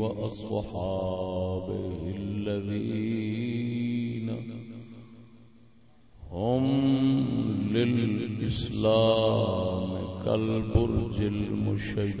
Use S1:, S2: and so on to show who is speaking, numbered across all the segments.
S1: وأصحابه الذين هم للإسلام كالبرج المشيد.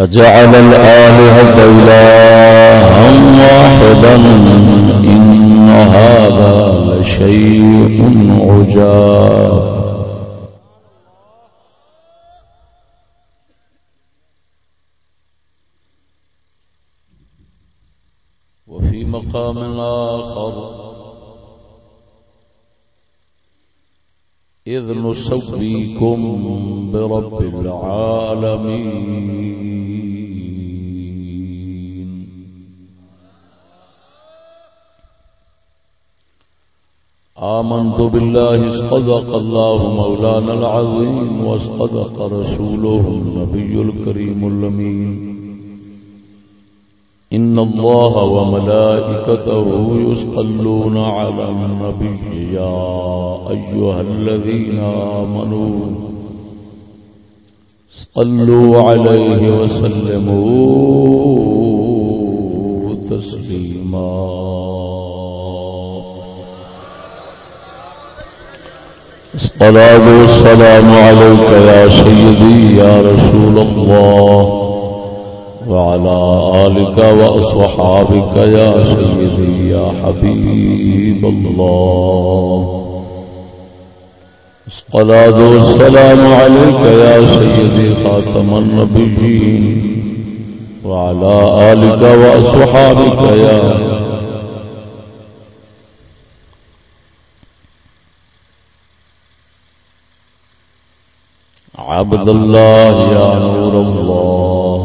S1: أجعل الآلهة إلها واحدا إن هذا لشيء عجاب. وفي مقام آخر إذ نسويكم برب العالمين. آمنت بالله صدق الله مولانا العظيم وصدق رسوله النبي الكريم اللمين إن الله وملائكته يسألون على النبي يا أيها الذين آمنوا صلوا عليه وسلموا تسليما. الصلاة والسلام عليك يا سيدي يا رسول الله وعلى آلك وأصحابك يا سيدي يا حبيب الله الصلاة والسلام عليك يا سيدي خاتم النبيين وعلى آلك وأصحابك يا عبد الله يا نور الله.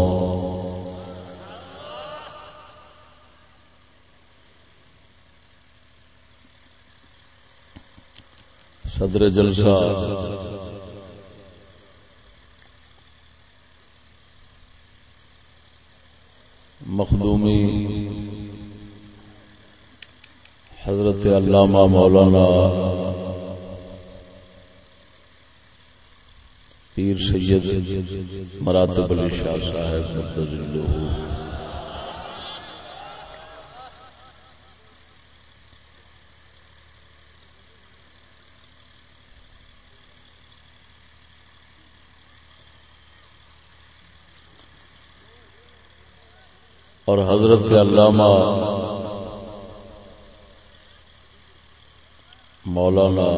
S1: صدر جلسہ. مخدومی حضرت علامہ مولانا پیر سید مراتب علی شاہ صاحب مدد اور حضرت علامہ مولانا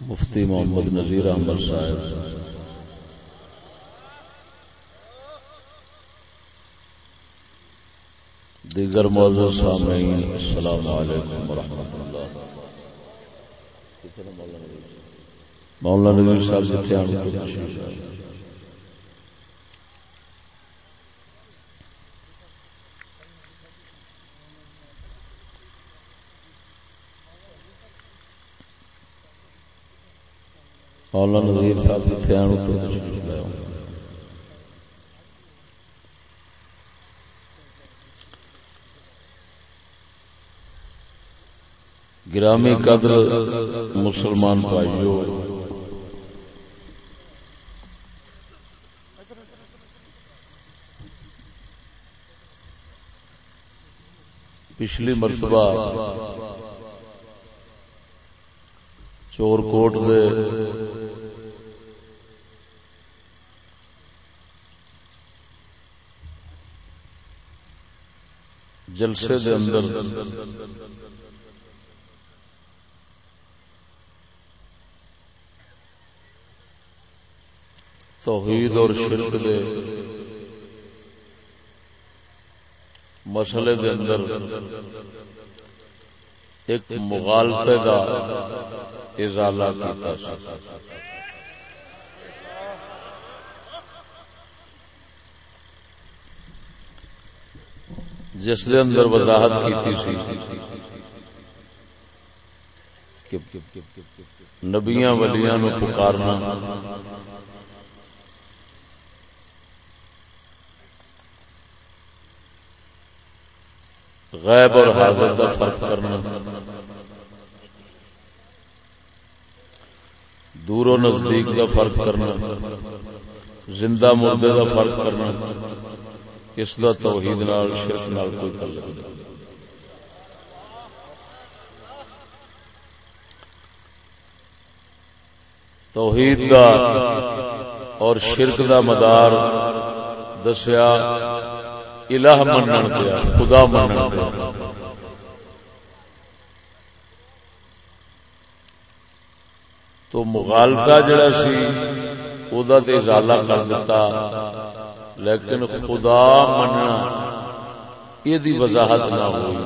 S1: مفتی محمد نذیر احمد صاحب۔ دیگر موضوع سامعین، السلام علیکم ورحمۃ اللہ۔ مولانا نبی صاحب جتنے آنے تو تشریف مولانا نظیر صاحب جتنے آن تو تشریف لے گرامی قدر مسلمان بھائیو، پچھلی مرتبہ چور کوٹ دے جلسے دے اندر۔ توحید اور شرک دے مسئلے دے اندر ایک مغالطے دا ازالہ کیتا سی جس دے اندر وضاحت کیتی سی نبیاں ولیاں نو پکارنا غیب اور حاضر کا فرق کرنا دور و نزدیک کا فرق کرنا زندہ مردے کا فرق کرنا اس کا توحید نال، شرک نال کوئی تعلق نہیں۔ توحید کا اور شرک دا مدار دسیا، الہ منن دیا خدا منن دیا تو مغالطہ جڑا سی، او دا تے ازالہ کر دیتا لیکن خدا مننا یہ دی وضاحت نہ ہوئی۔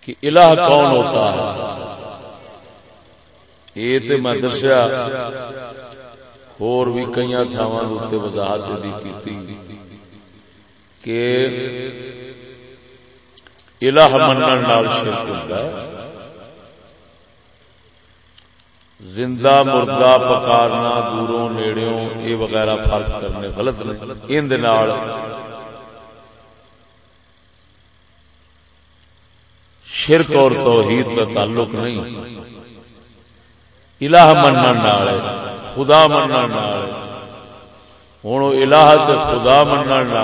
S1: کہ الہ کون ہوتا ہے؟ یہ تو میں دسیا اور بھی کئی تھاواں وضاحت کی کہ الہ منن نال شرک ہوتا ہے۔ زندہ مردہ پکارنا، دوروں، نیڑیوں یہ وغیرہ فرق کرنے غلط نہیں۔ ان شرک اور توحید کا تعلق نہیں۔ الہ منن خدا من ہوں الہ خدا من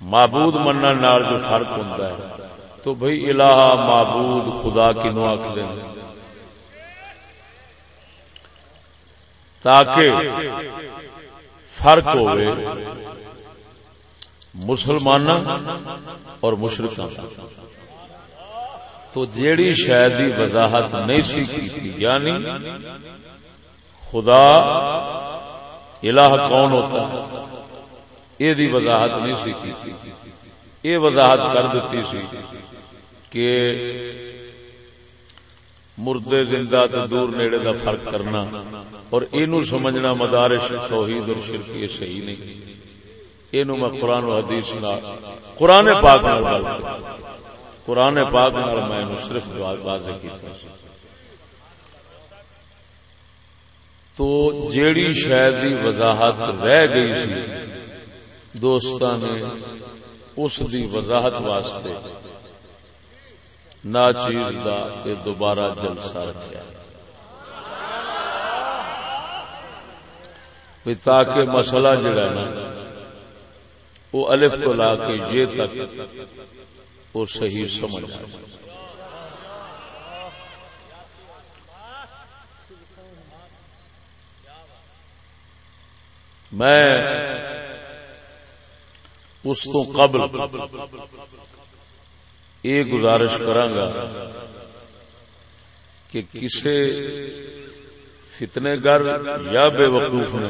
S1: معبود من جو فرق ہوتا ہے۔ تو بھائی الہ، معبود، خدا کنو آخ دیں تاکہ فرق ہوئے مسلمان اور مشرق تو جیڑی شاید وضاحت نہیں سی کی یعنی خدا الہ کون ہوتا؟ ہے یہ وضاحت نہیں سی کی یہ وضاحت کر دیتی سی کہ مردے زندہ تے دور نیڑے دا فرق کرنا اور اینو سمجھنا مدارش توحید اور شرک یہ صحیح نہیں۔ اینو میں قرآن و حدیث نہ قرآن پاک نہ قرآن پاک نال میں صرف واضح کیتا تو جیڑی شاید دی وضاحت رہ گئی سی دوستان نے، اس دی وضاحت واسطے ناچیز دا یہ دوبارہ جلسہ رکھا تاکہ مسئلہ جڑا نا، وہ الف تو لا کے یہ تک وہ صحیح سمجھ میں اس تو قبل یہ گزارش کرانگا کہ کسے فتنے گر یا بے وقوف نے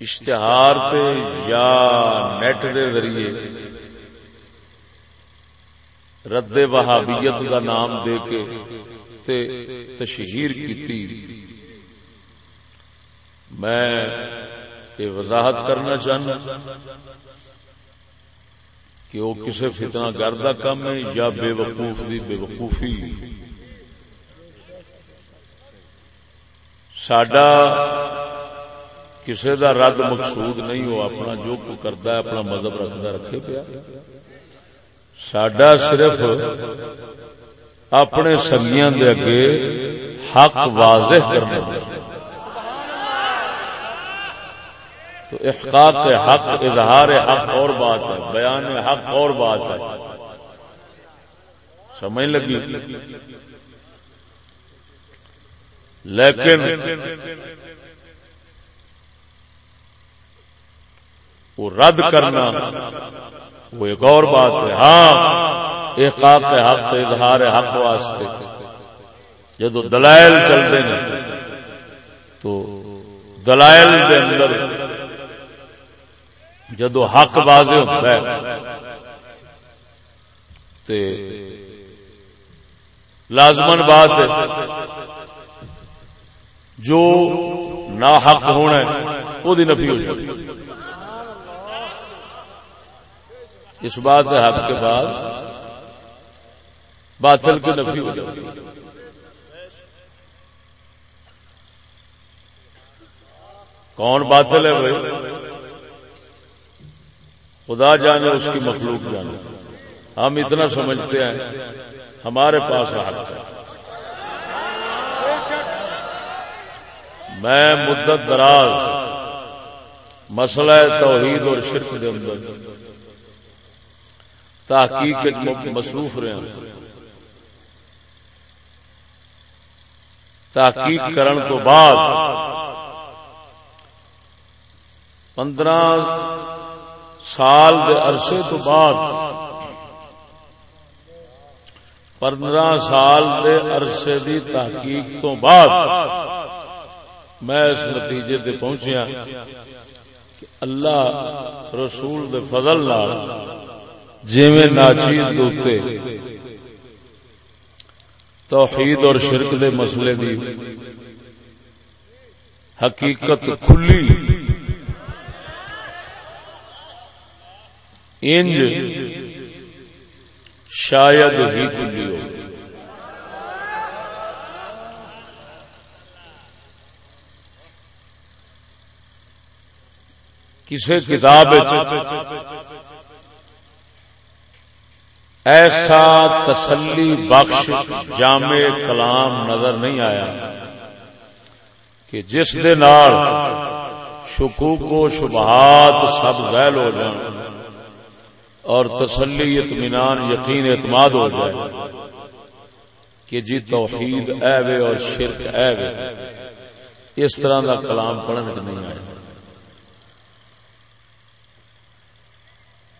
S1: اشتہار تے یا نیٹ دے ذریعے رد وہابیت کا نام دے کے تے تشہیر کی میں یہ وضاحت کرنا چاہنا کہ وہ کسی فتنہ گردہ کم ہے یا بے وقوف دی بے وقوفی. ساڈا کسی دا رد مقصود نہیں ہو اپنا جو کو کرتا ہے، اپنا مذہب رکھتا رکھے پیا۔ سڈا صرف اپنے سنگیاں دے اگے حق واضح کرنا۔ تو احقاق حق، اظہار حق اور بات ہے، بیان حق اور بات ہے۔ سمجھ لگی؟ لیکن وہ رد کرنا، وہ ایک اور بات ہے۔ ہاں احقاق حق، اظہار حق واسطے۔ جدو دلائل چلتے ہیں، تو دلائل دے اندر جدو حق بازی ہوتا ہے۔ تے لازمن بات ہے۔ جو نہ حق ہونا ہے وہ نفی ہو جائے اس بات حق کے بعد باطل کی نفی ہو جائے کون باطل ہے بھائی؟ خدا جانے اس کی مخلوق جانے۔ ہم اتنا سمجھتے ہیں، ہمارے پاس حق ہے میں مدت دراز، مسئلہ توحید اور شرک دے اندر تحقیق مصروف رہے تحقیق کرن تو بعد پندرہ سال دے عرصے تو بعد پندرہ سال دے عرصے دی تحقیق تو بعد میں اس نتیجے تے پہنچیا کہ اللہ رسول دے فضل نال جیویں ناچیز دوتے توحید اور شرک دے مسئلے دی حقیقت کھلی انج شاید ہی کھلی ہو کسی کتاب ایسا تسلی بخش جامع کلام نظر نہیں آیا کہ جس دے نال شکوک و شبہات سب ذیل ہو جائیں اور تسلی اطمینان، یقین، اعتماد ہو جائے کہ جی توحید اے وے اور شرک اے وے۔ اس طرح دا کلام پڑھنے نہیں آیا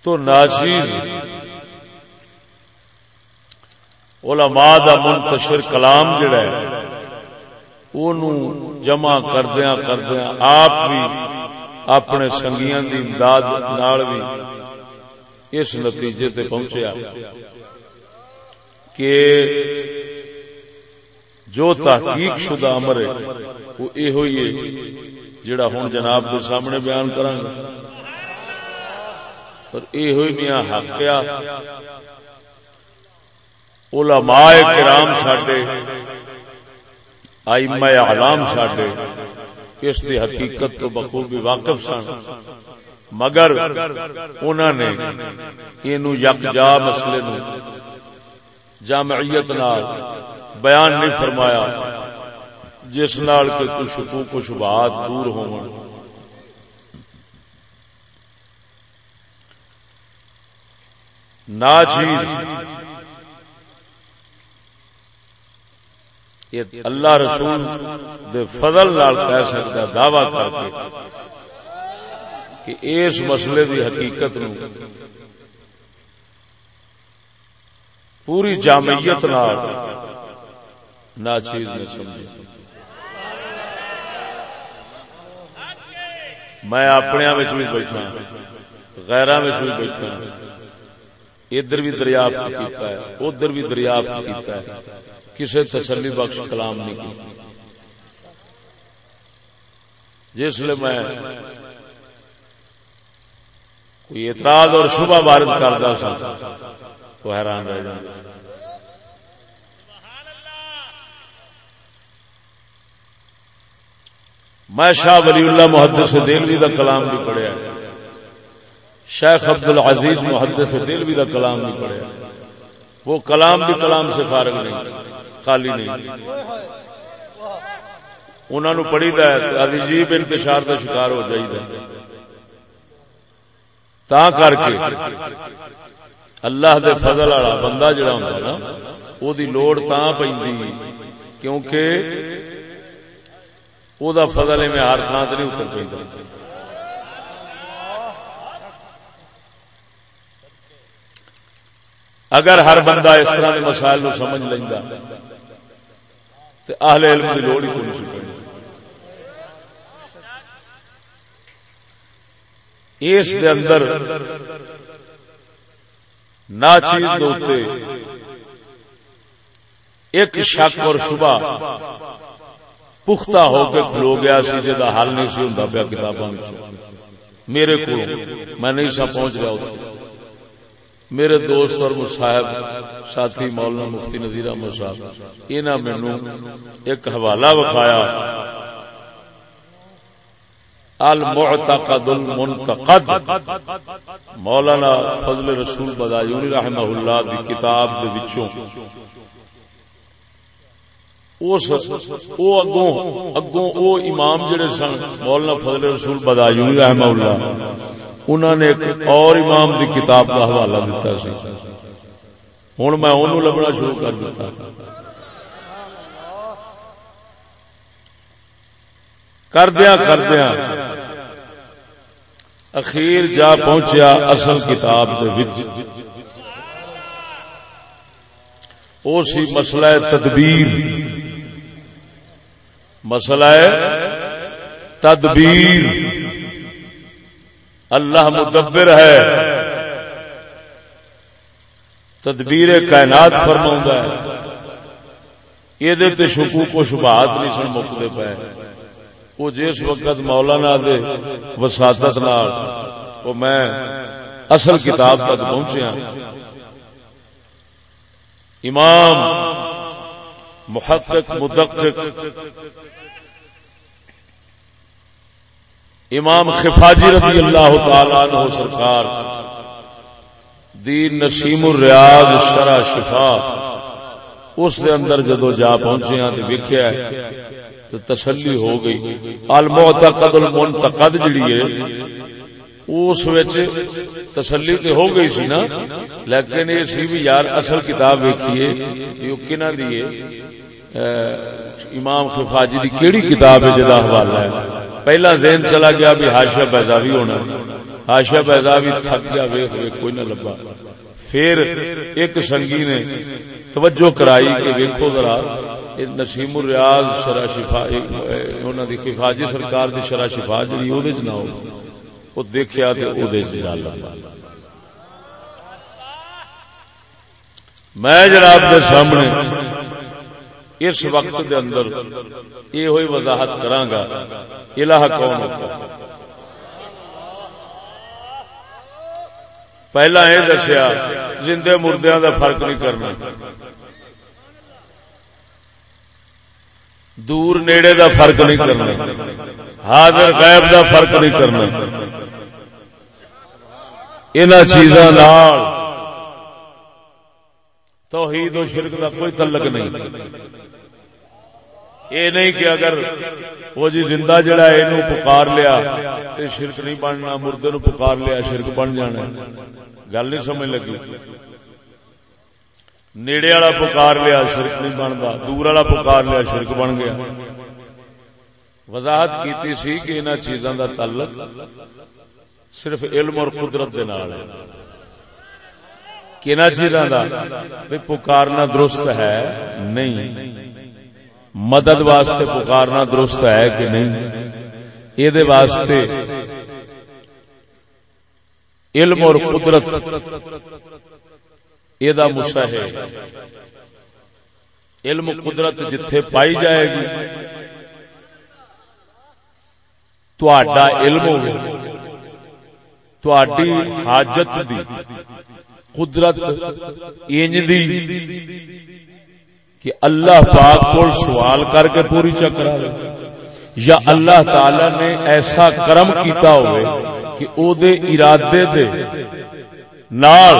S1: تو ناچیز علماء دا منتشر کلام جڑا ہے، اونوں جمع کردیا کردیا آپ بھی اپنے سنگیاں دی امداد نال بھی اس نتیجے تے پہنچیا کہ جو تحقیق شدہ امر ہے، وہ یہ ہوئی ہے جڑا ہوں جناب کے سامنے بیان کروں گا اور یہ ہوئی میاں حق علماء کرام ساڈے، آئمہ اعلام ساڈے، اس دی حقیقت تو بخوبی واقف سن۔ مگر انہوں نے اینو یکجا مسئلے نو جامعیت نال بیان نہیں فرمایا، جس نال کہ کوئی شکوک و شبہات دور ہون ناچیز اللہ رسول دے فضل نال کہہ سکتا دعوی کر کے کہ اس مسئلے دی حقیقت نو پوری جامعیت نال ناچیز نے سمجھی میں اپنے بھی بیٹھا ہاں، غیرہ میں بھی بیٹھا ہاں۔ ادھر بھی دریافت کیتا ہے، ادھر بھی دریافت کیتا ہے۔ کسی تسلی بخش کلام نہیں کی۔ جس لیے میں کوئی اعتراض اور شبہ وارد کرتا سا وہ حیران رہ جانا میں شاہ ولی اللہ محدث دلوی کا کلام بھی پڑھیا۔ شیخ عبد العزیز محدث دلوی کا کلام بھی پڑھیا۔ وہ کلام بھی کلام سے فارغ نہیں، خالی نہیں۔ انہوں نے پڑھی عجیب انتشار کا شکار ہو جائے تا کر کے اللہ دے فضل والا بندہ جڑا ہوں نا او دی لوڑ تا پیندی کیونکہ او دا فضل میں ہر تھاں تے نہیں اتر پہ اگر ہر بندہ اس طرح کے مسائل نو سمجھ لیندا، تے علم کی لوڑ ہی کوئی نہیں۔ اس دے اندر نا چیز دوتے ایک شک اور صبح پختہ ہو کے کھلو گیا سی جا حل نہیں سی ہوں پیا کتاباں میرے کو میں نہیں سا پہنچ رہا اتنے میرے دوست اور مصاحب ساتھی مولانا مفتی نظیر احمد صاحب انہوں مینو ایک حوالہ وکھایا۔ المعتقد المنتقد. مولانا فضل رسول بدایونی رحمہ اللہ دی کتاب دے وچوں. اس او اگوں اگوں او امام جڑے سن، مولانا فضل رسول بدایونی رحمہ اللہ انہوں نے ایک اور امام دی کتاب کا حوالہ دیتا سی۔ ہوں میں انہوں لبنا شروع کر دیتا کردیا کردیا اخیر جا پہنچیا اصل کتاب سی مسئلہ تدبیر۔ مسئلہ تدبیر۔ اللہ مدبر ہے۔ تدبیر کائنات فرما ہے۔ یہ شکوک و شبہات نہیں سن مکتے پے۔ وہ جس وقت مولانا دے وساطت وہ میں اصل کتاب تک پہنچیا۔ امام محقق مدقق، امام خفاجی رضی اللہ تعالی عنہ سرکار، دین نسیم الریاض شرع شفا، اس دے اندر جدو جا پہنچے ہیں تو ویکھیا تو تسلی ہو گئی۔ المعتقد المنتقد جڑی ہے، اس وچ تسلی تے ہو گئی سی نا۔ لیکن یہ سی بھی یار، اصل کتاب ویکھیے، یہ کنا دی ہے امام خفاجی دی کیڑی کتاب ہے جدا حوالہ ہے۔ پہلا ذہن چلا گیا بھی حاشیہ بیضاوی ہونا۔ حاشیہ بیضاوی تھک گیا، ویکھ ویکھ، کوئی نہ لبا پھر ایک سنگی نے توجہ کرائی کہ ویکھو ذرا۔ نسیم الریاض شرا شفا انہوں دی خفاجی سرکار دی شرا شفا جی وہ نہ ہو وہ دیکھا تو میں جناب دے سامنے اس وقت دے اندر یہ ہوئی وضاحت کراگا الہ کون ہوتا پہلا یہ دسیا، زندے مردیاں دا فرق نہیں کرنا۔ دور نیڑے دا فرق نہیں کرنا۔ حاضر غائب دا فرق نہیں کرنا۔ ان چیزاں توحید و شرک دا کوئی تعلق نہیں۔ یہ نہیں کہ اگر وہ جی زندہ جڑا ہے یہ پکار لیا تو شرک نہیں بننا، مردے نو پکار لیا، شرک بن جانا۔ گل نہیں سمجھ لگی۔ نیڑے والا پکار لیا، شرک نہیں بنتا۔ دور والا پکار لیا، شرک بن گیا۔ وضاحت کیتی سی کہ ان چیزاں دا تعلق صرف علم اور قدرت دے نال ہے۔ کنا چیزاں دا؟ پکارنا درست ہے؟ نہیں۔ مدد واسطے پکارنا درست ہے کہ نہیں؟ یہ واسطے علم اور قدرت یہ ہے علم قدرت جتھے پائی جائے گی علم تھی حاجت دی قدرت انج دی کہ اللہ پاک کو سوال کر کے پوری چکر یا اللہ تعالی نے ایسا کرم کیتا ہوئے کہ او دے ارادے دے نال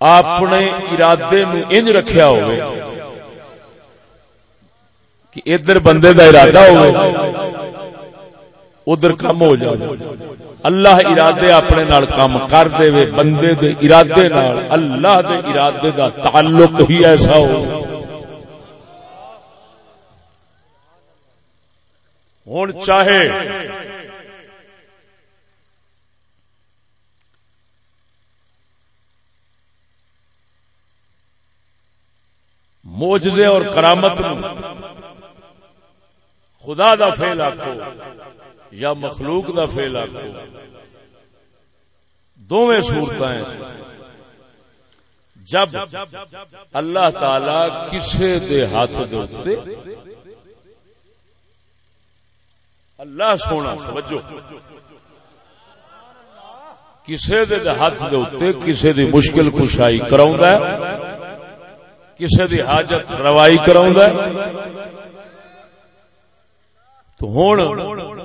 S1: اپنے ارادے نو انج رکھیا ہوئے کہ ادھر بندے دا ارادہ ہوئے، ادھر کم ہو جائے۔ اللہ ارادے اپنے نال کام کر دے وے بندے دے ارادے نال، اللہ دے ارادے دا تعلق ہی ایسا ہو۔ ہوں چاہے موجزے اور کرامت خدا دا فیل آخو یا مخلوق دا فیل آخو دونوں صورت جب اللہ تعالی کسے دے ہاتھ دے اللہ سونا سمجھو کسے دے ہاتھ دے کسے دی مشکل کشائی کراؤں کسے دی حاجت روائی کراؤں تو ہون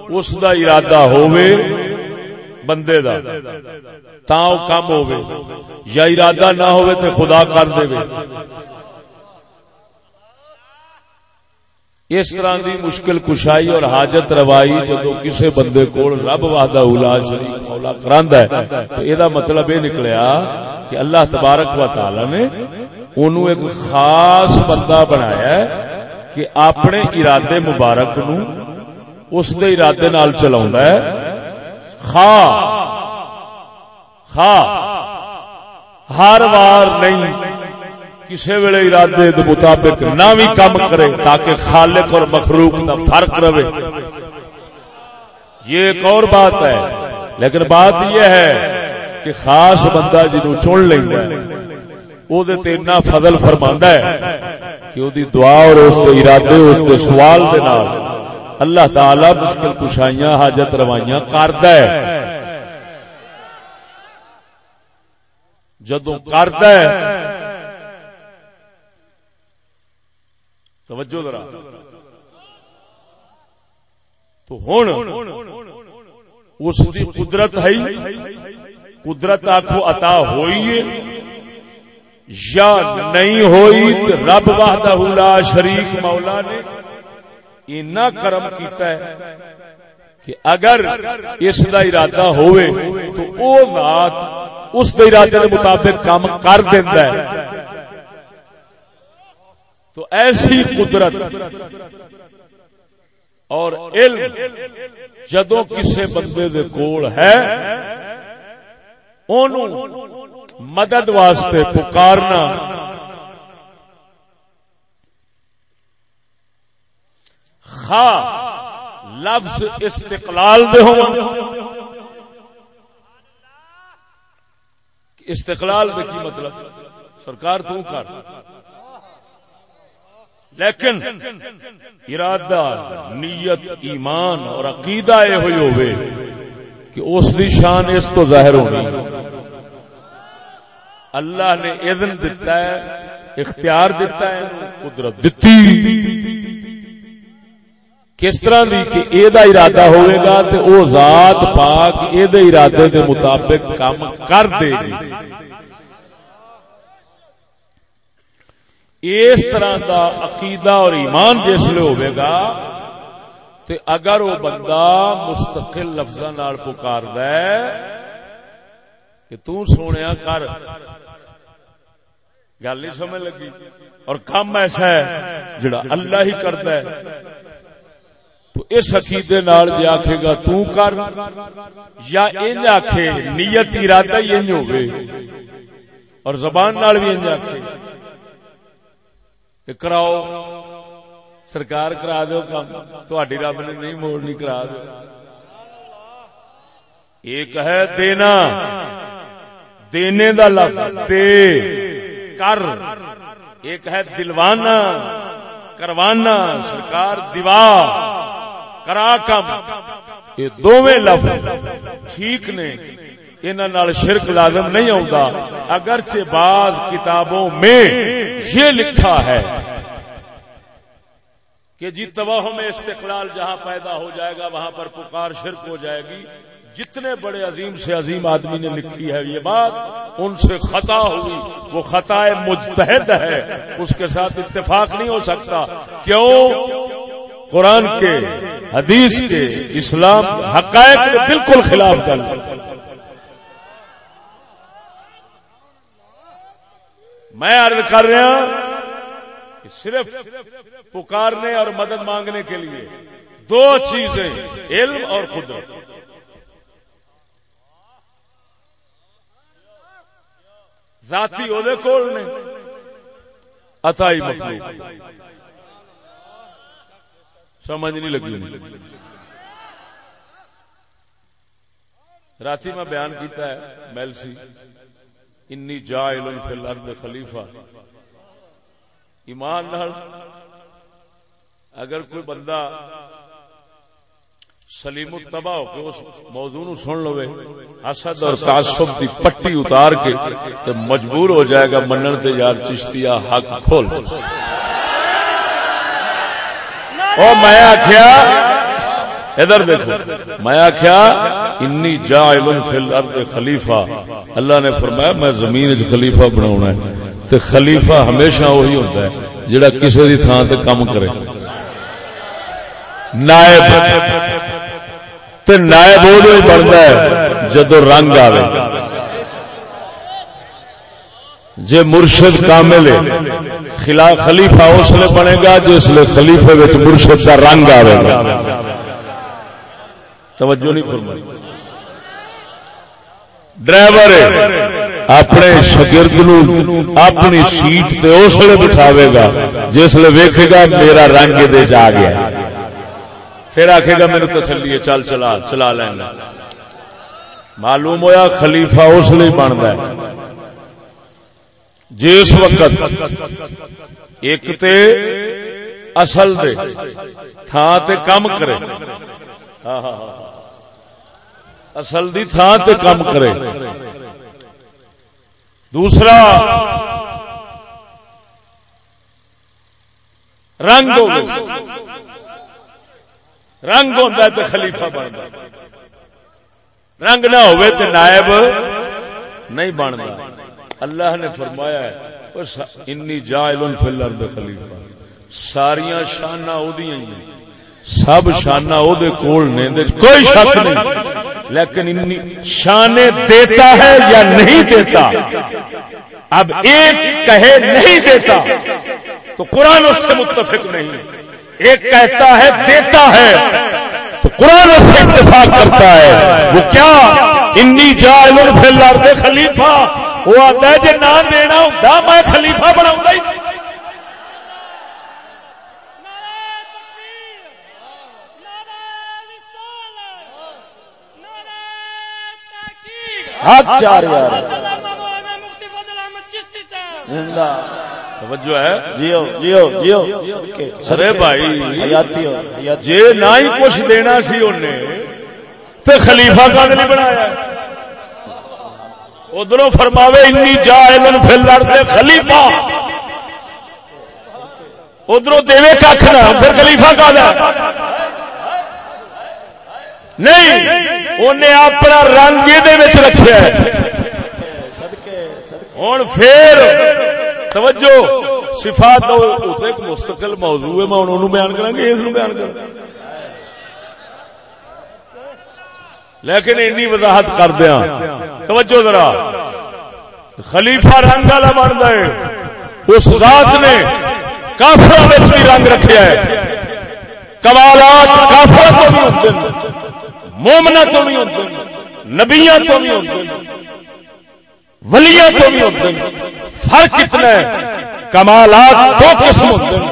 S1: اس دا ارادہ ہوئے بندے دا تاؤ کم ہوئے یا ارادہ نہ ہوئے تو خدا کر دے۔ اس طرح دی مشکل کشائی اور حاجت روائی جدو کسے بندے کو رب وحدہ اولا شریف مولا کراندا ہے، تو اے دا مطلب یہ نکلیا کہ اللہ تبارک و تعالی نے اونوں ایک خاص بندہ بنایا ہے کہ اپنے ارادے مبارک نو اس دے ارادے نال چلاوندا ہے خا خا ہر بار نہیں کسی ویلے ارادے دے مطابق نہ بھی کام کرے تاکہ خالق اور مخلوق کا فرق رہے یہ ایک اور بات ہے لیکن بات یہ ہے کہ خاص بندہ جنو چن لینا وہ اتنا فضل فرما ہے کہ وہ دعا اور اس کے ارادے اس کے سوال دے نال اللہ تعالی مشکل کشائیاں حاجت روائیاں کرد ہے جدو کرد ہے توجہ ذرا تو ہوں اس کی قدرت ہے قدرت آخو عطا ہوئی ہے یا نہیں ہوئی تو رب وحدہ لا شریف مولا نے اینا کرم کیتا ہے کہ اگر اس دا ارادہ ہوئے تو او ذات اس دے ارادے کے مطابق کام کر دیندا ہے۔ تو ایسی قدرت اور علم جدو کسی بندے دے کول ہے، اونوں مدد واسطے پکارنا۔ خا، لفظ استقلال دے ہو استقلال دے کی مطلب؟ سرکار تو کر۔ لیکن ارادہ، نیت، ایمان اور عقیدہ یہ ہوئی ہوئے کہ اس دی شان اس تو ظاہر ہونی۔ اللہ نے اذن دیتا ہے، اختیار دیتا ہے قدرت دیتی کس طرح دی کہ اے دا ارادہ ہوئے گا تے او ذات پاک اے دے ارادے دے مطابق کام کر دے گی۔ اس طرح دا عقیدہ اور ایمان جسے ہوئے گا تے اگر وہ بندہ مستقل لفظ پکار کہ تو سونے کر گل نہیں سمجھ لگی۔ اور کام ایسا ہے جڑا اللہ ہی کرتا ہے۔ تو اس عقیدے نال جے آکھے گا تو کر، یا انج آکھے نیت ارادہ ہی انج ہوگی اور زبان نال بھی انج آکھے۔ کہ کراؤ، سرکار کرا دو کام تھی رب نے نہیں موڑنی کرا دو ایک ہے دینا، دینے دا لفظ تے۔ کر۔ ایک ہے دلوانا، کروانا، سرکار دیوا۔ کرا کم۔ یہ دونوں لفظ ٹھیک نے۔ ان شرک لازم نہیں آتا اگرچہ بعض کتابوں میں یہ لکھا ہے کہ جی تباہ میں استقلال جہاں پیدا ہو جائے گا، وہاں پر پکار شرک ہو جائے گی۔ جتنے بڑے عظیم سے عظیم آدمی نے لکھی ہے یہ بات، ان سے خطا ہوئی، وہ خطا مجتہد ہے، اس کے ساتھ اتفاق نہیں ہو سکتا۔ کیوں؟ قرآن کے، حدیث کے، اسلام حقائق کے بالکل خلاف کر میں عرض کر رہا کہ صرف پکارنے اور مدد مانگنے کے لیے دو چیزیں، علم اور قدرت۔ ذاتی عہدے کول نے۔ اتائی مخلوق سمجھ نہیں لگی رات میں بیان کیتا ہے میلسی انی جائل فی الارض خلیفہ۔ ایمان نال اگر کوئی بندہ سلیم التبا ہو کے اس موضوع نو سن لوے۔ حسد اور تعصب دی پٹی اتار کے تے مجبور ہو جائے گا منن تے یار چشتیا حق کھول۔ او میں آکھیا، ادھر دیکھو۔ میں آخیا انی جاعل فی الارض خلیفہ۔ اللہ نے فرمایا، میں زمین وچ خلیفہ بناونا ہے۔ تے خلیفہ ہمیشہ وہی ہوتا ہے، جڑا کسی دی تھان تے کام کرے۔ نائب۔ تے نائب وہ جو بنتا ہے، جدو رنگ آوے۔ جے مرشد کامل خلاف خلیفہ اس لیے بنے گا جس لیے خلیفے مرشد کا رنگ آئے گا۔ توجہ نہیں فرمائی۔ ڈرائیور اپنے شگرد نو اپنی سیٹ تے اس لیے بٹھاوے گا، جس لیے ویکھے گا میرا رنگ دے جا گیا۔ پھر آخے گا میرے تسلی ہے، چل چلا چلا لینا معلوم ہویا خلیفہ اس لیے بنتا ہے۔ جس وقت ایک تے اصل دے تھان تے کم کرے۔ ہاں، ہاں، ہاں، اصل دی تھان تے کام کرے۔ دوسرا، رنگ ہو رنگ ہوتا ہے تو خلیفہ بنتا رنگ نہ ہوئے تو نائب نہیں بنتا اللہ نے فرمایا ہے انی جائل فی الارض خلیفہ۔ ساریاں شانہ اودیاں ہیں۔ سب شانہ او دے کول نے کوئی شک نہیں۔ لیکن شان دیتا ہے یا نہیں دیتا؟ اب ایک کہے نہیں دیتا تو قرآن اس سے متفق نہیں ایک کہتا ہے دیتا ہے۔ تو قرآن اس سے اتفاق کرتا ہے۔ وہ کیا؟ انی جائل فی الارض خلیفہ۔ وہ آتا ہے جی نہ دینا ہوتا میں خلیفہ بناؤں ہی۔ حق چار یار۔ توجہ ہے؟ جیو جیو جیو۔ ارے بھائی جی نہ ہی کچھ دینا سی انہیں خلیفہ کا نہیں بنایا؟ ادھر فرماوے انی جائل فی الارض خلیفہ۔ ادھر دے کھ نہ پھر خلیفہ کا نہیں انہیں اپنا رنگ یہ رکھا ہوں پھر توجہ! صفات ایک مستقل موضوع ہے، میں انہوں بیان کرا گا اس بیان کر لیکن این وضاحت کر دیا توجہ ذرا۔ خلیفہ رنگ والا بن گئے۔ اس ذات نے کافر بھی رنگ رکھا ہے۔ کمالات کافر کو بھی ہوتے مومنا تو بھی ہوتے نبیا تو بھی ہوتے ولییا تو بھی ہوتے ہیں، فرق کتنا ہے، کمالات دو قسم ہوتے ہیں۔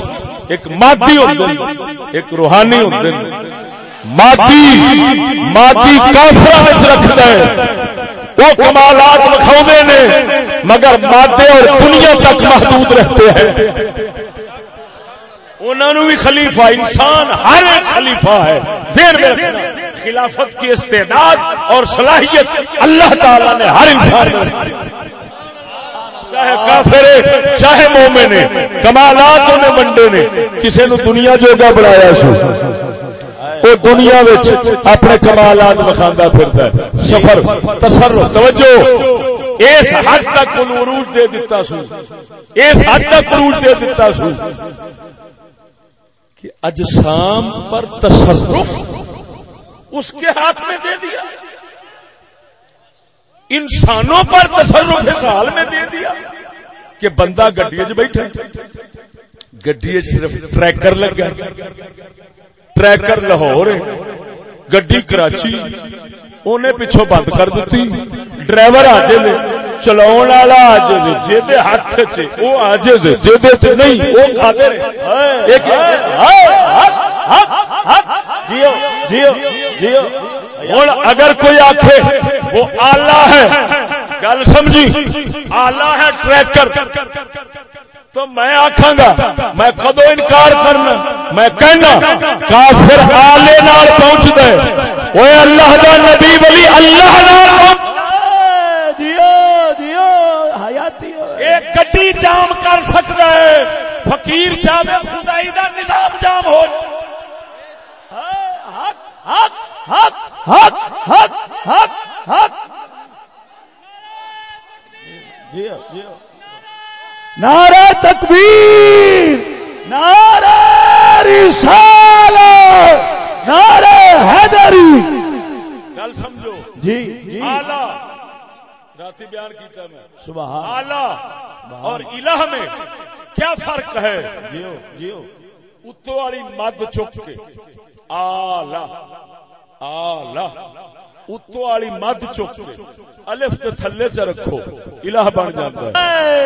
S1: ایک مادی ہوتے ہیں، ایک روحانی ہوتے ہیں۔ مادی مادی کافر رکھتا ہے۔ وہ کمالات لکھا نے، مگر مادے اور دنیا تک محدود رہتے ہیں۔ انہوں بھی خلیفہ انسان ہر ایک خلیفہ ہے۔ زیر میں رکھنا۔ خلافت کی استعداد اور صلاحیت اللہ تعالی نے ہر انسان چاہے کافر چاہے مومن کمالات نے منڈے نے کسی نو دنیا جوگا بنایا سو۔ وہ دنیا اپنے کمالات بخاندہ پھرتا ہے۔ سفر، تصرف، توجہ۔ اس حد تک عروج دے دیتا سو۔ اس حد تک عروج دے دیتا سو۔ کہ اجسام پر تصرف اس کے ہاتھ میں دے دیا۔ انسانوں پر تصرف اس حال میں دے دیا کہ بندہ گڈی چ بیٹھا گڈی صرف ٹریکر لگا۔ ٹریکر لاہور گڈی کراچی۔ انہیں پچھوں بند کر دیتی۔ ڈرائیور آ جائے چلاؤ والا آج جی ہاتھ وہ آج جی نہیں، وہ قادر ہوں اگر کوئی آخے وہ آلہ ہے۔ گل سمجھی؟ آلہ ہے ٹریکر تو میں آخا گا میں کدو انکار کرنا؟ میں کہنا کافر آلے نال پہنچ دے وہ اللہ دا نبی ولی اللہ نال گڈی جام کر سکتا ہے۔ فقیر جام خدائی دا نظام جام ہو۔
S2: جی جی نعرہ تکبیر نعرہ رسال نعرہ حیدری۔
S1: گل سمجھو۔
S2: جی جی۔
S1: آلہ راتی بیان کیتا میں۔
S2: سبحان۔
S1: آلہ اور الہ میں کیا فرق ہے؟
S2: جیو جیو
S1: اتو والی مد چک کے۔ آلہ آلہ، اتو والی مد چک الف تے تھلے چ رکھو، الہ بن جاتا ہے۔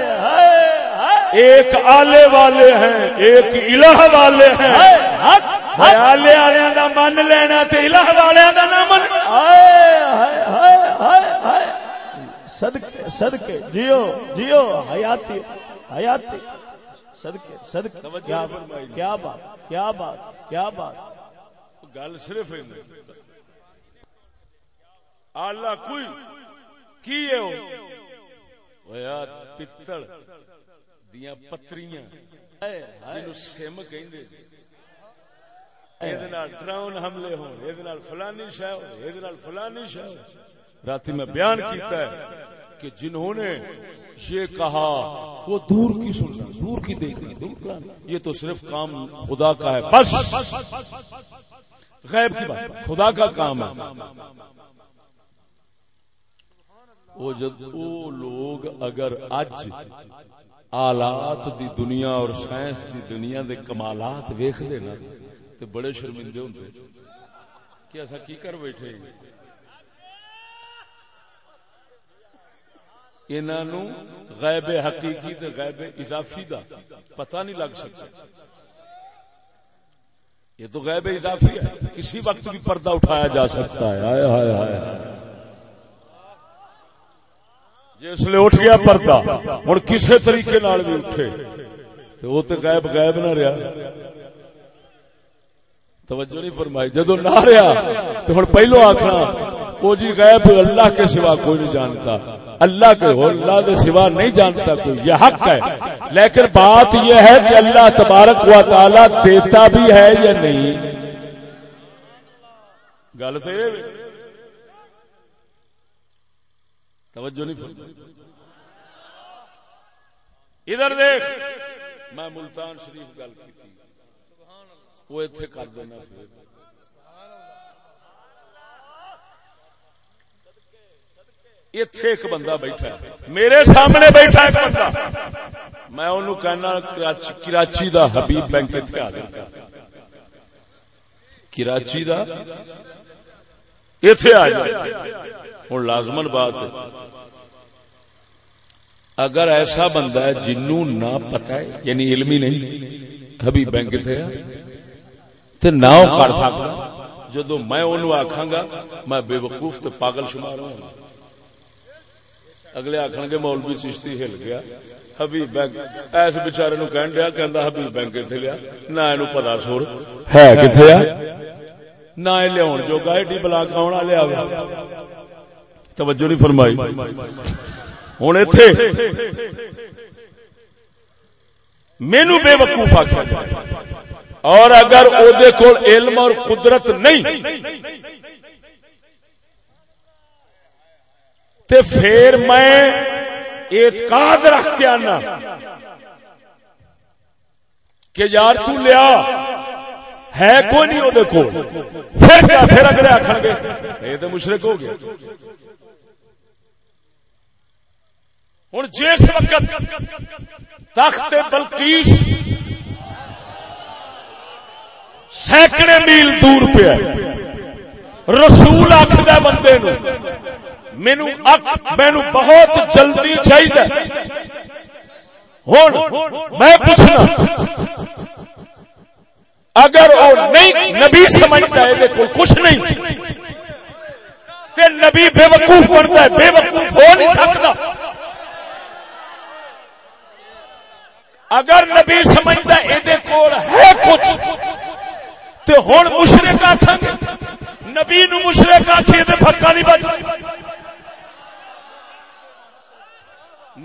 S1: ایک آلے والے ہیں، ایک الہ والے ہیں۔ آلے والے دا من لینا تے الہ والے دا نہ من۔
S2: صدقے صدقے، جیو جیو، حیاتی حیاتی۔ صدقے صدقے۔ کیا کیا بات کیا بات کیا بات۔
S1: گل صرف آلہ کوئی، کی ہے دیا پتریاں۔ جنو سم کہ ڈراؤن حملے ہو فلانی شہ فلانی شہ رات میں بیان کیتا ہے کہ جنہوں نے یہ کہا، وہ دور کی سننا دور کی دیکھنا دور یہ تو صرف کام خدا کا ہے۔ بس۔ غیب کی بات خدا کا کام ہے۔ وہ جب وہ لوگ اگر اج آلات دی دنیا اور سائنس دی دنیا دے کمالات ویخ دے نا، تے بڑے شرمندے ہوں کہ ایسا کی کر بیٹھے؟ انہوں غیب حقیقی تے غیب اضافی دا پتہ نہیں لگ سکتا۔ یہ تو غیب اضافی ہے۔ کسی وقت بھی پردہ اٹھایا جا سکتا ہے۔ آئے آئے آئے۔ جی، آئے جس لیے اٹھ گیا پردہ۔ ہوں کسی طریقے نال بھی اٹھے۔ تو وہ تو غائب غائب نہ رہا۔ توجہ نہیں فرمائی۔ جدو نہ رہا تو ہوں پہلو آخنا وہ جی غیب اللہ کے سوا کوئی نہیں جانتا۔ اللہ کے اللہ کے سوا نہیں جانتا کوئی. یہ حق ہے. لیکن بات یہ ہے کہ اللہ تبارک و تعالی دیتا بھی ہے یا نہیں؟ گل تو یہ توجہ نہیں فرمائی۔ ادھر دیکھ۔ میں ملتان شریف گل کی وہ اتنے کر دینا پھر۔ اتے ایک بندہ بیٹھا ہے۔ میرے سامنے بیٹھا ایک بندہ۔ میں انہوں کہنا، کراچی دا حبیب بینک اتنے آ گیا۔ کراچی دا اتے آ جائے ہوں لازمن بات اگر ایسا بندہ ہے جنو نہ پتا ہے یعنی علمی نہیں، حبیب بینک تھے تو نہ کر سکتا۔ جدو میں انہوں آخا گا، میں بے وقوف تو پاگل شمار ہوں۔ اگلے آخر گے مولوی چشتی ہل گیا۔ حبیب بینک ایس بچارے نو کہن دیا کہ حبیب بینک کتنے گیا؟ نہ پتا سور۔ ہے کتنے نہ لیا جو گا ایڈی بلاک آنا لیا توجہ نہیں فرمائی۔ ہوں اتے مینو بے وقوف آخر اور اگر او علم اور قدرت نہیں تے پھر میں اعتقاد رکھ کے آنا کہ یار تو لیا ہے کوئی نہیں وہ کو پھر کیا؟ پھر اگلے آخر گے، یہ تو مشرق ہو گیا۔ ہوں جس وقت تخت بلکیس سینکڑے میل دور پہ رسول آخر بندے نو۔ مینو مینو بہت جلدی چاہیے ہوں میں پوچھنا، اگر وہ نہیں، نبی سمجھتا ہے کچھ نہیں۔ تے نبی بے وقوف بنتا ہے بے وقوف ہو نہیں سکتا۔ اگر نبی سمجھتا یہ کول ہے کچھ تو ہوں مشرق آخ نبی نو مشرق آخیے تو پکا نہیں بچ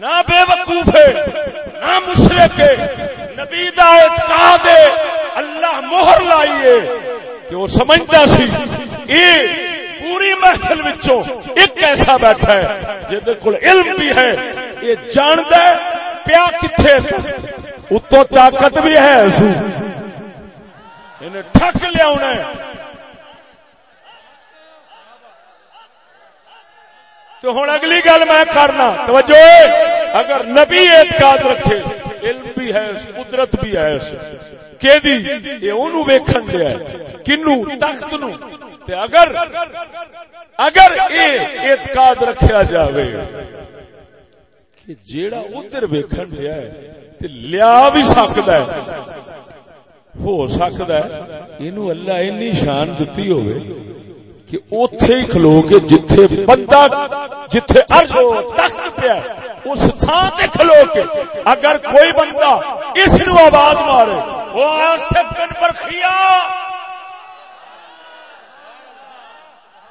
S1: نہ بے وقوف نہ مشرق نبی دا اعتقاد ہے، اللہ مہر لائیے۔ کہ وہ سمجھتا سی؟ یہ پوری محفل وچوں ایک ایسا بیٹھا ہے، جہد کو علم بھی ہے۔ یہ جاند ہے، پیا کتنے اتو طاقت بھی ہے انہیں ٹھک لیا تو ہوں اگلی گل میں کرنا، توجہ اگر نبی اعتقاد رکھے، علم بھی ہے، قدرت بھی ہے۔ کہ ویکھن دیا کنو تخت نو اگر اگر اعتقاد رکھا جائے کہ جیڑا ادھر ویکن دیا ہے، تے لیا بھی سکتا ہے۔ ہو سکتا ہے۔ یہ اللہ این شان دتی ہوئے کہ اوتھے ہی کھلو کے جتھے بندہ جتھے ارض تخت پیا اس تھان تے کھلو کے۔ اگر کوئی بندہ اس نو آواز مارے، وہ آصف بن برخیا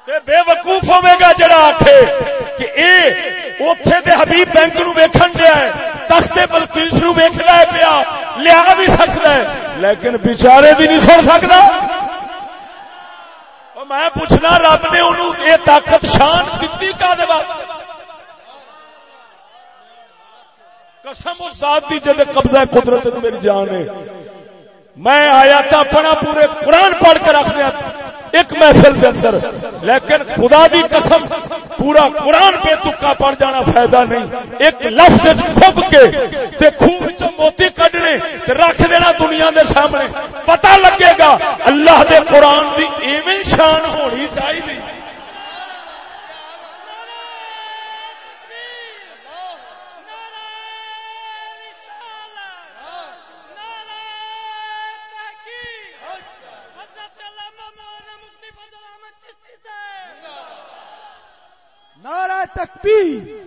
S1: تے بے وقوف ہوے گا جڑا آکھے کہ اے، اوتھے تے حبیب بینک نو ویکھن دیا ہے، تخت بلقیس نو ویکھدا ہے پیا، لیا بھی سکدا ہے، لیکن بیچارے بھی نہیں سن سکدا۔ میں پوچھنا، رب نے انہوں یہ طاقت شان دیتی کا دے قسم اس ذات دی جب قبضہ قدرت میری جان ہے۔ میں آیا تھا اپنا پورے قرآن پڑھ کے رکھ دیا۔ ایک محفل کے اندر۔ لیکن خدا دی قسم، پورا قرآن پہ تکا پڑ جانا فائدہ نہیں۔ ایک لفظ کھب کے تے خوب موتی کڈنے رکھ دینا دنیا دے سامنے۔ پتہ لگے گا، اللہ دے قرآن دی ایویں شان ہونی چاہیے۔
S2: تکبیر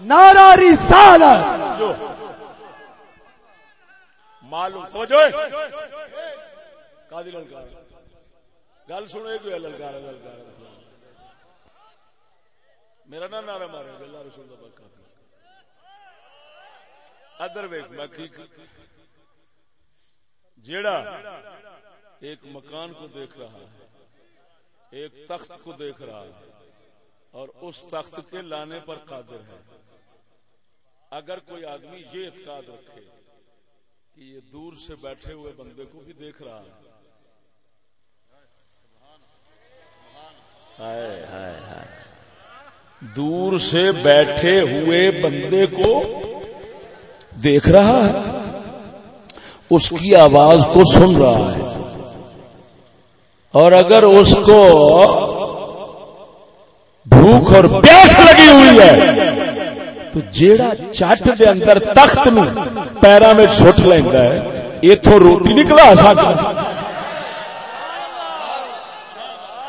S2: نارا رسالت۔
S1: معلوم سمجھو کادی للکار، گل سنو گیا للکار للکار۔ میرا نا نعرہ مارے اللہ رسول کا پاک کافی ادر ویک میں جیڑا ایک مکان کو دیکھ رہا ہے، ایک تخت کو دیکھ رہا ہے اور اس تخت کے لانے پر قادر ہے۔ اگر کوئی آدمی یہ اعتقاد رکھے کہ یہ دور سے بیٹھے ہوئے بندے کو بھی دیکھ رہا ہے۔ دور سے بیٹھے ہوئے بندے کو دیکھ رہا ہے۔ اس کی آواز کو سن رہا ہے۔ اور اگر اس کو بھوک اور پیاس لگی ہوئی ہے۔ تو جیڑا چٹ دے اندر تخت نو پیرا میں چھٹ لینا ہے اتو روٹی نکلا سکتا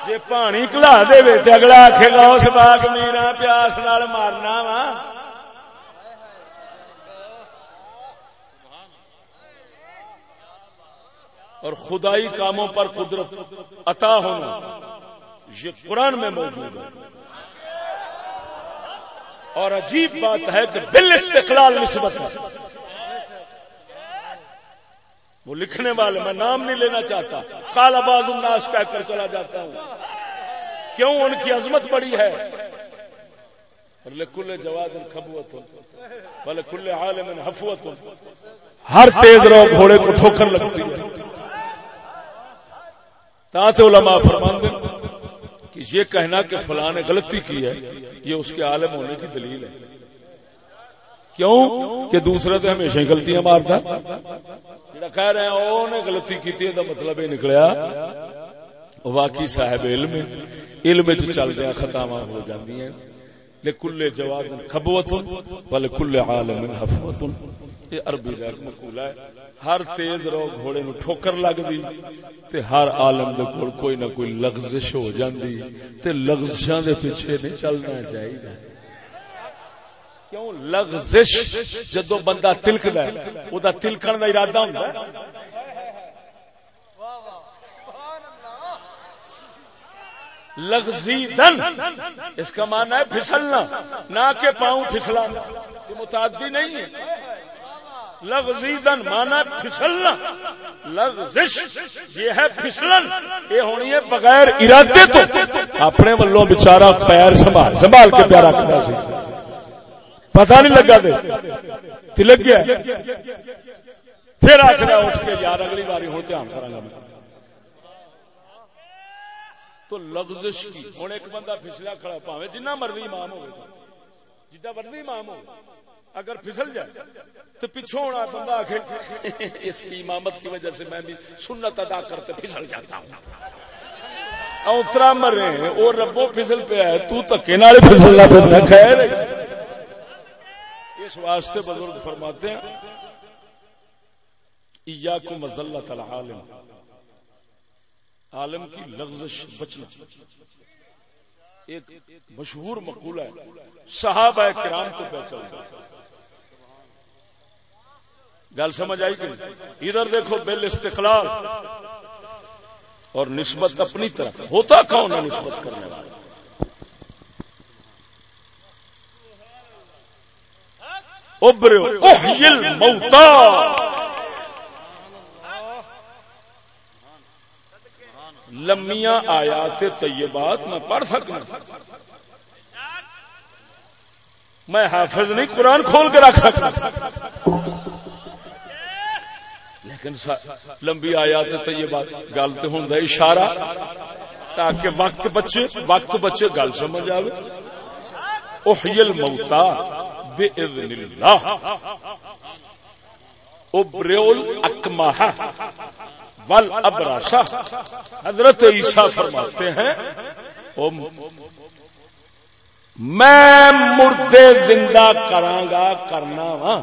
S1: جی پانی کلا دے وے تے اگلا آخے گا اس باغ میرا پیاس نال مارنا وا۔ اور خدائی کاموں پر قدرت عطا ہونا یہ قرآن میں موجود ہے۔ اور عجیب بات ہے کہ بل استقلال نسبت وہ لکھنے والے میں نام نہیں لینا چاہتا۔ کالا باز الناس کہہ کر چلا جاتا ہوں۔ کیوں؟ ان کی عظمت بڑی ہے۔ کل جواد خبوت بولے کل عالم حفوت ہر تیز رو گھوڑے کو ٹھوکر لگتی ہے۔ تاتے علماء فرمان دیں کہ یہ کہنا کہ فلاں نے غلطی کی ہے، یہ اس کے عالم ہونے کی دلیل ہے۔ کیوں؟ کہ دوسرا تو ہمیشہ ہی غلطیاں مارتا۔ کہہ رہے ہیں او نے غلطی کی تھی مطلب یہ نکلیا۔ واقعی صاحب علم علم چل دیا خطا ہو جاتی ہیں لکل جواد خبوت ولکل عالم حفوت۔ یہ عربی کا مقولہ ہے۔ ہر تیز رو گھوڑے نو ٹھوکر لگدی تے ہر عالم دے کول کوئی نہ کوئی لغزش ہو جاندی تے لغزشاں دے پیچھے نہیں چلنا چاہیے کیوں؟ لغزش جدو بندہ تلکدا ہے او دا تلکن دا ارادہ ہوندا ہے۔ لغزی دن، اس کا معنی ہے پھسلنا، نہ کہ پاؤں پھسلا یہ متعدی نہیں ہے۔ لغزی دن مانا پھسلنا۔ لغزش، یہ ہے پھسلن۔ یہ ہونی ہے بغیر ارادے تو۔ اپنے ولوں بچارا پیر سنبھال۔ سنبھال کے پیارا کرا سی۔ پتہ نہیں لگا دے۔ تلک گیا۔ پھر آخر اٹھ کے یار اگلی باری ہوں دھیان کرا گا تو لغزش کی۔ ہوں ایک بندہ پھسلا کھڑا، پاوے جنہ مرضی امام ہو جدہ مرضی امام ہو اگر پھسل جائے تو پچھو ہونا بندہ آخر اس کی امامت کی وجہ سے میں بھی سنت ادا کرتے پھسل جاتا ہوں۔ اترا مر رہے ربو پھسل پہ ہے، تو تکے نال پھسلنا پھر خیر اس واسطے بزرگ فرماتے ہیں، ایاکم مزلت العالم۔ عالم کی لغزش بچنا۔ ایک مشہور مقولہ ہے، صحابہ کرام تو پہ چلتا گل سمجھ آئی کہ ادھر دیکھو بل استقلال اور نسبت اپنی طرف، ہوتا کون ہے نسبت کرنے والا؟ ابر موتا لمیاں آیات طیبات میں پڑھ سکتا میں حافظ نہیں، قرآن کھول کے رکھ سکتا۔ لیکن لمبی آیات طیبات گل تو ہوں اشارہ تاکہ وقت بچے وقت بچے گل سمجھ آئے احیل موتا بے اللہ۔ ابریول اکماہ ول ابراشا حضرت عیسیٰ فرماتے ہیں میں مردے زندہ کرانگا کرنا وا۔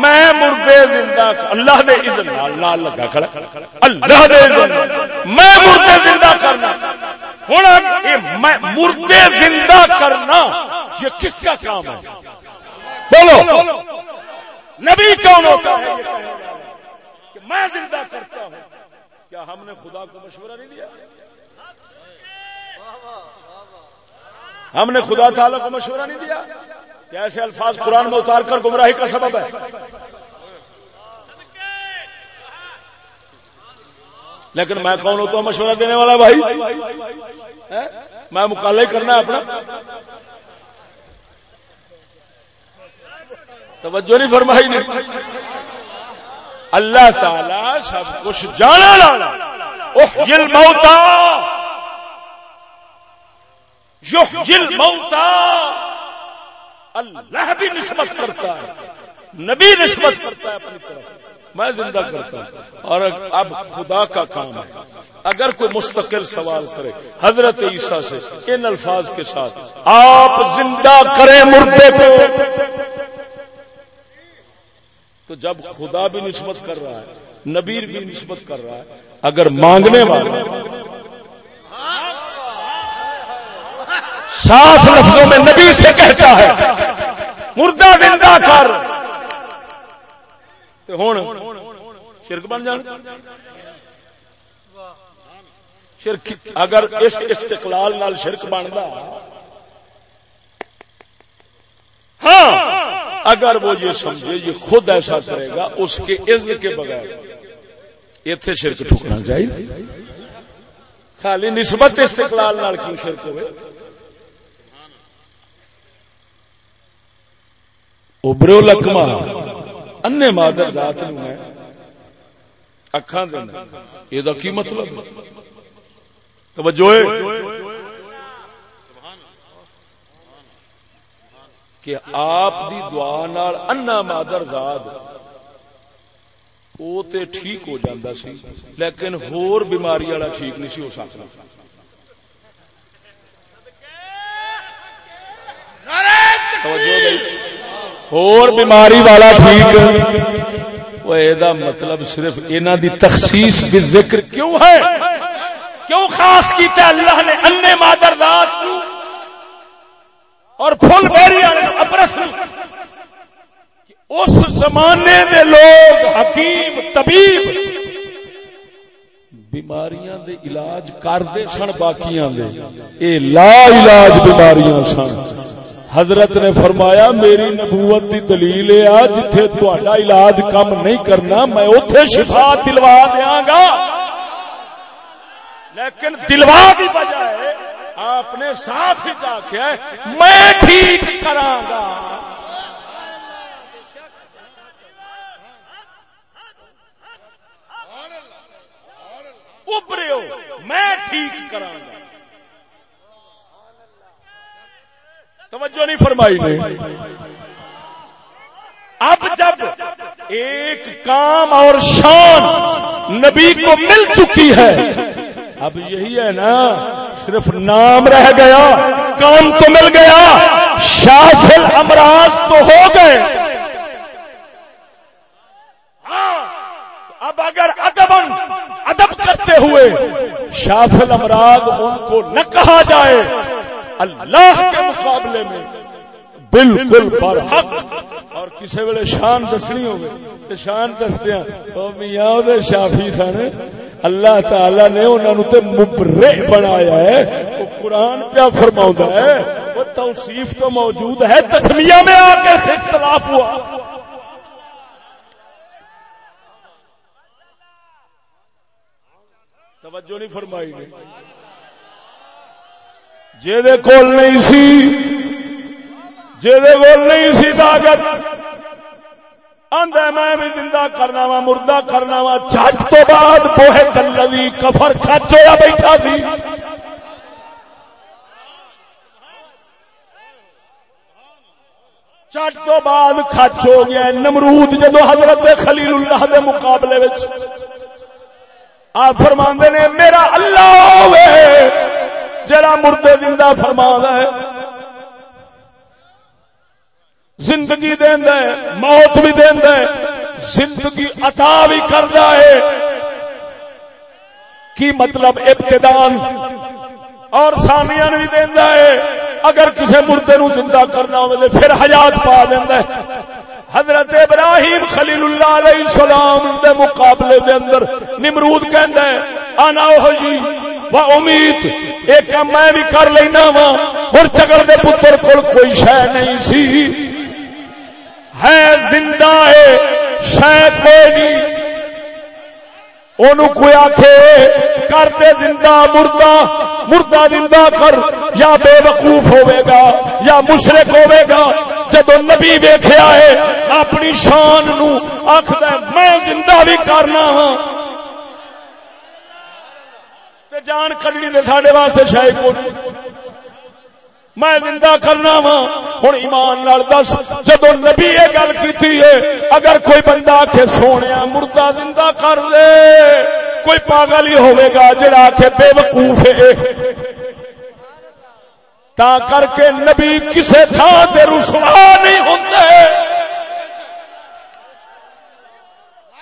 S1: میں مردے زندہ اللہ دے اذن نال لگا کھڑا اللہ دے اذن میں مردے زندہ کرنا ہوں میں مردے زندہ کرنا یہ کس کا کام ہے؟ بولو نبی کون ہوتا ہے؟ میں زندہ کرتا ہوں۔ کیا ہم نے خدا کو مشورہ نہیں دیا؟ ہم نے خدا تعالی کو مشورہ نہیں دیا؟ کیا ایسے الفاظ قرآن میں اتار کر گمراہی کا سبب ہے۔ لیکن میں کون ہوتا ہوں مشورہ دینے والا بھائی؟ میں مکالے کرنا ہے اپنا۔ توجہ نہیں فرمائی نہیں اللہ تعالی سب کچھ جانا لانا جل موتا جل موتا اللہ بھی نسبت کرتا ہے۔ نبی نسبت کرتا ہے اپنی طرف۔ میں زندہ کرتا ہوں۔ اور اب خدا کا کام ہے۔ اگر کوئی مستقل سوال کرے حضرت عیسیٰ سے ان الفاظ کے ساتھ، آپ زندہ کریں مردے کو۔ تو جب خدا بھی نسبت کر رہا ہے، نبیر بھی نسبت کر رہا ہے، اگر مانگنے والا صاف لفظوں میں نبی سے کہتا ہے مردہ زندہ کر۔ ہوں شرک بن جان۔ شرک اگر اس استقلال نال شرک بنتا ہاں اگر وہ یہ سمجھے، یہ خود ایسا کرے گا، اس کے عزم کے بغیر اتنے شرک ٹھکنا چاہیے۔ خالی نسبت استقلال نال کی شرک ہوئے۔ ابرو لکما ان مادر ذات نو ہے اکھان دینا یہ کی مطلب توجہ کہ آپ دی دعا نال انا مادر زاد او تے ٹھیک ہو جاندا سی لیکن ہور بیماری والا ٹھیک نہیں سی ہو سکتا اور بیماری والا ٹھیک وہ یہ مطلب صرف انہ دی تخصیص بھی ذکر کیوں ہے کیوں خاص کیتا اللہ نے انے مادر رات اور پھول بیری ابرس اس زمانے دے لوگ حکیم طبیب بیماریاں دے علاج کردے سن باقیاں دے اے لا علاج بیماریاں سن حضرت نے فرمایا، میری نبوت دی دلیل ہے جتھے تہاڈا علاج کم نہیں کرنا، میں اوتھے شفا دلوا دیاں گا. لیکن دلوا دی بجائے آپ نے صاف ہی آخیا میں ٹھیک کراں گا. ابرے میں ٹھیک کراں گا. توجہ نہیں فرمائی نے۔ اب جب ایک کام اور شان نبی کو مل چکی ہے، اب یہی ہے نا، صرف نام رہ گیا، کام تو مل گیا شافل امراض تو ہو گئے۔ ہاں، اب اگر ادب ادب کرتے ہوئے شافل امراض ان کو نہ کہا جائے اللہ کے مقابلے میں بالکل پر حق اور کسی ویلے شان دسنی ہوگی شان دسدیا میاں شافی سن، اللہ تعالی نے انہوں تے مبرے بنایا ہے۔ وہ قرآن پیا فرما ہے، وہ توصیف تو موجود ہے تسمیہ میں آ کے اختلاف ہوا۔ توجہ نہیں فرمائی نہیں جہدے کول نہیں سی جہدے کول نہیں سی طاقت۔ آندا میں بھی زندہ کرنا وا، مردہ کرنا وا۔ جھٹ تو بعد بوہے کلوی کفر کھچ ہویا بیٹھا سی۔ چٹ تو بعد کچ ہو گیا نمرود جدو حضرت خلیل اللہ دے مقابلے وچ۔ آپ فرماندے نے، میرا اللہ ہوئے۔ جڑا مردے زندہ فرما ہے، زندگی دینا ہے، موت بھی دینا ہے، زندگی عطا بھی کرتا ہے۔ کی مطلب ابتدان اور سانیاں بھی دینا ہے، اگر کسی مردے نو زندہ کرنا ہو پھر حیات پا دینا ہے۔ حضرت ابراہیم خلیل اللہ علیہ السلام دے مقابلے دے اندر نمرود کہندا ہے انا او جی وا امید، ایک میں بھی کر لینا وا، اور چگڑ دے پتر کول کوئی شے نہیں سی۔ ہے زندہ ہے، شے کوئی نہیں۔ اونو کوئی آکھے کر دے زندہ مردہ مردہ زندہ کر، یا بے وقوف ہوئے گا، یا مشرق ہوئے گا۔ جدو نبی ویکھیا ہے، اپنی شان نو آخر میں زندہ بھی کرنا ہاں۔ جان کڈنی دے ساڈے واسطے شاید کو میں زندہ کرنا وا۔ ہوں ایمان نال دس جدو نبی یہ گل کی اگر کوئی بندہ آخ سونے مردہ زندہ کر دے کوئی پاگل ہی ہوئے گا جڑا آخ بے وقوف ہے۔ تا کر کے نبی کسے تھان سے رسوا نہیں ہوں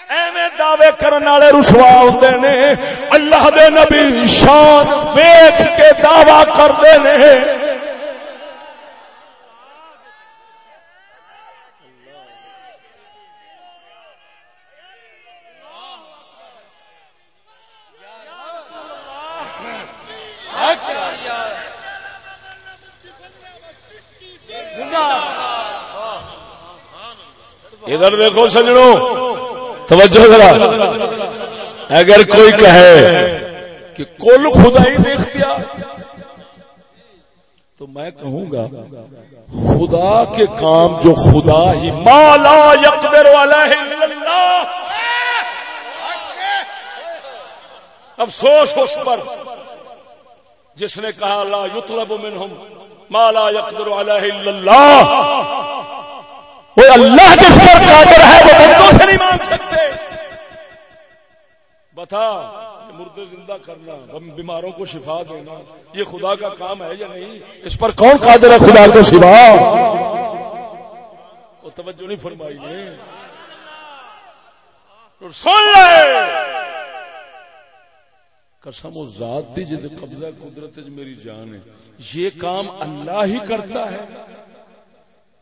S1: ایویں دعوے والے رسوا ہوتے نے۔ اللہ دے نبی شان ویخ کے دعوی کرتے نے۔ ادھر دیکھو سجڑوں توجہ ذرا۔ اگر کوئی کہے کہ کل خدائی دیکھتیا تو میں کہوں گا، خدا کے کام جو خدا ہی مالا یقدر والا ہے افسوس اس پر، جس نے کہا لا یطلب منہم مالا یقدر والا ہے اللہ۔ وہ اللہ جس پر قادر ہے وہ بندوں سے نہیں مانگ سکتے۔ بتا مردے زندہ کرنا بیماروں کو شفا دینا، یہ خدا کا کام ہے یا نہیں؟ اس پر کون قادر ہے خدا کو سوا توجہ نہیں فرمائی نے سن لے۔ قسم و ذات دی جد قبضہ قدرت میری جان ہے، یہ کام اللہ ہی کرتا ہے۔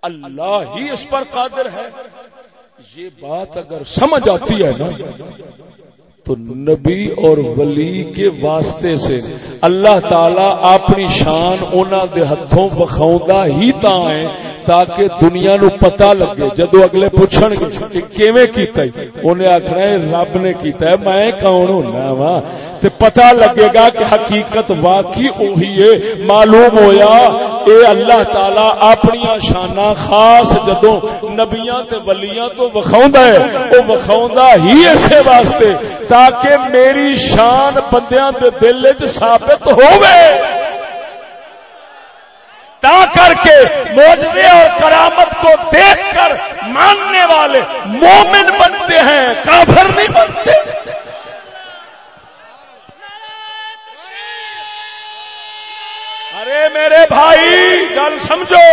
S1: اللہ ہی اس پر قادر ہے۔ یہ بات اگر سمجھ آتی ہے نا، تو نبی اور ولی کے واسطے سے اللہ تعالی اپنی شان انہوں دے ہاتھوں بخاؤں ہی تا ہے، تاکہ دنیا نو پتہ لگے۔ جدو اگلے پوچھن گے کہ کیویں کیتا ہے، انہیں آکھنا ہے رب نے کیتا ہے۔ میں کون ہونا وا؟ تے پتہ لگے گا کہ حقیقت واقعی وہی ہے، معلوم ہویا اے اللہ تعالی اپنی شاناں خاص جدوں نبیاں تے ولیاں تو وکھاوندا ہے، او وکھاوندا ہی اسے واسطے تاکہ میری شان بندیاں دے دل وچ ثابت ہووے۔ تا کر کے موجے اور کرامت کو دیکھ کر ماننے والے مومن بنتے ہیں، کافر نہیں بنتے۔ ارے میرے بھائی، گل سمجھو۔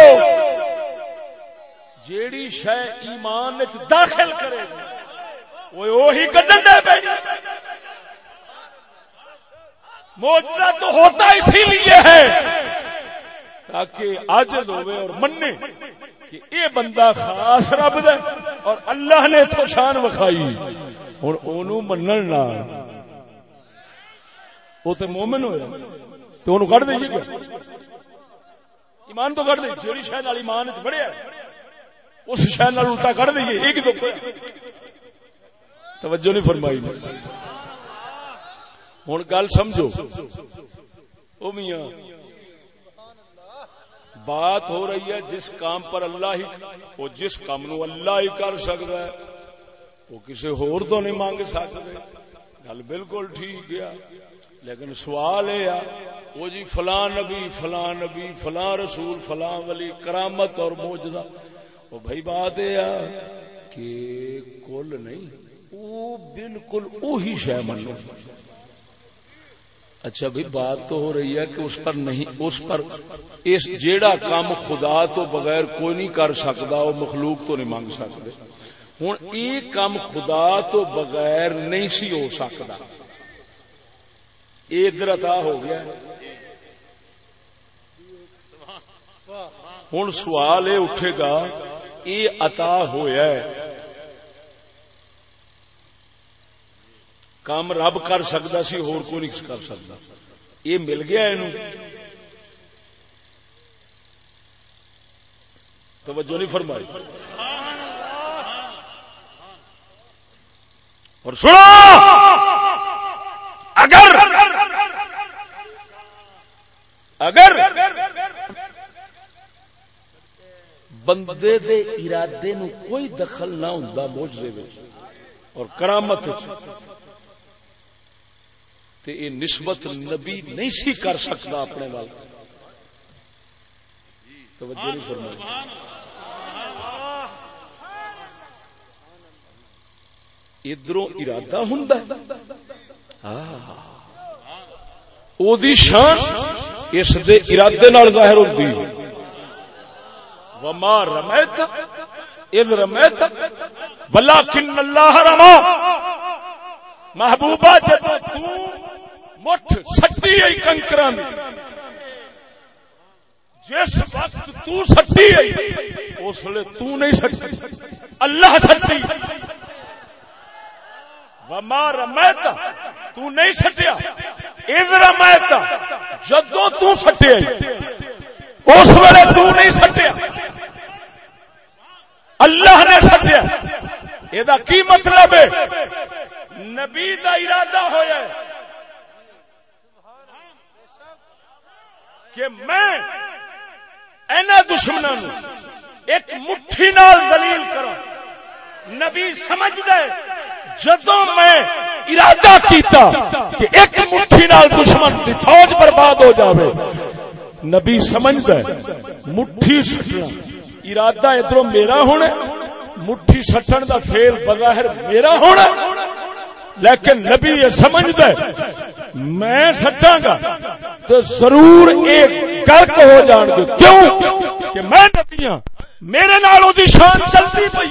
S1: جیڑی شہ ایمان داخل کرے وہی کڈن دے پہ موجہ تو ہوتا اسی لیے ہے، تاکہ آج ہوئے اور مننے کہ اے بندہ خاص رب دے اور اللہ نے تو شان وکھائی۔ ہوں اونوں منن نال۔ وہ تے مومن ہویا تو اونوں کڈ دئیے گا ایمان تو کڈ دے، جیڑی شے نال ایمان وچ بڑھیا اس شے نال الٹا کڈ دئیے، ایک تو توجہ نہیں فرمائی۔ ہوں گل سمجھو۔ او میاں، بات ہو رہی ہے جس کام پر اللہ ہی وہ جس کام نو اللہ ہی کر سکتا ہے وہ کسی ہور تو نہیں مانگ سکتے گل بالکل ٹھیک ہے۔ لیکن سوال یہ وہ جی فلاں نبی فلاں نبی، فلاں رسول، فلاں ولی کرامت اور موجزہ وہ بھائی بات یہ کہ کل نہیں، وہ بالکل وہی شہ منو۔ اچھا بھی بات تو ہو رہی ہے کہ اس پر نہیں، اس پر اس جیڑا کام خدا تو بغیر کوئی نہیں کر سکتا، وہ مخلوق تو نہیں مانگ سکتے۔ ہوں یہ کام خدا تو بغیر نہیں سی ہو سکتا۔ یہ ادھر عطا ہو گیا۔ ہوں سوال یہ اٹھے گا یہ عطا ہویا ہے۔ کام رب کر سکتا سی، ہور کوئی نہیں کر سکتا۔ یہ مل گیا توجہ نہیں فرمائی۔ اور سنو! اگر اگر بندے دے ارادے نو کوئی دخل نہ ہوں موجے اور کرامت تے یہ نسبت نبی نہیں سی کر سکتا اپنے وال۔ توجہ نہیں فرمائی۔ ادھروں ارادہ ہوں شان اس دے ارادے نال ظاہر ہوتی وما رمیت اذ رمیت ولکن اللہ رما محبوبہ جب تو مٹھ سٹی آئی کنکر جس وقت تو سٹی آئی، اس لیے تو نہیں سٹی، اللہ سٹی۔ وما رمیتا تو نہیں سٹیا۔ اذ رمیتا جدو تو سٹی آئی اس ویلے تو نہیں سٹیا۔ اللہ نے سٹیا۔ یہ کی مطلب ہے؟ نبی دا ارادہ ہویا ہے۔ کہ میں اینا دشمنوں ایک مٹھی نال دلیل کروں نبی سمجھ دے جدو میں ارادہ کیتا کہ ایک مٹھی نال دشمن دی فوج برباد ہو جاوے، نبی سمجھ دے مٹھی سٹنا۔ ارادہ ادھر میرا ہونا مٹھی سٹن دا فیل بظاہر میرا ہونا لیکن نبی یہ سمجھ دے میں سٹا گا تو ضرور ایک گرک ہو جان گے۔ کیوں؟ کہ میں نبی ہوں میرے نال دی شان چلتی پئی۔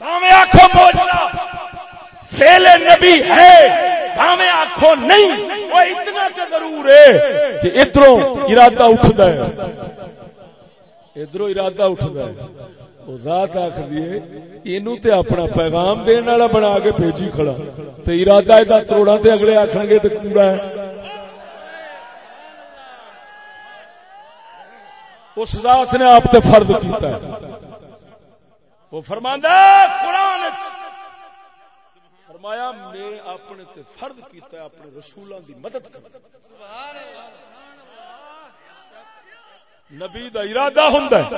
S1: بھاویں آخو موجنا فیل نبی ہے بھاویں آخو نہیں۔ وہ اتنا تو ضرور ہے کہ ادھروں ارادہ اٹھتا ہے۔ ادھروں ارادہ اٹھتا ہے۔ وہ ذات آخری ہے اینو تے اپنا پیغام دین والا بنا کے بھیجی کھڑا۔ تے ارادہ ادا تروڑا تے اگلے آخر گے تے کوڑا ہے۔ اس ذات نے آپ تے فرض کیتا ہے۔ وہ فرماندا قرآن فرمایا، میں اپنے تے فرض کیتا ہے، اپنے رسولاں دی مدد کر نبی دا ارادہ ہوندا ہے۔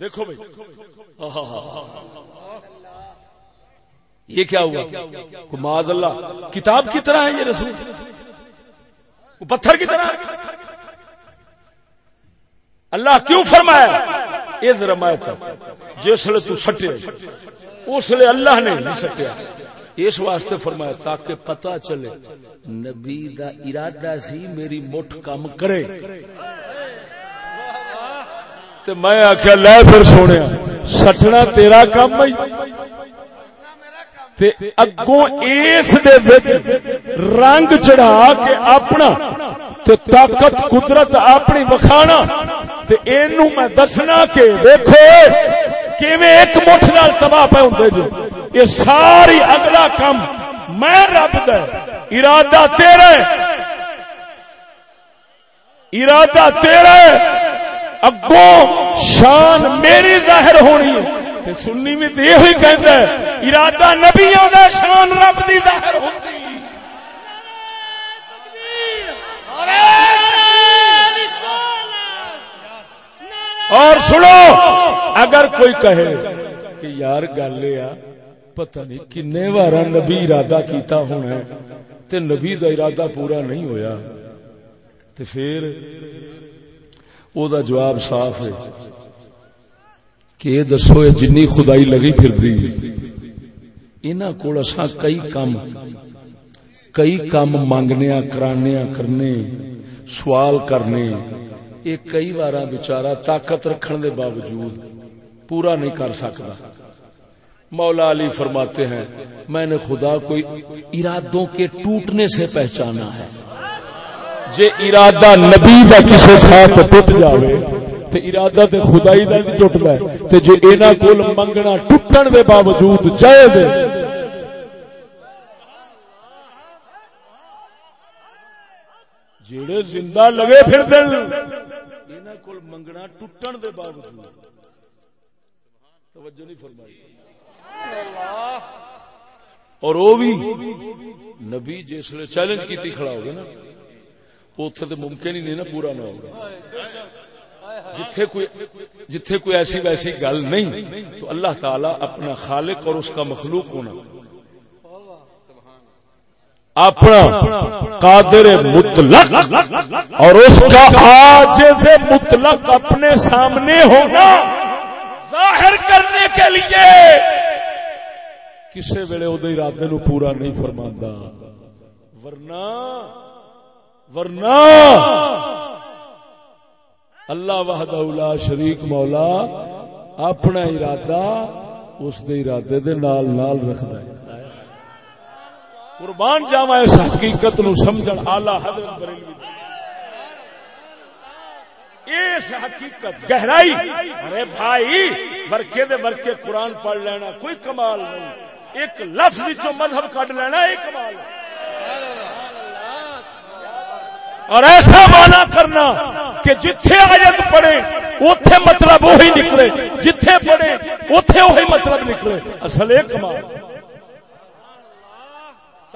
S1: دیکھو بھائی۔ ہاں، ہاں، ہاں، یہ کیا ہوا؟ معاذ اللہ، کتاب کی طرح ہے یہ رسول۔ پتھر کی طرح۔ اللہ کیوں فرمایا؟ یہ رمایت جس لیے تو سٹے، اس لیے اللہ نے نہیں سٹیا۔ اس واسطے فرمایا، تاکہ پتا چلے، نبی دا ارادہ سی میری مٹھ کام کرے۔ تو میں آخیا لے پھر سونے، سٹنا تیرا کام ہی اگوں اس دے وچ رنگ چڑھا کے اپنا تو طاقت، قدرت اپنی وکھانا۔ تے اینو میں دسنا کہ دیکھو کیویں ایک مٹھ نال تباہ پے ہوندے جو؟ یہ ساری اگلا کم میں رب دا ارادہ تیرا ارادہ تیرا اگوں شان میری ظاہر ہونی ہے۔ تے سنی بھی تو یہ کہتا ہے، ارادہ نبیوں دا شان رب دی ظاہر ہوتی اور سنو، اگر کوئی کہے کہ یار گل یہ پتہ نہیں کنے بار نبی ارادہ کیتا ہونا ہے، تے نبی دا ارادہ پورا نہیں ہویا، تے پھر او دا جواب صاف ہے کہ یہ دسو، یہ جنی خدائی لگی پھر دی انہاں کول اساں کئی کام کئی کام مانگنے کرانے، کرنے، سوال کرنے یہ کئی بار بچارا طاقت رکھنے دے باوجود پورا نہیں کر سکتا۔ مولا علی فرماتے ہیں، میں نے خدا کو ارادوں کے ٹوٹنے سے پہچانا ہے۔ جے ارادہ نبی کا کسی ساتھ ٹوٹ جاوے، تے ارادہ تے خدائی دا نہیں ٹوٹدا ہے۔ تے جے انہاں کول منگنا ٹوٹن دے باوجود جائز ہے۔ جڑے زندہ لگے پھر دل۔ کول منگنا ٹوٹن دے باوجود۔ توجہ نہیں فرمائی۔ اور وہ بھی نبی جس لیے چیلنج کیتی کھڑا ہوگا نا اتنے تو ممکن ہی نہیں نا پورا نہ ہوگا۔ جتھے کوئی جتھے کوئی ایسی ویسی گل نہیں، تو اللہ تعالی اپنا خالق اور اس کا مخلوق ہونا۔ اپنا قادر مطلق اور اس کا عاجز مطلق اپنے سامنے ہونا ظاہر کرنے کے لیے کسی ویلے ادھر ارادے نو پورا نہیں فرما ورنہ ورنہ اللہ وحدہ لا شریک مولا اپنا ارادہ اس دے ارادے دے نال نال رکھدا ہے۔ قربان جاوا اس حقیقت نو سمجھن اعلی حضرت بریلوی اس حقیقت گہرائی، ارے بھائی برکے دے برکے قرآن پڑھ لینا کوئی کمال نہیں۔ ایک لفظ چو مذہب کٹ لینا ایک کمال اور ایسا مانا کرنا کہ جتھے آیت پڑھے اتے مطلب وہی نکلے۔ جتھے پڑھے اتے وہی مطلب نکلے۔ اصل ایک کمال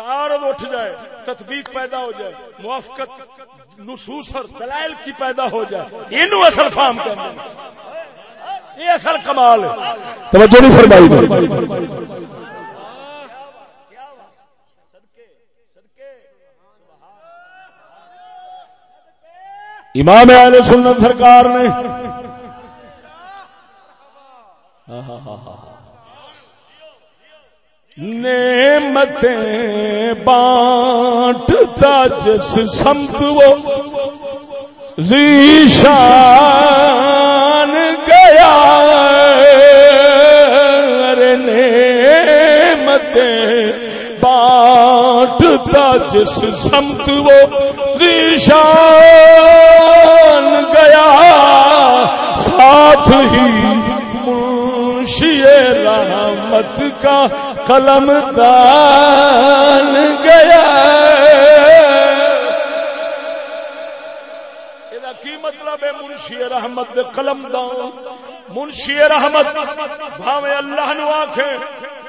S1: تعارض اٹھ جائے، تطبیق پیدا ہو جائے، موافقت، نصوص اور دلائل کی پیدا ہو جائے۔ یہ اصل فام کرنا یہ اصل کمال ہے۔ توجہ نہیں فرمائی امام اہل سنت سرکار نے ہاں ہاں ہاں ہاں نعمتیں بانٹتا جس سمت وہ ذیشان گیا نعمت بانٹتا جس سمت وہ ذیشان رحمت کا قلم دان گیا۔ کی مطلب ہے منشی رحمت قلم دان؟ منشی رحمت بھاوے اللہ نو آکھے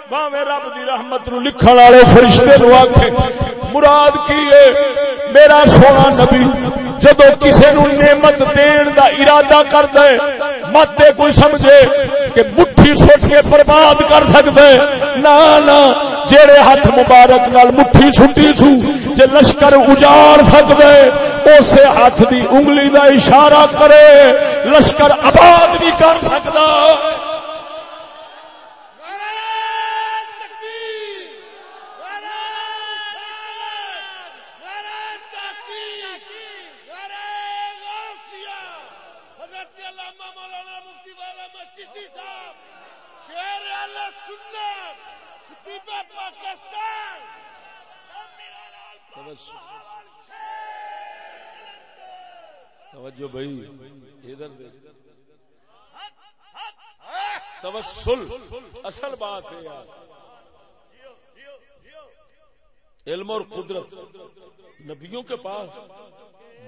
S1: بھاوے رب دی رحمت نو لکھن والے فرشتے نو آکھے مراد کی ہے؟ میرا سونا نبی، جدو کسی نو نعمت دین دا ارادہ کر دے مت کوئی سمجھے۔ کے مٹھی سٹ کے برباد کر سکتے نہ نہ ہاتھ مبارک نال مٹھی سٹی سو، جے لشکر اجاڑ سکتے اسے ہاتھ دی انگلی دا اشارہ کرے، لشکر آباد بھی کر سکتا توجہ بھائی، ادھر توسل، اصل بات ہے یار۔ علم اور قدرت، نبیوں کے پاس،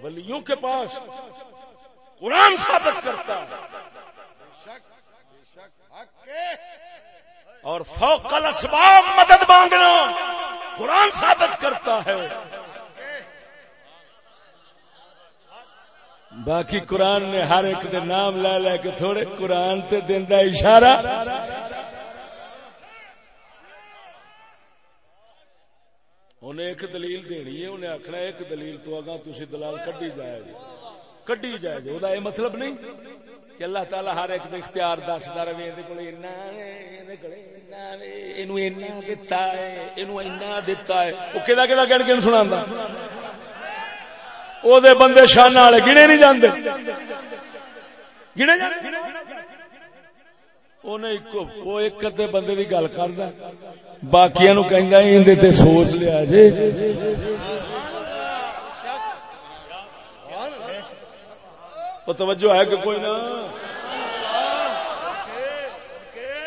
S1: ولیوں کے پاس قرآن ثابت کرتا اور فوق الاسباب مدد مانگنا قرآن ثابت کرتا ہے۔ باقی قرآن نے ہر ایک دے نام لے لے کے تھوڑے قرآن تے دا اشارہ۔ انہیں ایک دلیل دینی ہے، انہیں آخنا ایک دلیل تو اگاں تھی دلال کڈی جائے گی۔ کڈی جائے گی وہ مطلب نہیں کہ اللہ تعالی ہر ایک دے اختیار دستا رہے دتا ہے دتا ہے۔ وہ کہ گن گن سنا او دے بندے شان والے گنے نہیں جاندے۔ گنے ایک ادے بندے کی گل کردا باقی نو سوچ لیا جی وہ توجہ ہے کہ کوئی نہ۔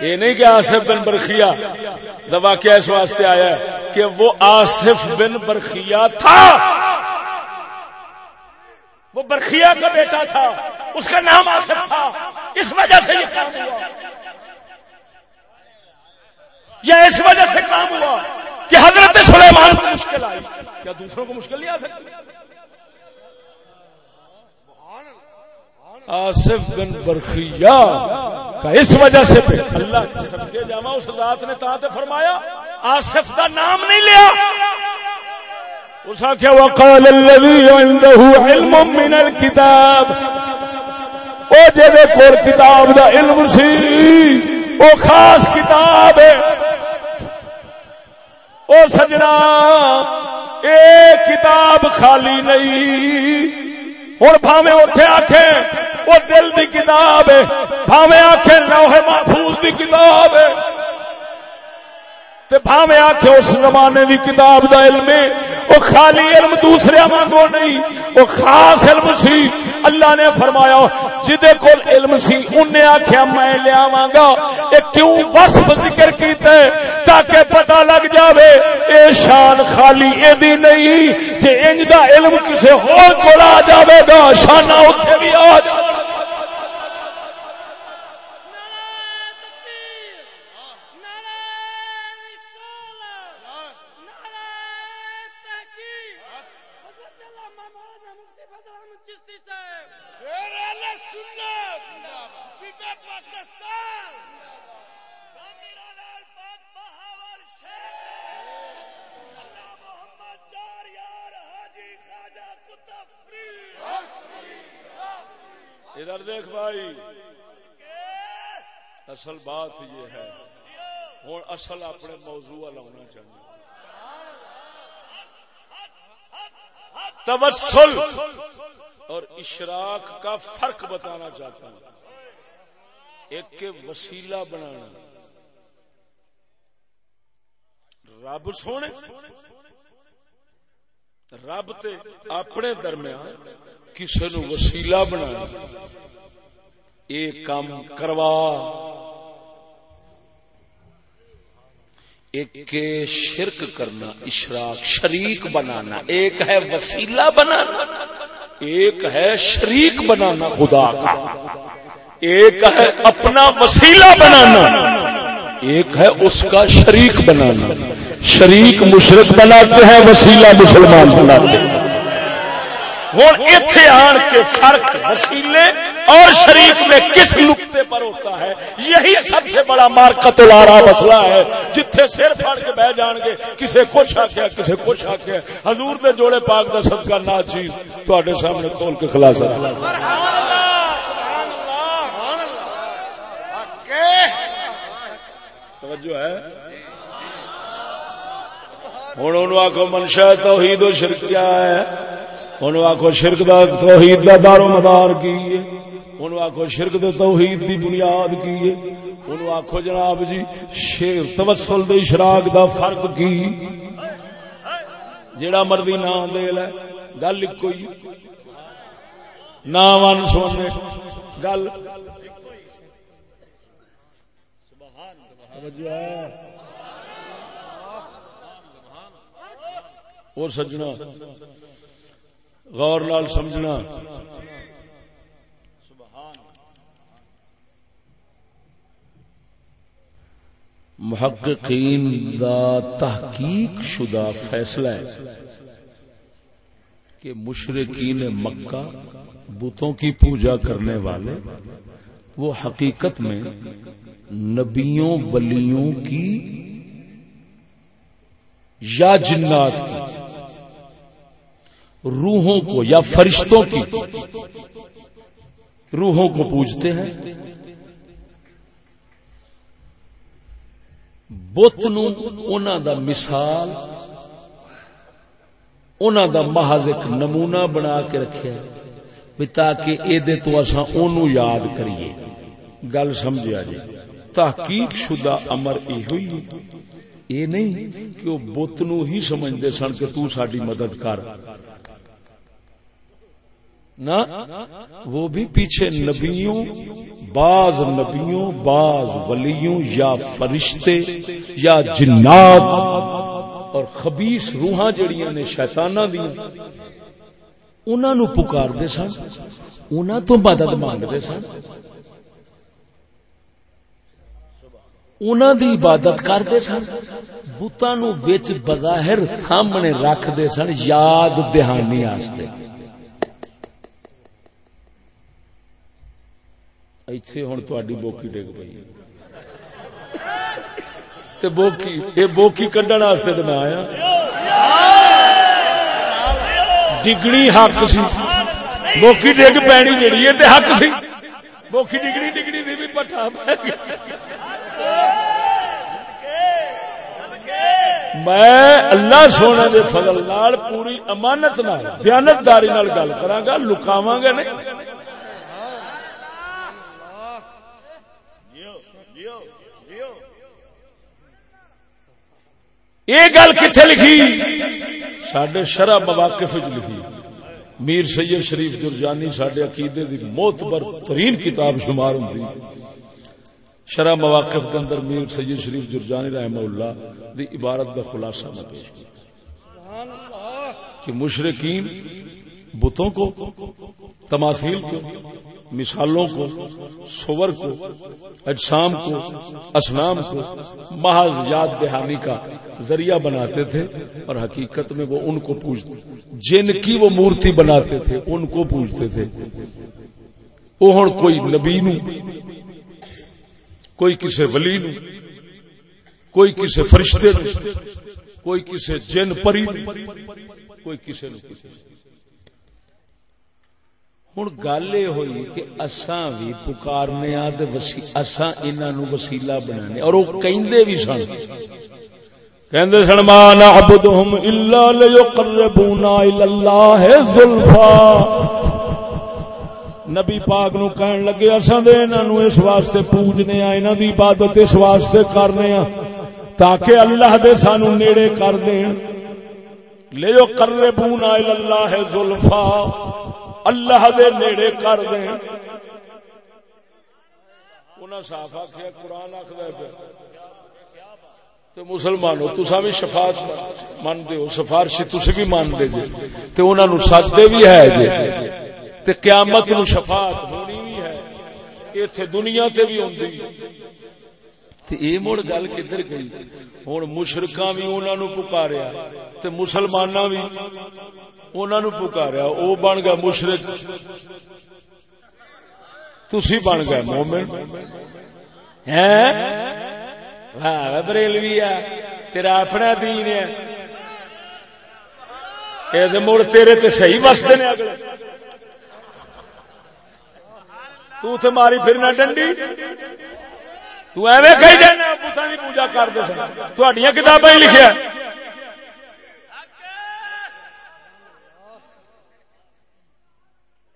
S1: یہ نہیں کہ آصف بن برخیا دبا اس واسطے آیا ہے کہ وہ آصف بن برخیا تھا۔ وہ برخیا کا بیٹا تھا، اس کا نام آصف تھا۔ اس وجہ سے یہ کام ہوا۔ یا اس وجہ سے کام ہوا کہ حضرت سلیمان کو مشکل آئی۔ کیا دوسروں کو مشکل نہیں آ سکتی؟ آصف بن برخیا کا اس وجہ سے اللہ کے جامع اس ذات نے تا فرمایا۔ آصف کا نام نہیں لیا۔ اس آخیا وقال الذي عنده علم من الكتاب۔ او جے کول کتاب دا علم سی، او خاص کتاب ہے۔ او سجنا، اے کتاب خالی نہیں۔ ہوں بھاوے اتے آخے وہ دل دی کتاب ہے۔ بھاوے آخے لوہ محفوظ دی کتاب ہے۔ بھاوے آخ اس زمانے دی کتاب دا علم ہے۔ وہ خالی علم دوسرے مانگو نہیں، وہ خاص علم سی۔ اللہ نے فرمایا، جدے کول علم سی، انہیں آخیا میں لیا گا۔ یہ کیوں وصف ذکر کیتا ہے تاکہ پتہ لگ جاوے، اے شان خالی اے دی نہیں، جے انج دا علم کسے ہور کول آ جاوے گا، شانہ اتنے بھی آ جاوے۔ ادھر اصل بات یہ ہے، ہوں اصل اپنے موضوع لاؤنا چاہیے۔ تبسل اور اشراق کا فرق بتانا چاہتا ہوں۔ ایک کے وسیلہ بنانا۔ رب سونے، رب تے اپنے درمیان کسی نو وسیلہ بنا یہ کام کروا۔ ایک شرک کرنا، اشراق، شریک بنانا۔ ایک ہے وسیلہ بنانا۔ ایک ہے شریک بنانا خدا کا۔ ایک ہے اپنا وسیلہ بنانا۔ ایک ہے اس کا شریک بنانا۔ شریک مشرق بناتے ہیں، وسیلہ مسلمان بناتے ہیں۔ ہوں اتے آن کے فرق وسیلے اور شریف میں کس نقطے پر ہوتا ہے؟ یہی سب سے بڑا مارکت لارا مسئلہ ہے۔ جتھے سر پھاڑ کے بہ جان گے، کسے کچھ آخیا کسے کچھ آخیا حضور دے جوڑے پاک دا صدقہ نہ چیز تھوڑے سامنے کھول کے خلاصہ۔ توجہ ہے؟ ہوں انہوں آخو منشا توحید و شرک کیا ہے۔ انہوں آخو شرک دا توحید دا دارو مدار کی انہوں آخو شرک دے توحید دی بنیاد کی انہوں آخو جناب جی شیر توسل دے اشراق دا فرق کی۔ جیڑا مرضی نام دے لے، گل ایک کوئی نام ون سونے، گل۔ اور سجنا۔ غور لال سمجھنا۔ محققین دا تحقیق شدہ فیصلہ ہے کہ مشرقین مکہ بتوں کی پوجا کرنے والے وہ حقیقت میں نبیوں ولیوں کی یا جنات کی۔ روحوں کو یا فرشتوں کی روحوں کو پوجتے ہیں؟ بت نو دا مثال دا محض ایک نمونہ بنا کے رکھے تاکہ اے دے تو اصا یاد کریے۔ گل سمجھا جی۔ تحقیق شدہ امر یہ ہوئی یہ نہیں کہ وہ بت نو ہی سمجھتے سن کہ تو مدد کر۔ نہ وہ بھی پیچھے نبیوں، بعض نبیوں، بعض ولیوں، یا فرشتے، یا جنات، اور خبیس روحاں جڑیاں نے شیطانہ دیا انہوں نو پکار دے سن انہوں تو مدد مانگ دے سن۔ انہوں دی عبادت کرتے سن بتان بظاہر سامنے رکھتے سن، یاد دہانی آستے۔ ایتھے ہوں تاری بوکی ڈگ پی بوکی یہ بوکی کڈن واسطے تو میں آیا۔ ڈگنی حق سی۔ بوکی ڈگ پینی جیڑی ہے حق سی۔ بوکی ڈگنی ڈگنی دی بھی پٹا پہ میں اللہ سونے دے فضل نال پوری امانت نال دیانت داری نال گل کراں گا، لکاواں گا نہیں یہ گل کتنے لکھی؟ سڈے شرح مواقف لکھی۔ میر سید شریف جرجانی سڈے عقیدے کی موتبر ترین کتاب شمار ہوں شرح مواقف کے اندر میر سید شریف جرجانی رحمہ اللہ دی عبارت کا خلاصہ میں پیش کیا۔ کہ مشرقین بتوں کو، تماثیل کو مثالوں کو سور کو، اجسام کو، اسنام کو محض یاد دہانی کا ذریعہ بناتے تھے اور حقیقت میں وہ ان کو پوجتے، جن کی وہ مورتی بناتے تھے ان کو پوجتے تھے۔ وہ ہوں کوئی نبی نو، کوئی کسی ولی نو، کوئی کسی فرشتے نو، کوئی کسی جن پری کوئی کسی نو کسی ہوں گل یہ ہوئی کہ اساں بھی پکارنے اساں انہاں نو وسیلہ بنانے اور وہ کہندے بھی سن کہندے سن ما نعبدهم الا ليقربونا الى الله زلفا نبی پاک نو کہن لگے اساں دے انہاں نو اس واسطے پوجنے آ انہاں دی عبادت اس واسطے کرنے آ تاکہ اللہ دے سانو نیڑے کر دین لے جو قربونا الی اللہ زلفا اللہ دے نیڑے کر دین انہاں صاف آکھیا، قرآن آکھدا پیا تو مسلمانو تسا بھی شفاعت مانتے ہو، سفارشی تسی بھی مانتے جے۔ تے انہاں نو سجدے بھی ہے جے۔ تے قیامت نو شفاعت ہونی بھی ہے۔ ایتھے دنیا تے بھی ہوندی۔ تے اے مڑ گل کدھر گئی؟ ہن مشرکاں بھی انہاں نو پکاریا۔ تے مسلماناں بھی انہاں نو پکاریا، او بن گیا مشرک۔ تسی بن گئے مومن۔ ہیں؟ بریلوی ہے۔ تیرا اپنا دین ہے۔ یہ مڑ تیرے تے صحیح وستے نے تو تے ماری پھرنا ڈنڈی۔ تو ایویں کہی جانا بتاں دی پوجا کردے سن۔ تہاڈیاں کتاباں ہی لکھیا۔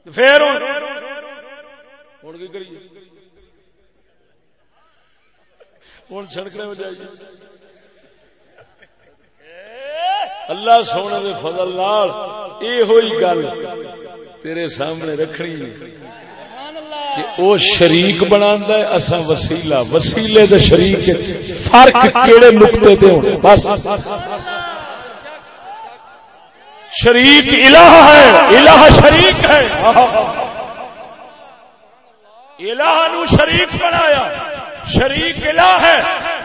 S1: پھر ہوں۔ کی کریے؟ ہوں سڑکنے میں جائیے۔ اللہ سونے دے فضل نال اے ہوئی گل تیرے سامنے رکھنی کہ او شریک بنا ہے اسا وسیلہ، وسیلے دے شریک فرق کیڑے نقطے تے ہونے بس۔ شریک الہ ہے، الہ شریک ہے۔ الہ نو شریک بنایا۔ شریک الہ ہے،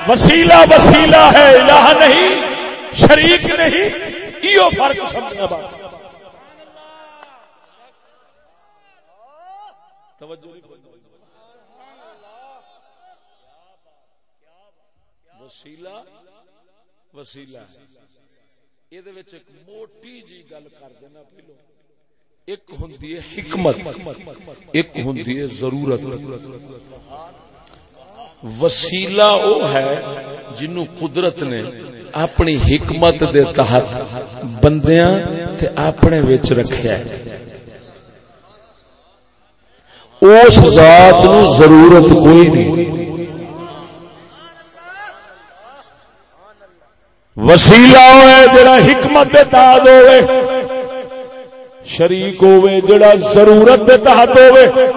S1: وسیلہ وسیلہ ہے، الہ نہیں، شریک نہیں یہ فرق سمجھنا بات۔ وسیلہ وسیلہ یہ موٹی جی گل کر دینا پہلو ایک ہوں حکمت ایک ہوں ضرورت وسیلہ او ہے جنو قدرت نے اپنی حکمت دے تحت بندیاں تے اپنے وچ رکھیا ہے اس ذات نو ضرورت کوئی نہیں وسیلہ ہوئے، جڑا حکمت دے تحت ہوئے، شریک ہوئے، جڑا ضرورت دے تحت ہوئے۔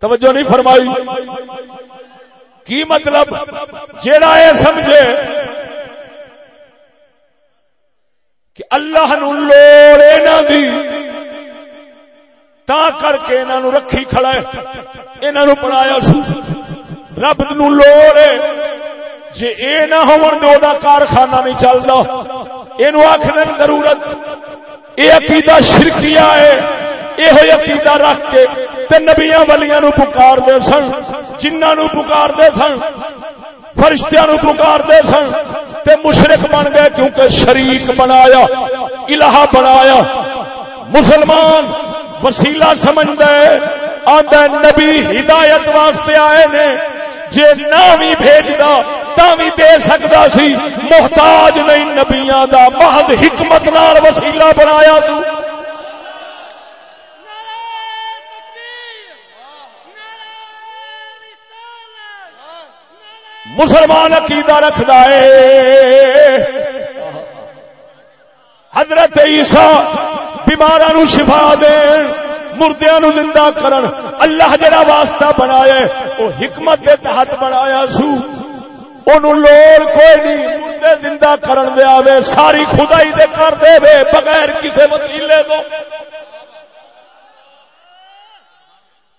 S1: توجہ نہیں فرمائی؟ کی مطلب؟ جیڑا یہ سمجھے کہ اللہ نو لوڑ نہ دی، تا کر کے انہاں نو رکھی کھڑا ہے، انہاں نو بنایا سو۔ رب نو لوڑ ہے۔ جے اے نہ ہون تے دا کارخانہ نہیں چلدا۔ اینو آکھن ضرورت۔ اے عقیدہ شرکیہ ہے۔ یہ عقیدہ رکھ کے تے نبیاں ولیاں نو پکار دے سن، جنہاں نو پکار دے سن، فرشتیاں نو پکار دے سن۔ تے مشرک بن گئے کیونکہ شریک بنایا الہ بنایا۔ مسلمان وسیلہ سمجھدا ہے آندا نبی ہدایت واسطے آئے نے۔ جے نہ بھی بھیجدا تا بھی دے سکدا سی۔ محتاج نہیں نبیاں دا، محض حکمت نال وسیلہ بنایا تو۔ مسلمان عقیدہ رکھدا ہے۔ حضرت عیسیٰ بیماراں نو شفا دین۔ مردیاں نو زندہ کرن۔ اللہ جڑا واسطہ بنایا او حکمت دے تحت بنایا سو۔ اونوں لوڑ کوئی نہیں، مردے زندہ کرن دے آوے، ساری خدائی دے کر دے وے، بغیر کسے وسیلے تو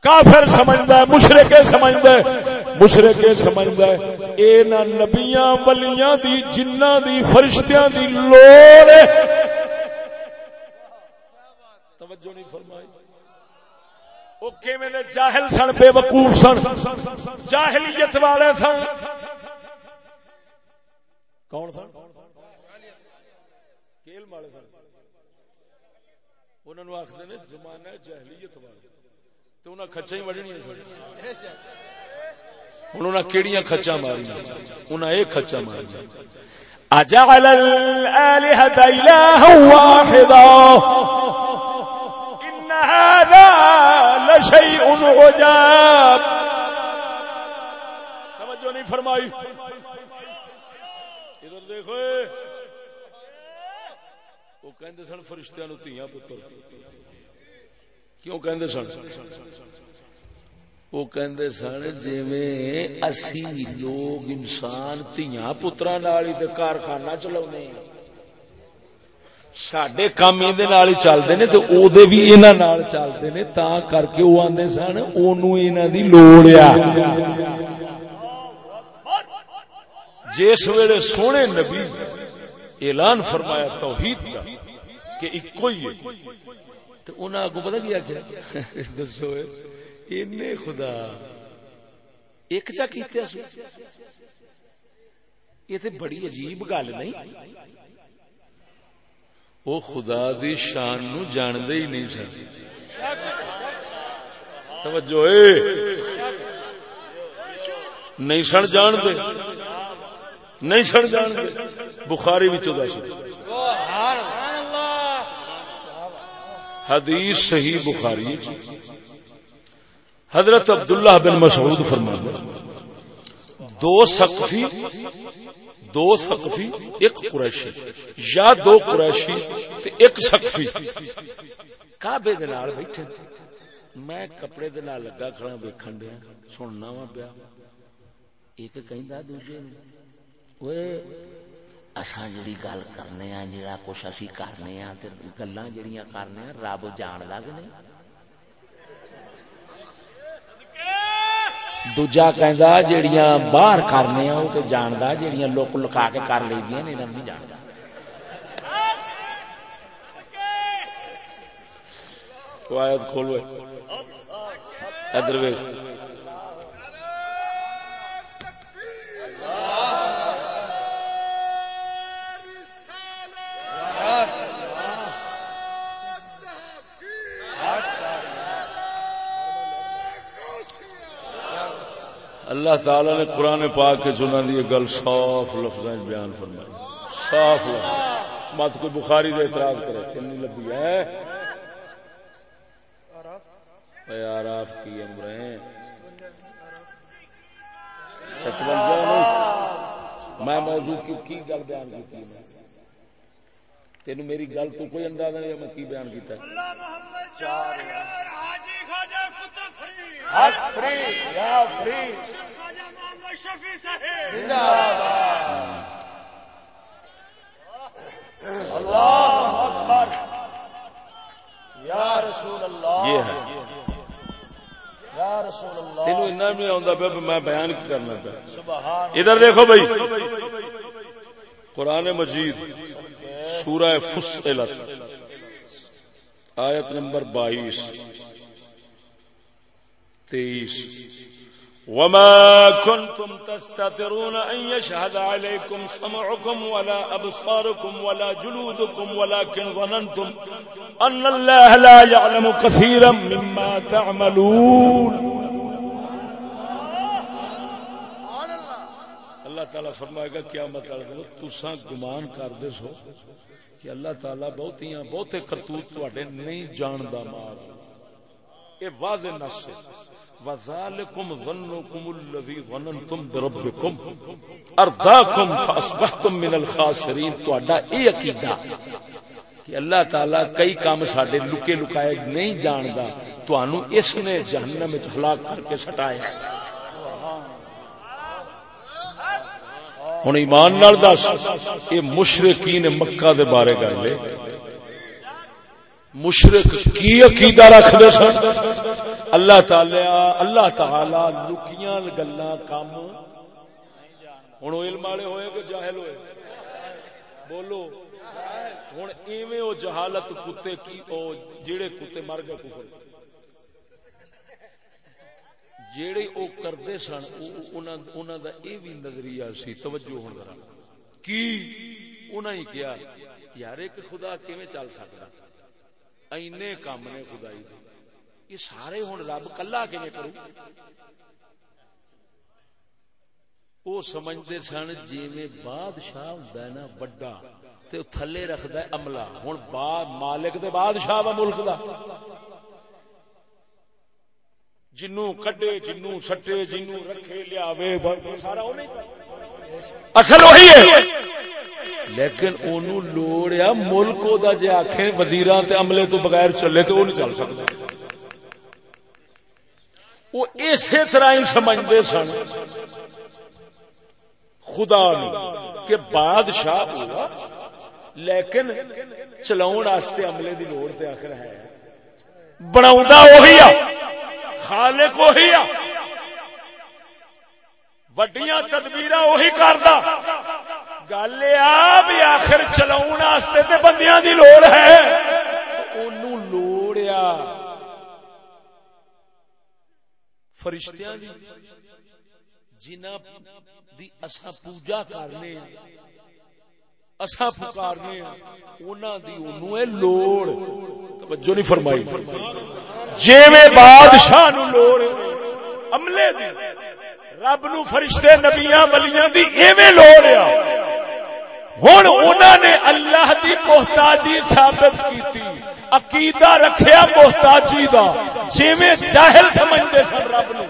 S1: کافر سمجھدا ہے مشرک سمجھدا ہے۔ مشرک سمجھدا ہے، اے نہ نبیاں، ولیاں دی جنہاں دی، فرشتیاں دی لوڑ توجہ نہیں فرمائی۔ او کیویں نے جاہل سن، بے وقوف سن؟ جاہلیت والے سن۔ کون سن؟ کیل والے سن۔ انہاں نو آکھدے نے زمانہ جاہلیت والے۔ تو انہاں کھچا ہی وڈنی سن۔ انہوں کیڑیاں کھچا ماری انہاں ایک کھچا ماری اجعل الالهه اله واحدا۔ ان هذا لشيء عجاب توجہ نہیں فرمائی۔ ادھر دیکھو۔ وہ کہندے سن فرشتیاں نو تیاں پتر۔ کیوں کہندے سن؟ وہ کہندے سن جویں اسی لوگ انسان تیاں پتراں نال ہی تے کارخانہ چلاونے ہیں۔ سڈے کام یہ چلتے نے تو او دے بھی انہاں چلتے نے تا کر کے وہ آندے سن اونوں انہاں دی لوڑ آ جس ویلے سونے نبی اعلان فرمایا توحید کا کہ ایکو ہی تو انہاں اگوں پتہ کیا کیا دسو اینے خدا ایک چا کیتے اس یہ تے بڑی عجیب گل نہیں وہ خدا دی شان نو جاندے ہی نہیں سن۔ توجہ، اے۔ نہیں سن جاندے نہیں سن جان دے بخاری بھی چودہ سی حدیث صحیح بخاری۔ حضرت عبداللہ بن مسعود فرمانا دو سقفی دو سقفی، ایک قریشی۔ یا دو قریشی تے ایک سقفی۔ کعبے دے نال بیٹھے میں کپڑے دے نال لگا کھڑا ویکھن دیا، سننا وا پیا۔ ایک کہندا دوجے نوں اوئے، اساں جڑی گل کرنے ہاں جڑا کچھ اسی کرنے ہاں تے گلاں جڑیاں کرنے ہاں رب جاندا کہ نہیں دوجا کہندا جیڑیاں باہر کرنے او تے جاندا جیڑیاں لوک لکا کے کر لیندیاں نے انہاں نہیں جاندا کو آیت کھولو ادھر ویکھ اللہ تعالی نے قرآن پاک کے چنا دی گل صاف لفظ بیان فرمائی۔ صاف لفظ۔ مت کوئی بخاری دے اعتراض کرے کنی لبی ہے۔ یار آپ کی امریں سچ بن میں موضوع کی گل بیان کی تین میری گل تو کوئی اندازہ نہیں میں کی بیان کیتا یہ ہے۔ تینوں اتنا بھی آتا پیا میں بیان کرنا پیا۔ ادھر دیکھو بھائی۔ قرآن مجید۔ سورہ فصلت، آیت نمبر بائیس، تیئیس۔ وما كنتم تستترون أن يشهد عليكم سمعكم ولا أبصاركم ولا جلودكم ولكن ظننتم أن الله لا يعلم كثيرا مما تعملون اللہ تعالیٰ فرمائے گا کیا مطلب تسا گمان کر دے سو کہ اللہ تعالیٰ بہت بہتے کرتوت تے نہیں جاندا مار یہ واضح نس وذالکم ظنکم الذی ظننتم بربکم ارداکم فاصبحتم من الخاسرین تہاڈا اے عقیدہ کہ اللہ تعالی کئی کام ساڈے لکے لکائے نہیں جاندا۔ تانوں اس نے جہنم وچ ہلاک کر کے سٹایا۔ ہن ایمان نال دس اے مشرکین مکہ دے بارے گل لے مشرق کی عقیدہ رکھ دے سن؟ اللہ تعالی اللہ تعالی لکیاں گلا کام ہوں علم والے ہوئے کہ جاہل ہوئے؟ بولو۔ ہوں ایویں او جہالت کتے کی، او جیڑے کتے مر گئے کفر۔ جیڑے او کردے سن انہاں دا اے بھی نظریہ سی، توجہ ہن ذرا۔ کی؟ انہاں ہی کیا، یار ایک خدا کیویں چل سکدا؟ اینے کام نے خدائی دے۔ یہ سارے ہوں رب کلا کی کرو وہ سمجھتے سن جی میں بادشاہ ہوں نا بڑا تے تھلے رکھد عملہ۔ ہوں بعد مالک دے بادشاہ وا ملک دا۔ جنوں کڈے جنوں سٹے جنوں رکھے لیا سارا اصل وہی ہے۔ لیکن اونوں لوڑ ہے ملک دا جے آکھیں وزیراں تے عملے تو بغیر چلے تے او نہیں چل سکدا وہ اسی طرح ہی سمجھتے سن۔ خدا نے کہ بادشاہ ہوا لیکن چلاؤ عملے کی لوڑ پہ آخر ہے۔ بنا وہی آ خالق وہی آ۔ وڈیاں تدبیر وہی کرتا گل آ بھی آخر چلاؤ بندیاں دی لوڑ ہے۔ لوڑ آ۔ فرشتیاں دی۔ جنہ دی اسا پوجا کرنے اسا پکارنے انہاں دی اونوں اے لوڑ۔ توجہ نہیں فرمائی۔ جویں بادشاہ نو لوڑ عملے دی رب نو فرشتے نبیاں ولیاں دی ایویں لوڑ آ۔ ہن انہاں نے اللہ دی محتاجی ثابت کیتی عقیدہ رکھیا محتاجی دا جویں جاہل سمجھدے سن رب نو۔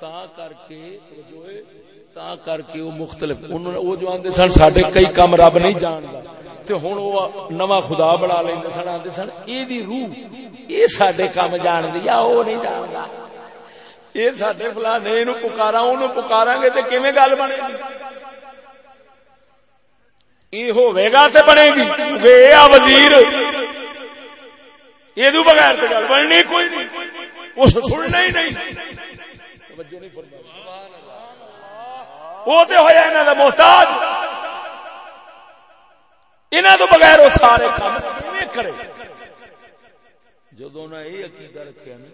S1: تا کر کے تا کر کے وہ مختلف وہ جو آندے سن ساڈے کئی کام رب نہیں جاندا۔ تے ہن وہ نواں خدا بنا لیندے سن، آندے سن، اے دی روح، اے ساڈے کام جاندی یا او نہیں جاندا اے ساڈے فلانے اینو پکارا، اونوں پکاراں گے تے کیویں گل بنے گی؟ یہ ہوئے گا تے بنے گی۔ وے آ وزیر۔ یہ دو بغیر تے گل بننی کوئی نہیں۔ اس سننا ہی نہیں۔ توجہ نہیں فرمائی۔ وہ تو ہوا انہوں کا محتاج انہوں تو بغیر وہ سارے کام کرے؟ جدو نہ یہ عقیدہ رکھا نا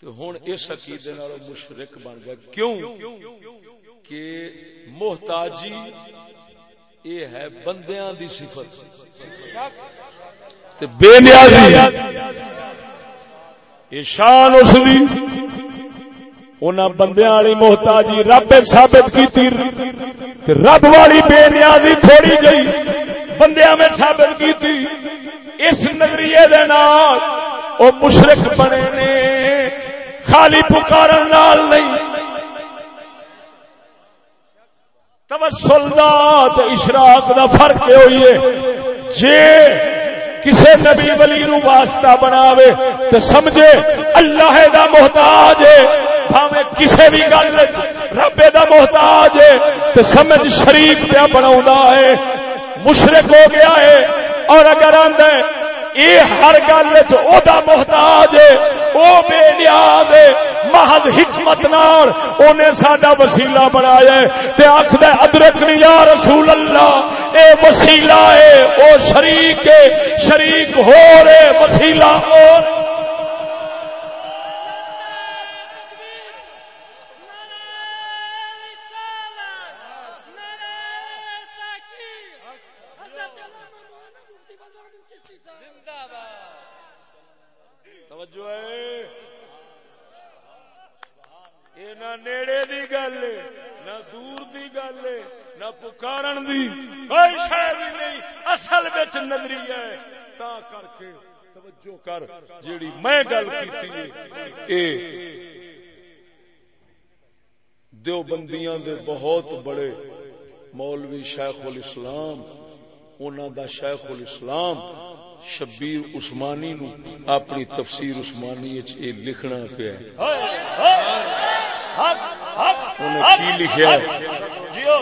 S1: تو ہوں اس عقیدے مشرق بن گیا کیوں؟ کہ محتاجی یہ ہے بندیاں دی صفت۔ بے نیازی۔ یہ شان اس دی۔ انہاں بندیا والی محتاجی رب ثابت کی رب والی بے نیازی تھوڑی گئی بندیا میں ثابت کی تھی اس نظریے وہ مشرق بنے نے۔ خالی پکار نہیں۔ تبسل دا تے اشراق دا فرق ہوئی ہے۔ جے کسے نبی ولی نو واسطہ بناوے تو سمجھے اللہ دا محتاج ہے۔ بھاوے کسے بھی گل ربے دا محتاج ہے تے سمجھ شریک پیا بنا ہے، مشرق ہو گیا ہے اور اگر آدھا اے ہر گل دا محتاج ہے، او بے نیاز ہے، محض حکمت نال اونے ساڈا وسیلہ بنایا ہے تے آکھدا ادرک نہیں یا رسول اللہ، اے وسیلہ ہے، او شریک ہے، شریک ہو رے وسیلہ اور نہ نیڑے دی گل، نہ دور دی گل، نہ پکارن دی۔ کوئی شاید نہیں، اصل بچ نظری ہے۔ تا کر کے توجہ کر، جیڑی میں گل کیتی اے دیو بندیاں دے بہت بڑے مولوی شیخ الاسلام، انہاں دا شیخ الاسلام شبیر عثمانی نو اپنی تفسیر عثمانی اے لکھنا پیا انہیں کی لکھیا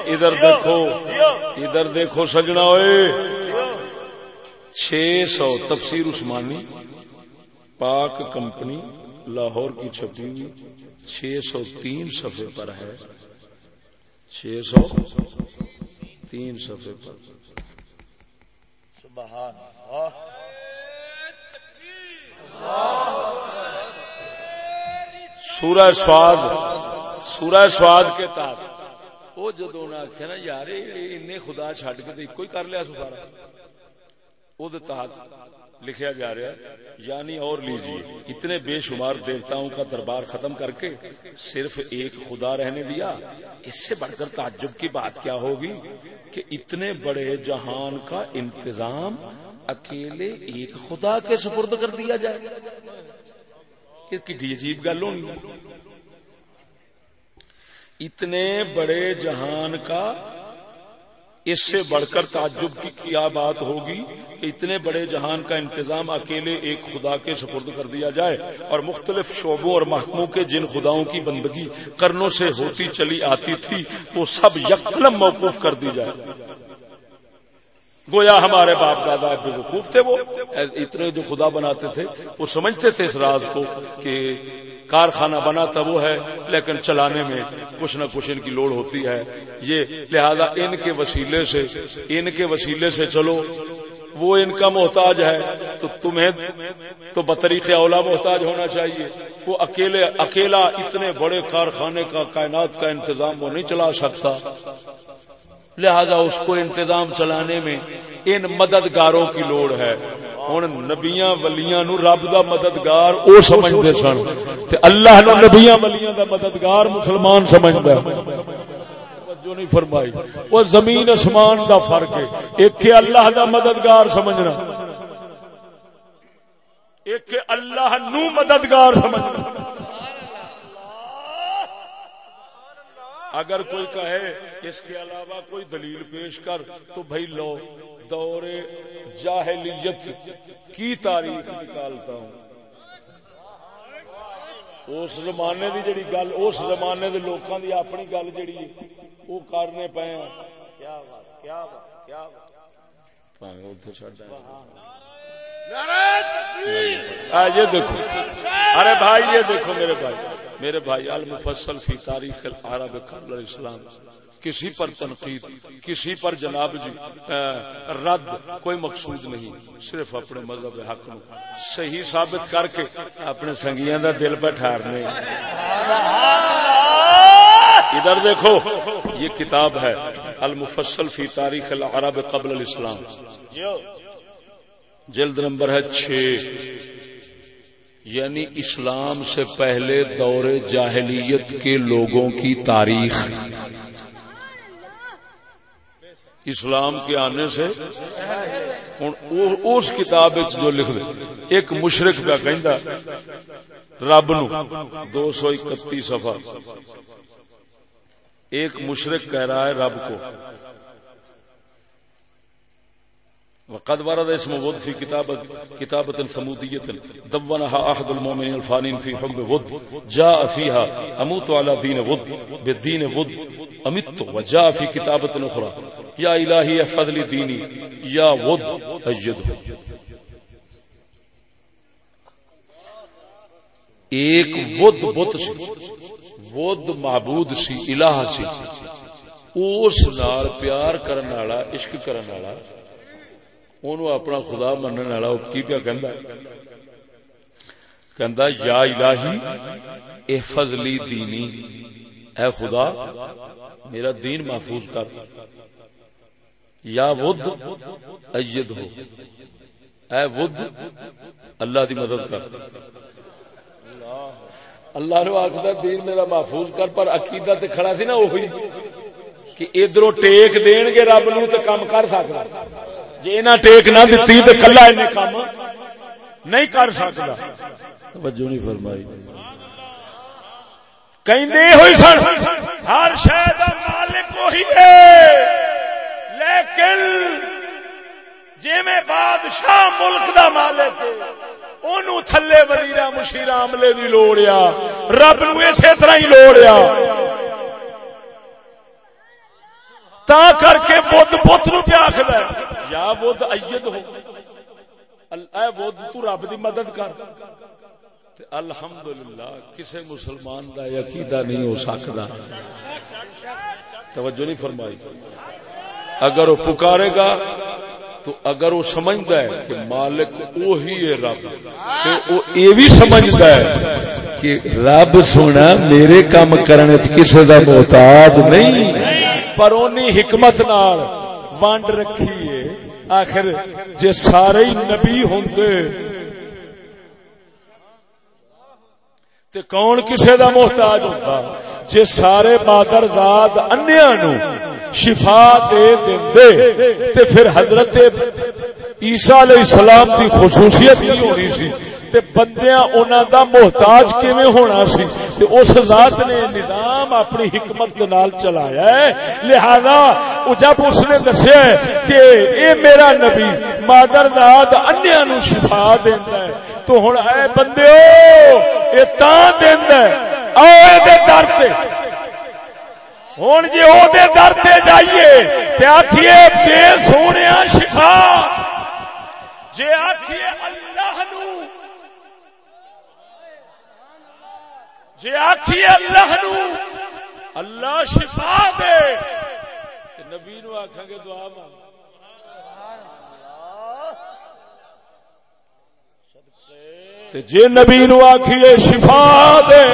S1: ادھر دیکھو ادھر دیکھو سجنا ہوئے۔ چھ سو تفسیر عثمانی پاک کمپنی لاہور کی چھپی ہوئی۔ چھ سو تین صفحے پر ہے۔ چھ سو تین صفحے پر۔ سبحان سورہ سواد سورہ سواد کے تحت وہ جدو آخیا نا، یار خدا چڈ کے ایک کر لیا سو سارا۔ وہ تحت لکھیا جا رہا یعنی اور لیجیے، اتنے بے شمار دیوتاؤں کا دربار ختم کر کے صرف ایک خدا رہنے دیا۔ اس سے بڑھ کر تعجب کی بات کیا ہوگی کہ اتنے بڑے جہان کا انتظام اکیلے ایک خدا کے سپرد کر دیا جائے۔ یہ کٹی جی عجیب گل ہونی۔ اتنے بڑے جہان کا اس سے بڑھ کر تعجب کی کیا بات ہوگی کہ اتنے بڑے جہان کا انتظام اکیلے ایک خدا کے سپرد کر دیا جائے اور مختلف شعبوں اور محکموں کے جن خداؤں کی بندگی کرنوں سے ہوتی چلی آتی تھی، وہ سب یکلم موقوف کر دی جائے۔ گویا ہمارے باپ دادا بے وقوف تھے وہ۔ اتنے جو خدا بناتے تھے، وہ سمجھتے تھے اس راز کو کہ کارخانہ بنا تھا وہ ہے، لیکن چلانے میں کچھ نہ کچھ ان کی لوڑ ہوتی ہے۔ یہ لہذا ان کے وسیلے سے، ان کے وسیلے سے چلو۔ وہ ان کا محتاج ہے، تو تمہیں تو بطریق اولا محتاج ہونا چاہیے۔ وہ اکیلے، اکیلا اتنے بڑے کارخانے کا کائنات کا انتظام وہ نہیں چلا سکتا۔ لہذا اس کو انتظام چلانے میں ان مددگاروں کی لوڑ ہے۔ ہوں نبیاں ولیاں نو رب دا مددگار او سمجھتے سن تے اللہ نو نبیاں ولیاں دا مددگار مسلمان سمجھدا جو نہیں فرمائی۔ وہ زمین اسمان دا فرق ہے۔ ایک کہ اللہ دا مددگار سمجھنا۔ ایک کہ اللہ نو مددگار سمجھنا۔ اگر کوئی کہے اس کے علاوہ کوئی دلیل پیش کر تو بھائی لو دور جاہلیت کی تاریخ نکالتا ہوں۔ اس زمانے دی جڑی گل اس زمانے دے لوکاں دی اپنی گل جڑی ہے وہ کرنے پے کیا بات کیا بات کیا بات۔ یہ دیکھو۔ ارے بھائی یہ دیکھو میرے بھائی۔ میرے بھائی المفصل فی تاریخ العرب قبل الاسلام، کسی پر تنقید، کسی پر جناب جی رد کوئی مقصود نہیں، صرف اپنے مذہب حق نو صحیح ثابت کر کے اپنے سنگیاں دا دل پہ ٹھہرنے ادھر دیکھو، یہ کتاب ہے، المفصل فی تاریخ العرب قبل الاسلام۔ جلد نمبر ہے چھ۔ یعنی اسلام سے پہلے دور جاہلیت کے لوگوں کی تاریخ۔ اسلام کے آنے سے اس کتاب جو لکھ دے، ایک مشرق کا کہ رب نو دو سو اکتی سفا ایک مشرق کہہ رہا ہے رب کو۔ وقد ورد اسم ود في كتابة كتابة ثمودية. دونها أحد المؤمنين الفانين في حب ود. جاء فيها أموت على دين ود. بالدين ود. أمت وجاء في كتابة أخرى. يا إلهي احفظ لي ديني، يا ود، أجده. ایک ود بت سی، ود معبود سی، الہ سی۔ اس نال پیار کرن والا، عشق کرن والا اپنا خدا منن والا کی پیا کہ یا الہی احفظ لی دینی اے خدا میرا دین محفوظ کر یا ود اید ہو اے ود اللہ دی مدد کر اللہ نو آخر دین میرا محفوظ کر پر عقیدہ تے کھڑا سی نا وہی کہ ادھر ٹیک دین گے رب نو تے کام کر سکتا جی ٹیک نہ دیتی تو کلا کام نہیں کر سکتا توجہ نہیں فرمائی۔ کہیں ہوئی سن ہر مالک وہی ہے۔ لیکن جی میں بادشاہ ملک دا مالک اونوں تھلے وزیر مشیر عملے دی لوڑیا رب نو اسی طرح ہی لوڑیا تا کر کے بت بت نو پیا آخر یا بدھ اید ہو۔ اے بدھ تو رب دی مدد کر۔ الحمدللہ، کسے مسلمان دا عقیدہ نہیں ہو سکتا توجہ نہیں فرمائی۔ اگر وہ پکارے گا، تو اگر وہ سمجھتا ہے کہ مالک وہی ہے رب، تو وہ یہ بھی سمجھتا ہے کہ رب سونا میرے کام کرنے کسی کا محتاج نہیں۔ پر اونی حکمت نال ونڈ رکھی۔ آخر جے سارے نبی ہوں تے کون کسے دا محتاج ہوتا جے سارے مادر زاد انیا نو شفا دے دے تے پھر حضرت عیسیٰ علیہ السلام دی خصوصیت نہیں ہونی سی۔ تے بندیاں انہاں دا محتاج کیویں ہونا سی؟ تے اس ذات نے نظام اپنی حکمت دے نال چلایا ہے۔ لہذا جب اس نے دسیا ہے کہ اے میرا نبی، مادر داد انیاں نو شفا دیندا ہے۔ تو ہن اے بندیو، اے تاں دیندا ہے۔ او اے دے در تے۔ ہوں جی وہ در تے جائیے، تے آخیے بے سونے شفا۔ جی آخیے اللہ نو۔ جی آخیے اللہ نو، اللہ شفا دے نبی نو آخان گے دعا مانگ۔ جی نبی نو آخیے شفا دے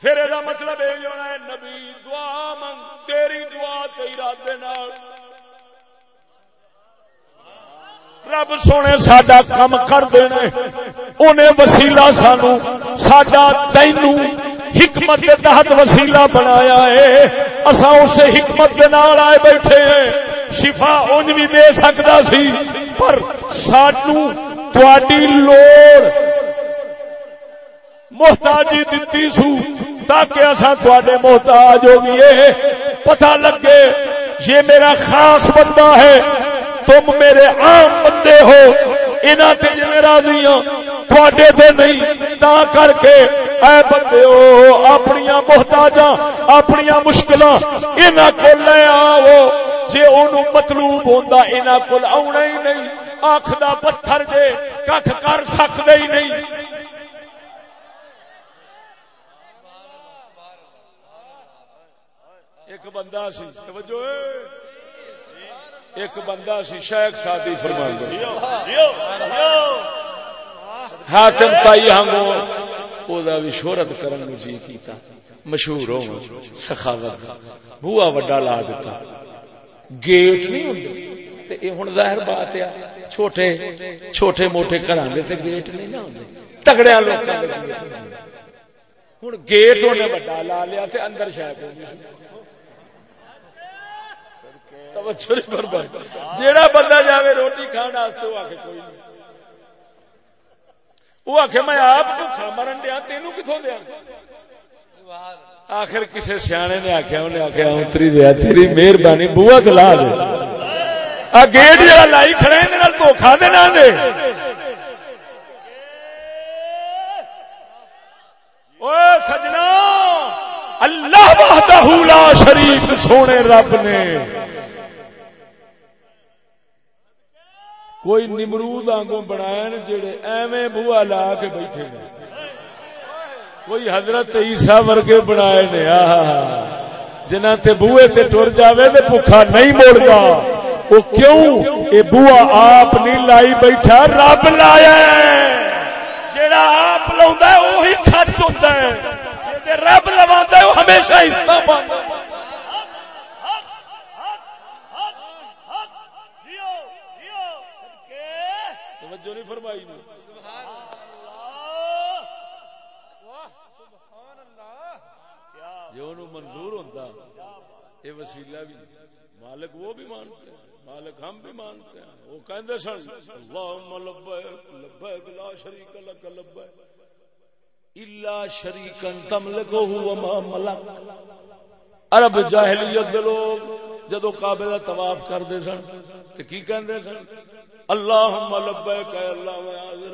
S1: پھر یہ مطلب یہ ہونا ہے، نبی دعا منگ تیری دعا ارادے رب سونے سڈا کم کر دینے۔ انہیں وسیلہ سانو سڈا تینو حکمت کے تحت وسیلہ بنایا ہے۔ اصا اس حکمت کے نال آئے بیٹھے ہیں۔ شفا انج بھی دے سکتا سی۔ پر سانو تھی لوڑ محتاجی دتی سو، تاکہ اصا تھوڑے محتاج ہو گئے پتہ لگے، یہ میرا خاص بندہ ہے۔ تم میرے عام بندے ہو۔ انہاں تے جے راضی ہوں۔ تھوڑے تے نہیں، تا کر کے اے بندے ہو اپنی محتاجاں اپنی مشکلاں انہاں کو لے آو جے اونوں مطلوب ہوندا، انہاں کول آونا ہی نہیں۔ آنکھ دا پتھر جے ککھ کر سکدے ہی نہیں۔ ایک بندہ سی، توجہ ایک بندہ سی شیخ سادی فرماندا حاتم تائی ہمو او دا بھی شہرت کرن نو جی کیتا۔ مشہور ہو، سخاوت۔ بوا وڈا لا دیتا۔ گیٹ نہیں ہوندے، تے اے ہن ظاہر بات ہے، چھوٹے چھوٹے موٹے گھراں دے تے گیٹ نہیں نہ ہوندے۔ تگڑیاں لوکاں دے ہن گیٹ ہونے وڈا لا لیا تے اندر شاید جیڑا بندہ جائے روٹی کھان وہ آ کوئی نہیں۔ وہ آخ میں آپ بھوکھا مرن دیا تین کتوں دیا؟ آخر کسی سیانے نے آخیا انہیں آخیا اتری دیا، تیری مہربانی بوا دلا دے۔ آ گیٹ جا لائی کھڑے دھوکھا دینا دے۔ سجنا، اللہ وحدہ لا شریف سونے رب نے۔ کوئی نمرود آنگوں بنایا جڑے ایویں بوا لا کے بیٹھے نے کوئی حضرت عیسا ورگے بنائے نے جنہ تے بوئے تے ٹر جاوے تے بھوکا نہیں مڑتا وہ کیوں؟ یہ بوا آپ نہیں لائی بیٹھا، رب لایا جڑا آپ لا وہی خرچ ہوتا ہے۔ رب لوا ہمیشہ حصہ پاتا فرمائی جو منظور ہوتا یہ وسیلہ بھی، مالک وہ بھی مانتے ہیں، مالک ہم بھی مانتے ہیں۔ وہ کہندے سن، اللہم لبیک لبیک لا شریک لک، لبیک۔ الا شریکن تملکو وما ملک۔ عرب جاہلیت دے لوگ جدو کعبے دا طواف کردے سن، تے کی کہندے سن؟ اللہ لبیک، اے اللہ میں حاضر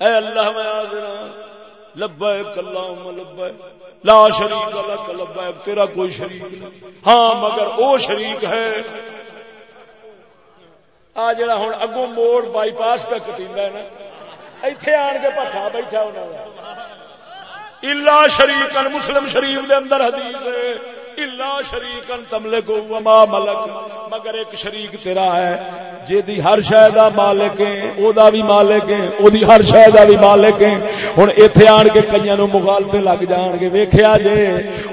S1: اے اللہ میں حاضر لبیک اللہ لبیک۔ لا شریک لک لبیک، تیرا کوئی شریک نہیں۔ ہاں مگر او شریک ہے۔ آ، جڑا ہن اگوں موڑ بائی پاس پہ کٹیندا ہے نا، ایتھے آن کے پٹھا بیٹھا انہاں دا۔ الا شریکن مسلم شریف دے اندر حدیث ہے۔ الا شریکن تملک وما ملک، مگر ایک شریک تیرا ہے جے دی ہر شے دا مالک ہے او دا بھی مالک ہے او دی ہر شے دا بھی مالک ہے ہن ایتھے آن کے کئیاں نو مغالطے لگ جان گے، ویکھیا جے،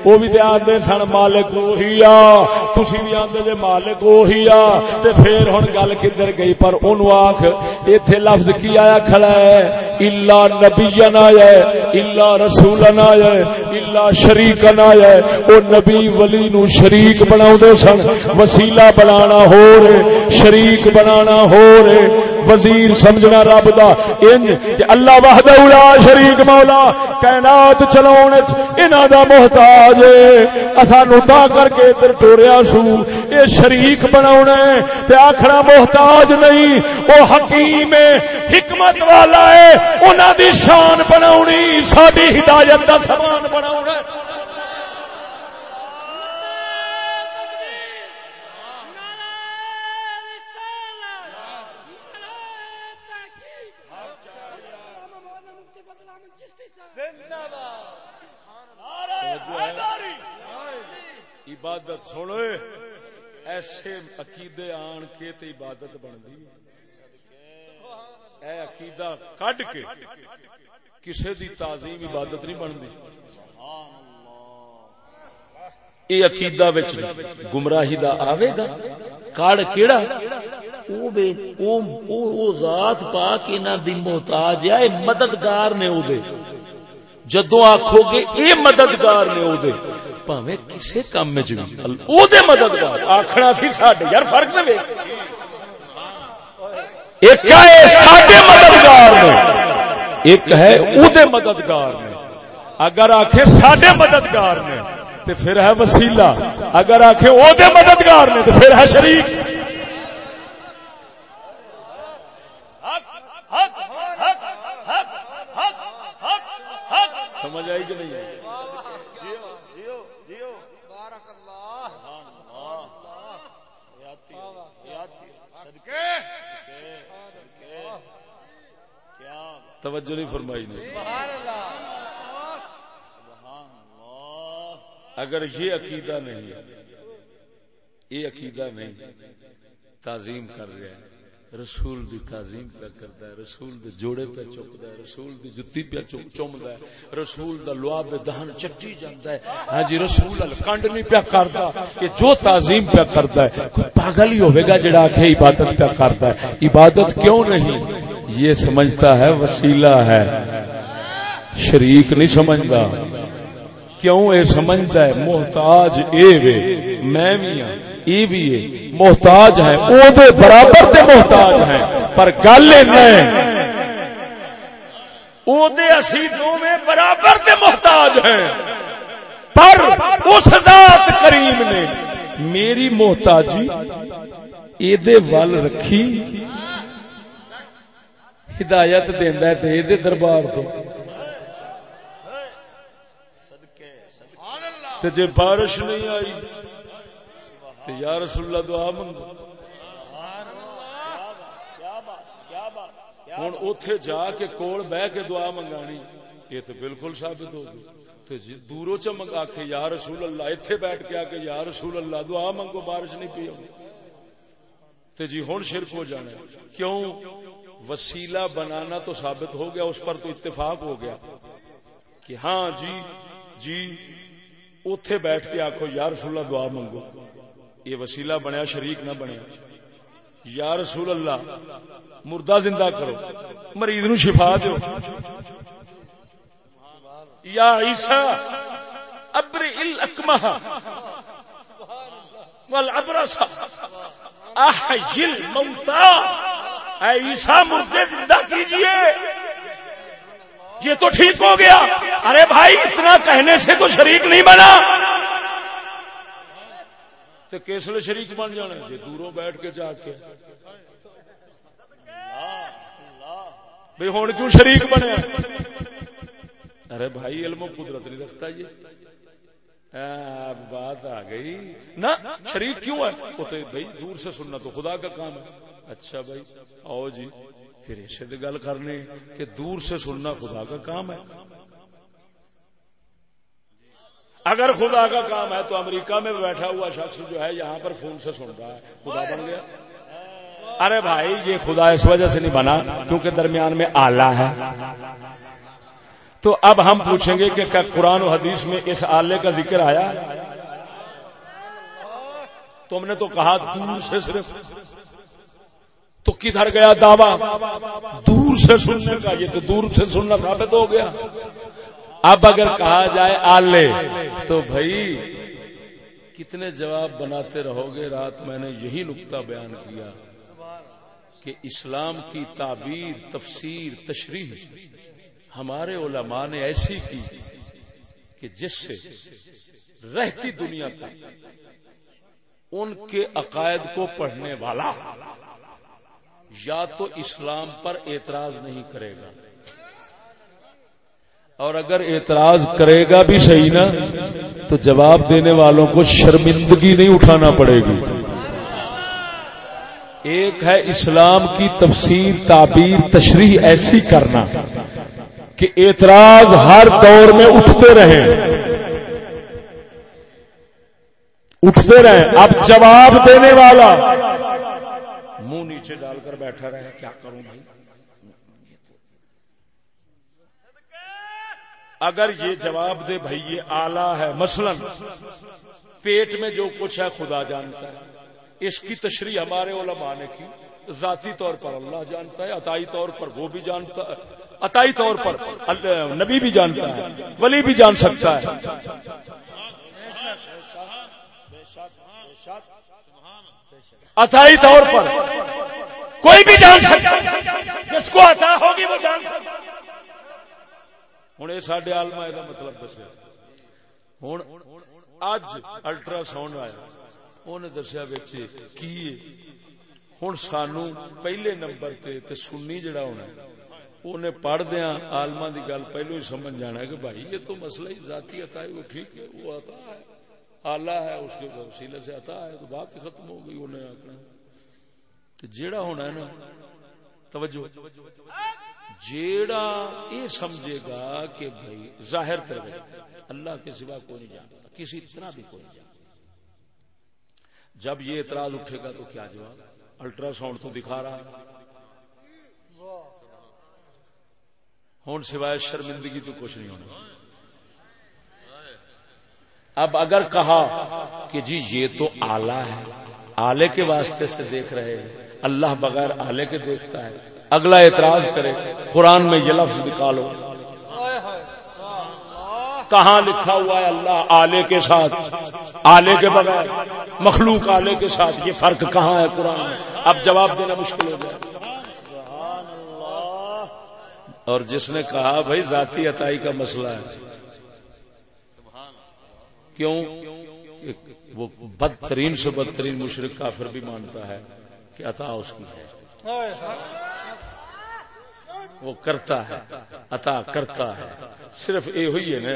S1: او بھی تے آندے سن مالک وہی آ، تسی بھی آندے جے مالک وہی آ۔ تے پھر ہن گل کدھر گئی، پر اونوں آکھ، ایتھے لفظ کی آیا کھڑا ہے؟ الا نبینا ہے، الا رسولنا ہے الا شریکنا ہے۔ او نبی ولی نو شریک بنا سن۔ وسیلہ بنانا ہو رہے، شریک بنانا ہو رہے۔ وزیر سمجھنا رب دا۔ انج کہ اللہ وحدہ لا شریک مولا، کائنات چلاون وچ انہاں دا محتاج ہے۔ اسانو تا کر کے ادھر ٹوریا سو۔ اے شریک بناونا ہے تے آکھنا محتاج نہیں۔ او حکیم ہے، حکمت والا ہے۔ انہاں دی شان بناونی، ساڈی ہدایت دا سامان بناونا ہے۔ عبادت سنو ایسے عقیدے آن کے تے عبادت بنتی اے عقیدہ کڈ کے کسے دی تعظیم عبادت نہیں بنتی۔ یہ عقیدہ وچ گمراہی دا آوے گا؟ کاڑ کیڑا؟ او بے او او, او ذات پاک انہاں دی محتاج ہے مددگار نے او دے۔ جدو آخو گے اے مددگار نے او دے پاوے کسے کام میں جی جو او دے مددگار۔ آکھنا سی ساڈے یار، فرق نہ ویکھ۔ ایک ہے ساڈے مددگار نے ایک ہے او دے مددگار نے اگر آکھے ساڈے مددگار نے، تے پھر ہے وسیلہ۔ اگر آکھے او دے مددگار نے، تے پھر ہے شریک۔ سمجھ آئی کہ نہیں؟ آئی توجہ نہیں فرمائی نے۔ اگر یہ عقیدہ نہیں یہ عقیدہ نہیں، تعظیم کر رہا ہے رسول دی تعظیم پہ کرتا ہے، رسول دے جوڑے پہ چکتا ہے، رسول دی جتی پہ چومدا ہے، رسول دا لعاب دہن چٹی جاندا ہے۔ ہاں جی رسول ال کنڈ نہیں پہ کرتا کہ جو تعظیم پہ کرتا ہے، کوئی پاگل ہی ہوے گا جڑا کہ عبادت پہ کرتا ہے۔ عبادت کیوں نہیں؟ یہ سمجھتا ہے، وسیلہ ہے۔ شریک نہیں سمجھتا۔ کیوں اے سمجھتا ہے؟ محتاج اے وے، میں بھی میاں اے بھی محتاج ہیں او دے برابر تے محتاج ہیں، پر گل او دے اسی میں برابر تے محتاج ہیں۔ پر اس ذات کریم نے میری محتاجی اے دے ول رکھی، ہدایت دیندا ہے تے اے دے دربار تو۔ تے جے بارش نہیں آئی تے یا رسول اللہ دعا منگو۔ ہوں اتے جا کے کول بہ کے دعا منگانی، یہ تو بالکل ثابت ہو گئی۔ جی دوروں چ منگا کے یا رسول اللہ اتنے بیٹھ کے آ کے یا رسول اللہ دعا منگو، بارش نہیں پی تے جی ہوں شرک ہو جانا کیوں؟ وسیلہ بنانا تو ثابت ہو گیا، اس پر تو اتفاق ہو گیا۔ کہ ہاں جی جی اتے بیٹھ کے آخو یا رسول اللہ دعا منگو۔ یہ وسیلہ بنیا، شریک نہ بنیا یا رسول اللہ، مردہ زندہ کرو، مریض نو شفا دو۔ یا عیسا ابر الاکمہ والابرس احجل موتا اے عیسا مردے زندہ کیجیے۔ یہ تو ٹھیک ہو گیا۔ ارے بھائی، اتنا کہنے سے تو شریک نہیں بنا۔ تو کس لیے شریک بن جانا جی دوروں بیٹھ کے جا کے۔ بھائی ہوں کیوں شریک بنے ارے بھائی، علم و قدرت نہیں رکھتا یہ۔ بات آ گئی۔ نہ، شریک کیوں ہے؟ وہ تو بھائی دور سے سننا تو خدا کا کام ہے۔ اچھا بھائی آؤ جی پھر اسے گل کرنے کہ دور سے سننا خدا کا کام ہے۔ اگر خدا کا کام ہے تو امریکہ میں بیٹھا ہوا شخص جو ہے یہاں پر فون سے سن رہا ہے۔ خدا بن گیا۔ ارے بھائی، یہ خدا اس وجہ سے نہیں بنا کیونکہ درمیان میں آلہ ہے۔ تو اب ہم پوچھیں گے کہ قرآن و حدیث میں اس آلے کا ذکر آیا؟ تم نے تو کہا دور سے صرف۔ تو کدھر گیا دعوی؟ دور سے سننے کا۔ یہ تو دور سے سننا ثابت ہو گیا۔ اب اگر کہا جائے آلے، تو بھائی، کتنے جواب بناتے رہو گے؟ رات میں نے یہی نقطہ بیان کیا کہ اسلام کی تعبیر، تفسیر، تشریح ہمارے علماء نے ایسی کی کہ جس سے رہتی دنیا تک ان کے عقائد کو پڑھنے والا یا تو اسلام پر اعتراض نہیں کرے گا اور اگر اعتراض کرے گا بھی صحیح نا، تو جواب دینے والوں کو شرمندگی نہیں اٹھانا پڑے گی۔ ایک ہے اسلام کی تفسیر، تعبیر، تشریح ایسی کرنا کہ اعتراض ہر دور میں اٹھتے رہے اٹھتے رہے اب جواب دینے والا منہ نیچے ڈال کر بیٹھا رہے، کیا کروں بھائی؟ اگر یہ جواب دے بھائی، یہ آلہ ہے۔ مثلا پیٹ میں جو کچھ ہے، خدا جانتا ہے۔ اس کی تشریح ہمارے علماء نے کی۔ ذاتی طور پر اللہ جانتا ہے، عطائی طور پر وہ بھی جانتا ہے۔ عطائی طور پر نبی بھی جانتا ہے، ولی بھی جان سکتا ہے۔ عطائی طور پر کوئی بھی جان سکتا جس کو عطا ہوگی وہ جان سکتا ہوں یہ سڈے آلما یہ مطلب دسیا۔ ہوں اج الٹرا ساؤنڈ آیا۔ انہیں دسیا کی ہوں سانو پہلے نمبر تے سننی جڑا ہونا انہیں پڑھ دیا آلما کی گل پہلو ہی سمجھ جانا ہے کہ بھائی یہ تو مسئلہ ہی ذاتی عطا ہے، وہ ٹھیک ہے، وہ عطا ہے۔ آلہ ہے، اس کے وسیلے سے عطا ہے، تو بات ہی ختم ہو گئی انہیں آکنا تو جیڑا ہونا ہے نا، توجہ۔ جیڑا یہ سمجھے گا کہ بھائی ظاہر کر اللہ کے سوا کوئی نہیں جانتا، کسی طرح بھی کوئی نہیں جانتا۔ جب یہ اعتراض اٹھے گا تو کیا جواب؟ الٹرا ساؤنڈ تو دکھا رہا ہے۔ ہوں سوائے شرمندگی تو کچھ نہیں ہونا۔ اب اگر کہا کہ جی یہ تو آلہ ہے، آلے کے واسطے سے دیکھ رہے ہیں، اللہ بغیر آلے کے دیکھتا ہے۔ اگلا اعتراض کرے، قرآن میں یہ لفظ نکالو۔ کہاں لکھا ہوا ہے اللہ آلے کے ساتھ؟ آلے کے بغیر، مخلوق آلے کے ساتھ، یہ فرق کہاں ہے قرآن میں؟ اب جواب دینا مشکل ہو گیا۔ اور جس نے کہا، بھائی ذاتی عطائی کا مسئلہ ہے۔ کیوں؟ وہ بدترین سے بدترین مشرق کافر بھی مانتا ہے کہ عطا اس کی ہے۔ وہ کرتا ہے، عطا کرتا ہے۔ صرف یہ ہوئی ہے نا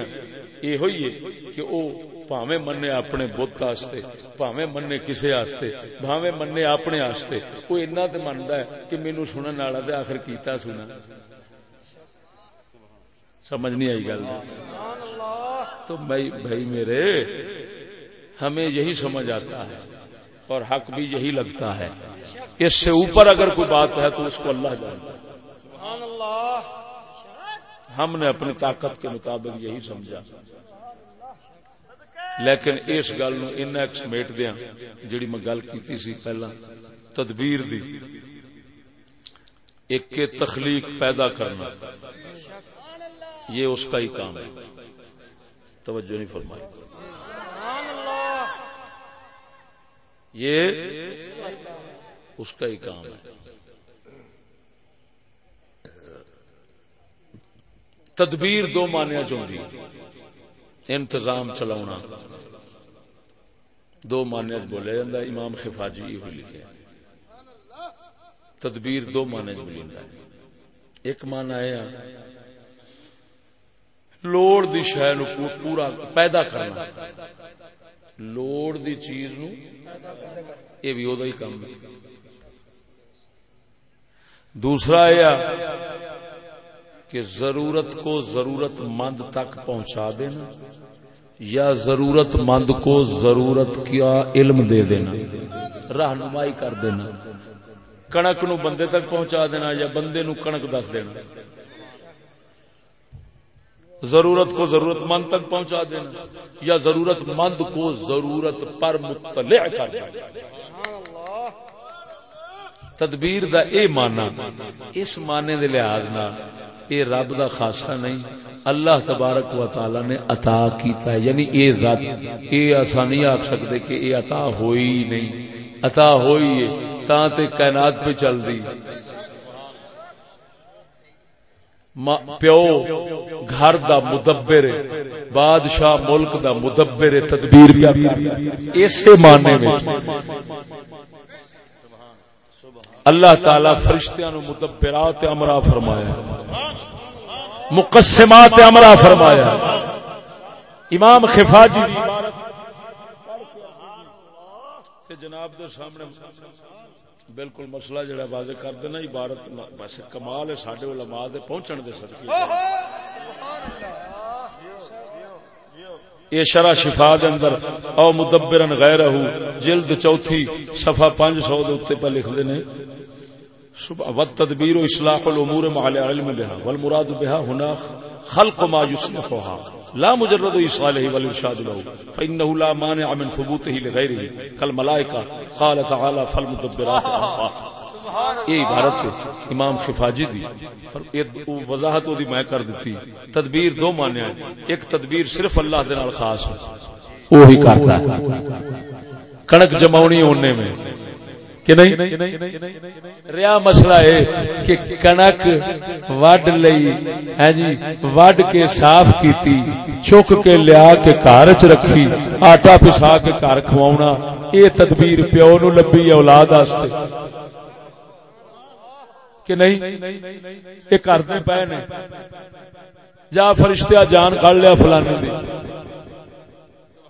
S1: یہ ہوئی ہے کہ وہ پاوے مننے اپنے بت آستے پاوے مننے کسے آستے بھاوے مننے اپنے آستے۔ وہ اتنا تو منتا ہے کہ مینو سنن والا تو آخر کیتا سنا سمجھ نہیں آئی گل۔ تو بھائی بھائی میرے، ہمیں یہی سمجھ آتا ہے اور حق بھی یہی لگتا ہے۔ اس سے اوپر اگر کوئی بات ہے تو اس کو اللہ جانتا ہے۔ ہم نے اپنی طاقت کے مطابق یہی سمجھا۔ لیکن اس گل نو ان سمیٹ دیا جڑی میں گل کی سی پہلا تدبیر دی۔ ایک تخلیق پیدا کرنا۔ یہ اس کا ہی کام ہے۔ توجہ نہیں فرمائی۔ یہ اس کا ہی کام ہے۔ تدبیر دو مانیا چاہتی انتظام چلاونا۔ دو مانیا بولیا جاتا امام خفاجی یہ لکھے تدبیر دو مانے بولی ایک مان آیا لوڑ دی شہ نو پورا پیدا کرنا۔ لوڑ دی چیز نو یہ بھی ادا ہی کام ہے۔ دوسرا یہ کہ ضرورت کو ضرورت مند تک پہنچا دینا یا ضرورت مند کو ضرورت کیا علم دے دینا، رہنمائی کر دینا کنک نو بندے تک پہنچا دینا یا بندے نو کنک دس دینا۔ ضرورت کو ضرورت مند تک پہنچا دینا یا ضرورت مند کو ضرورت پر مطلع کر دینا۔ تدبیر دا اے مانا اس معنی دے لحاظ نال اے رب دا خاصا نہیں، اللہ تبارک و تعالی نے عطا کیتا ہے۔ یعنی اے ذات اے اسا نہیں آکھ سکتے کہ اے عطا ہوئی نہیں۔ عطا ہوئی ہے تاں تے کائنات پہ چل دی۔ پیو گھر دا مدبر بادشاہ ملک دا مدبر تدبیر اسے معنی میں اللہ تعالی فرشتیاں نو مدبرات امرا فرمایا مقسمات امرا فرمایا امام خفاجی دی جناب دے سامنے بالکل مسئلہ جڑا واضح کر دینا، عبارت بس کمال ہے سڈے علماء دے پہنچن دے سکتی یہ شرح شفا دے اندر، او مدبرن غیر جلد چوتھی، صفحہ پانچ سو دے پہ لکھ دینے والتدبیر اصلاح الامور مع العلم بها والمراد بها هنا خلق ما يصلحها لا مجرد ايصاله والارشاد له فانه لا مانع من ثبوته لغيره كالملائكه قال تعالى فالمدبرات امرا یہ عبارت امام خفاجی دی۔ وضاحت دی میں کر دیتی۔ تدبیر دو ہیں۔ ایک تدبیر صرف اللہ دے نال خاص ہے۔ وہی کرتا ہے۔ کڑک جماونی ہونے میں۔ کہ نہیں؟ ریا مسئلہ ہے کہ کنک وڈ لئی ہے جی وڈ کے صاف کیتی چک کے لیا کے گھر چ رکھی آٹا پسا کے گھر کھواونا اے تدبیر پیو نو لبی اولاد واسطے کہ نہیں؟ یہ کرتے پے نے جا فرشتہ جان کھڑ لیا فلانے دی۔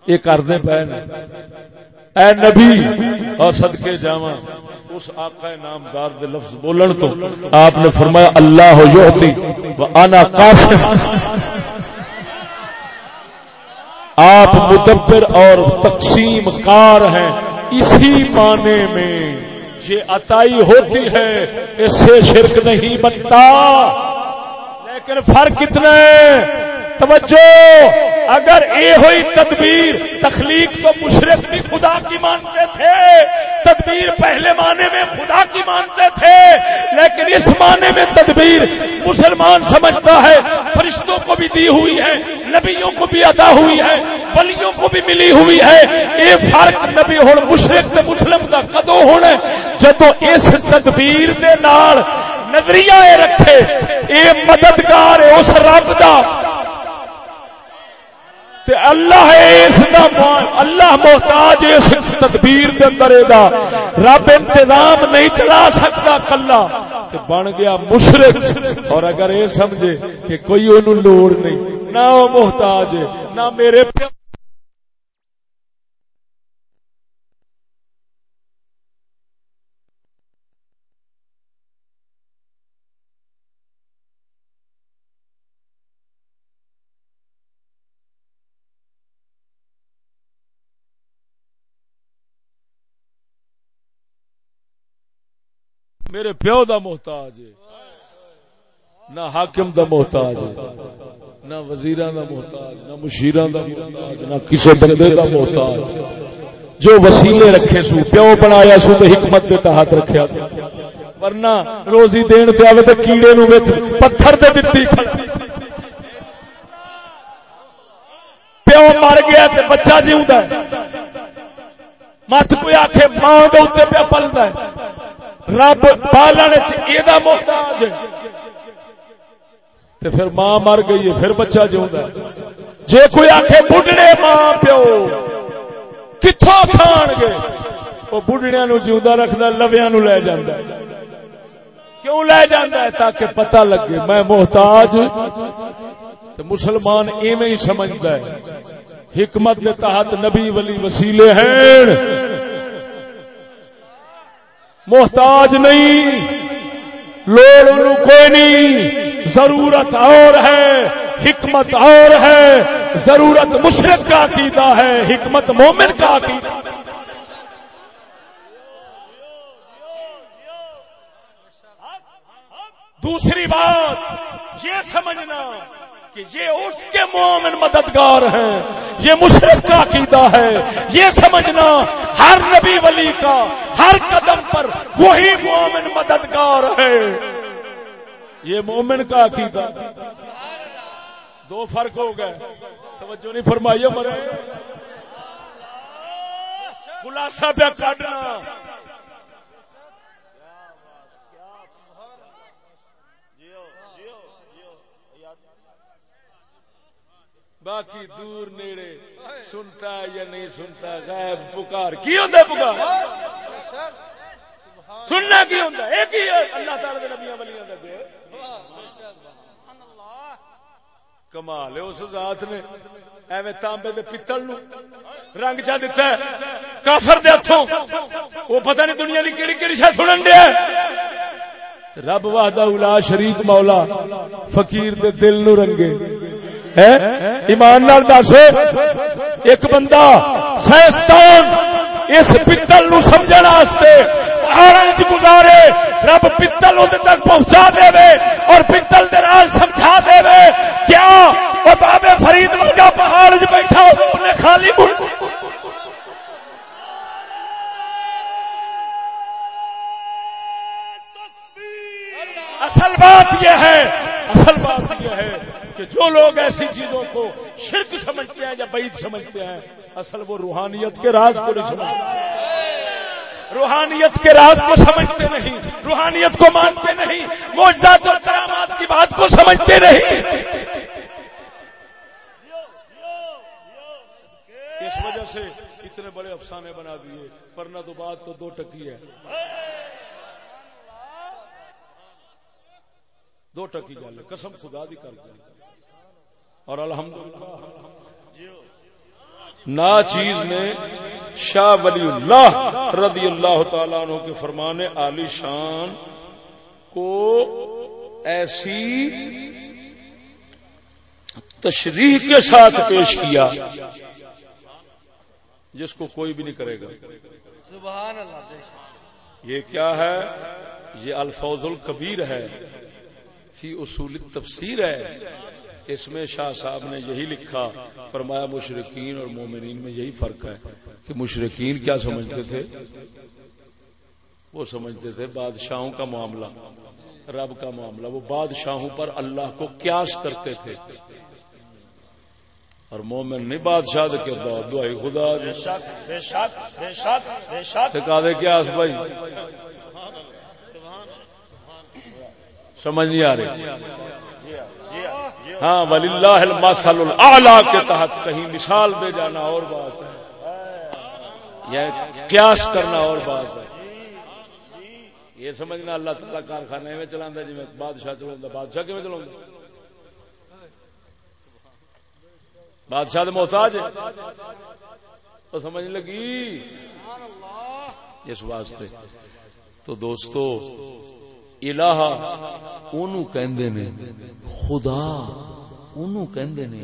S1: یہ کرتے پے نے اے نبی اور صدقے جاواں۔ اس آقا نامدار دے لفظ بولن تو آپ نے فرمایا، اللہ یعطی و انا قاسم آپ مدبر اور تقسیم کار ہیں۔ اسی معنی میں یہ عطائی ہوتی ہے اس سے شرک نہیں بنتا۔ لیکن فرق کتنا ہے توجہ! اگر یہ ہوئی تدبیر، تخلیق تو مشرق بھی خدا کی مانتے تھے، تدبیر پہلے معنی میں خدا کی مانتے تھے، لیکن اس معنی میں تدبیر مسلمان سمجھتا ہے، فرشتوں کو بھی دی ہوئی ہے، نبیوں کو بھی ادا ہوئی ہے، ولیوں کو بھی ملی ہوئی ہے۔ یہ فرق نبی ہو مشرق مسلم کا کدو ہونا جدو اس تدبیر دے نال نظریہ رکھے، اے مددگار اس رب دا۔ تے اللہ اس دا اللہ محتاج اس تدبیر دے اندر دا۔ رب انتظام نہیں چلا سکتا کلا۔ تے بن گیا مشرک اور اگر اے سمجھے کہ کوئی اونوں لوڑ نہیں، نہ وہ محتاج ہے، نہ میرے پیو میرے پیو دا محتاج ہے۔ نہ حاکم دا محتاج ہے، نہ وزیراں دا محتاج، نہ مشیراں دا محتاج، نہ کسی بندے دا محتاج۔ جو وسیلے رکھے سو، پیو بنایا سو تے حکمت دے تحت رکھیا۔ ورنہ روزی دین تے آوے تے کیڑے نو وچ پتھر دے دتی کھڑا۔ پیو مر گیا تے بچہ جیوندا ہے۔ مت کوئی آکھے ماں دے اوتے پیا پلدا ہے۔ رب پالن چا محتاج تے پھر ماں مر گئی ہے، پھر بچہ جیوندا جے کوئی آکھے بڈھڑے ماں پیو کتھوں کھان گے؟ وہ بڈھڑیاں نو جیوندا رکھدا، لویاں نو لے جاندا ہے۔ کیوں لے جاندا ہے؟ تاکہ پتہ لگے، میں محتاج تے مسلمان ایویں ہی سمجھدا ہے۔ حکمت کے تحت نبی ولی وسیلے ہیں۔ محتاج نہیں لوڑ کوئی نہیں، ضرورت اور ہے، حکمت اور ہے، ضرورت مشرق کا عقیدہ ہے، حکمت مومن کا عقیدہ دوسری بات، یہ سمجھنا کہ یہ اس کے مومن مددگار ہیں۔ یہ مشرق کا عقیدہ ہے۔ یہ سمجھنا ہر نبی ولی کا ہر قدم پر وہی مومن مددگار ہے۔ یہ مومن کا عقیدہ۔ دو فرق ہو گئے۔ توجہ نہیں فرمائیے مرے خلاصہ پہ کاٹنا۔ باقی دور نیڑے سنتا ہے یا نہیں سنتا غائب پکار۔ کی ہوتا پکار؟ سننا کی ہوتا ایک ہی اللہ تعالی دے نبیاں ولیاں دے کمال ہے، اس ذات نے ایویں تانبے دے پتل نو رنگ چا دیتا ہے۔ کافر دے ہتھوں۔ وہ پتہ نہیں دنیا دی کیڑی کیڑی شے سنن دے۔ رب وحدہ الا شریک مولا، فقیر دے دل نو رنگے۔ ایمان نال دس۔ ایک بندہ سائنسدان اس پتل نو سمجھن واسطے پہاڑاں گزارے، رب پتل اودے تک پہنچا دے وے اور پتل دے راز سمجھا دے۔ وے کیا؟ او بابے فرید ورگا پہاڑ وچ بیٹھا انہیں خالی مڑ اصل بات یہ ہے، اصل بات یہ ہے کہ جو لوگ ایسی چیزوں کو شرک سمجھتے ہیں یا بعید سمجھتے ہیں، اصل وہ روحانیت کے راز کو نہیں سمجھتے۔ روحانیت کے راز کو سمجھتے نہیں، روحانیت کو مانتے نہیں موجزات اور کرامات کی بات کو سمجھتے نہیں۔ اس وجہ سے اتنے بڑے افسانے بنا دیے، ورنہ تو بات تو دو ٹکی ہے۔ دو ٹکی گل قسم خدا دی کر اور الحمدللہ۔ نا چیز نے شاہ ولی اللہ رضی اللہ تعالیٰ عنہ کے فرمان عالی شان کو ایسی تشریح کے ساتھ پیش کیا جس کو کوئی بھی نہیں کرے گا۔
S2: سبحان اللہ
S1: یہ کیا ہے؟ یہ الفوظ الکبیر ہے فی اصول تفسیر ہے۔ اس میں شاہ صاحب نے یہی لکھا فرمایا مشرقین اور مومنین میں یہی فرق ہے کہ مشرقین کیا سمجھتے تھے؟ وہ سمجھتے تھے بادشاہوں کا معاملہ رب کا معاملہ۔ وہ بادشاہوں پر اللہ کو کیاس کرتے تھے۔ اور مومن نہیں بادشاہ کے دعائی خدا سکھا دے کیاس بھائی؟ سمجھ نہیں آ رہی۔ ہاں ولی اللہ الماسل اعلی کے تحت کہیں مثال دے جانا اور بات ہے۔ یا قیاس کرنا اور بات ہے۔ یہ سمجھنا اللہ تعالیٰ کارخانے میں چلا جی میں بادشاہ چلا بادشاہ کیون چلا بادشاہ تو محتاج تو سمجھ لگی۔ اس واسطے۔ تو دوستو الہ اونوں کہندے نے، خدا اونوں کہندے نے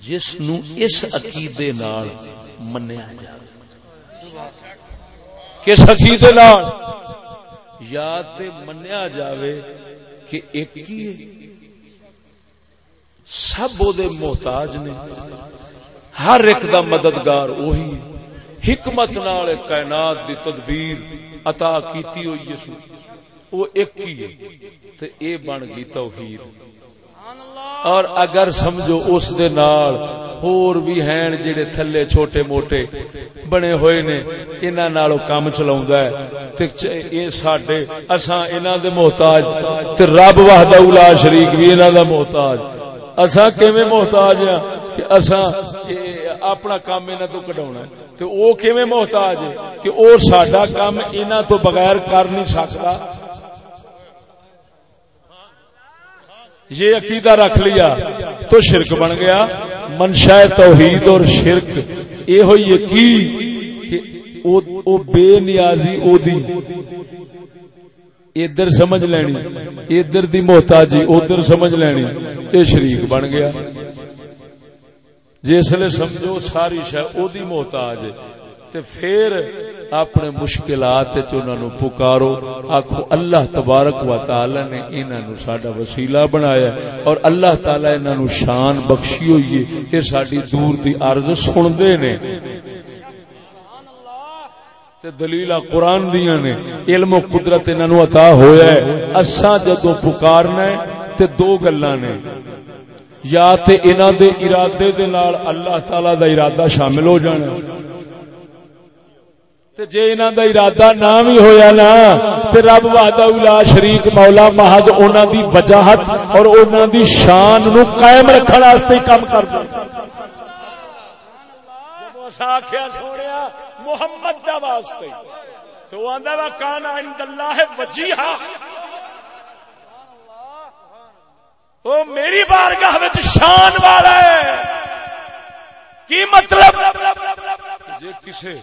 S1: جس نو اس عقیدے نال منیا جائے۔ کس عقیدے نال؟ یا تے منیا جاوے کہ ایک ہی ہے۔ سب او دے محتاج نے، ہر ایک دا مددگار وہی حکمت نال کائنات دی تدبیر عطا کیتی ہوئی ہے۔ وہ ایک ہی ہے۔ تو اے بن گئی توحید۔ اور اگر سمجھو اس دے نال اور بھی ہیں جڑے تھلے چھوٹے موٹے بنے ہوئے نے انہاں نالو کام چلاوندا ہے۔ تے اے ساڈے اساں انہاں دے محتاج۔ تے رب وحدہ لا شریک بھی انہاں دا محتاج۔ اساں کیویں محتاج ہاں کہ اساں اپنا کام انہاں تو کڈاونا ہے۔ تے او کیویں محتاج ہے کہ او ساڈا کام انہاں تو بغیر کر نہیں سکدا۔ یہ عقیدہ رکھ لیا تو شرک بن گیا۔ منشا توحید اور شرک یہ ہوئی کی کہ او, او بے نیازی او دی۔ ادھر سمجھ لینی۔ ادھر دی محتاجی ادھر سمجھ لینی۔ یہ شریک بن گیا۔ جسے سمجھو ساری شہ او دی محتاج تے پھر اپنے مشکلات نو پکارو۔ آخو اللہ تبارک و تعالی نے انہوں نے سڈا وسیلہ بنایا اور اللہ تعالی انہوں نے شان بخشی ہوئی ہے کہ ساری دور دی عرض سنتے نے۔ دلیل قرآن دیا نے۔ علم و قدرت انہوں عطا ہویا ہے۔ اساں جدو پکارنا ہے تے دو گلا نے۔ یا تے انہوں دے ارادے دے نال اللہ تعالی دا ارادہ شامل ہو جانا تے جے انہاں دا ارادہ نہ بھی ہویا نا، تے رب وحدہ الا شریک مولا محض انہاں دی وجاہت اور انہاں دی شان نو قائم رکھن واسطے ہی کام کردا جدوں اسا آکھیا سونیا محمد دا واسطے، تو آندا وا کان عند اللہ وجیہا۔ او میری بارگاہ وچ شان والا ہے۔ کی مطلب؟ جے کسے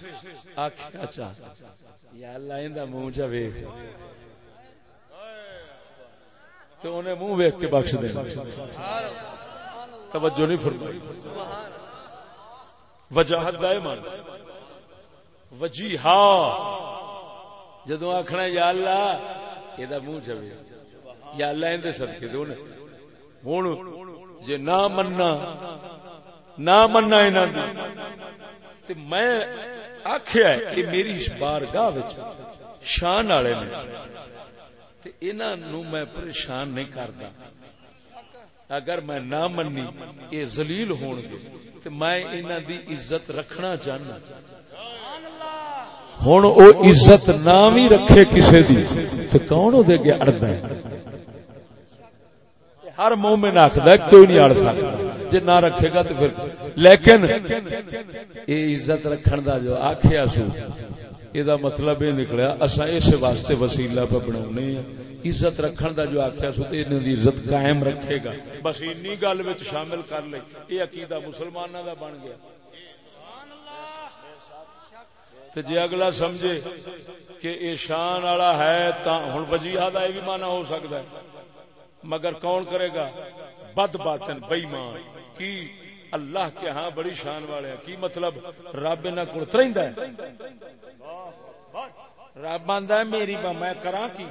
S1: آکھیا چا یا اللہ ایندا منہ چا ویکھ۔ تو انہیں منہ ویکھ کے بخش دے توجہ نہیں فرمائی۔ وجاہت دائے مان۔ وجیہا۔ جدو آخنا یا اللہ یہ منہ چوے یا اللہ اندر سدکے دو ہوں جی نہ مننا نہ مننا انہاں دی انہوں میں آخیا کہ میری بارگاہ شان والے نے انہوں میں پریشان نہیں کرتا اگر میں نہ منی، یہ زلیل ہون گے۔ تو میں انہوں دی عزت رکھنا چاہنا۔ ہوں وہ عزت نہ بھی رکھے کسی دی تو کون وہ اگے اڑتا ہے؟ ہر مومن آخد کوئی نہیں اڑ سکتا جی نہ رکھے گا تو پھر لیکن یہ عزت رکھن دا جو آخیا سو یہ مطلب یہ نکلیا اصا اس واسطے وسیلہ پہ بنا ہاں۔ عزت رکھن دا جو آخیا سو تو انہوں عزت قائم رکھے گا۔ بس این گل شامل کر لے یہ عقیدہ مسلمانوں دا بن گیا۔ جی اگلا سمجھے کہ یہ شان والا ہے ہوں وجیحا کا یہ بھی مانا ہو سکتا ہے۔ مگر کون کرے گا؟ بد باطن بئیمان کی اللہ کے ہاں بڑی شان والے ہیں۔ کی مطلب؟ رب ان کو ترند ہے۔ رب آدھا میری با میں کرا کی؟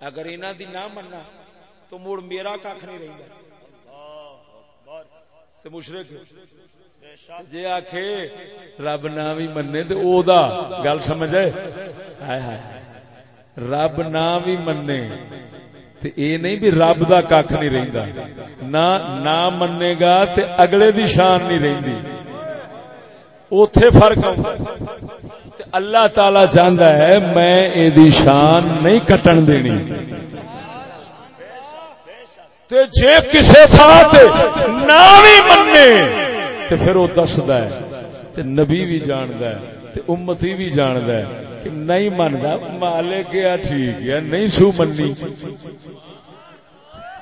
S1: اگر انہوں دی نہ مننا تو مڑ میرا کھ نہیں رہتا تو مشرق جی آخ رب نہ بھی منے تو او دا گل سمجھ رب نہ بھی منے تے اے نہیں بھی رب دا کھ نہیں رہندا۔ نہ نہ منے گا تے اگلے دی شان نہیں رہندی۔ اوتھے فرق تے اللہ تعالی چاہندا ہے میں اے دی شان نہیں کٹن دینی۔ تے جے کسے تھا تے نہ بھی منے۔ تے پھر وہ دسدا ہے۔ تے نبی بھی جاندا ہے۔ تے امتی بھی جاندا ہے۔ کہ نہیں مندا، مالک ہے ٹھیک ہے؟ نہیں سو مننی۔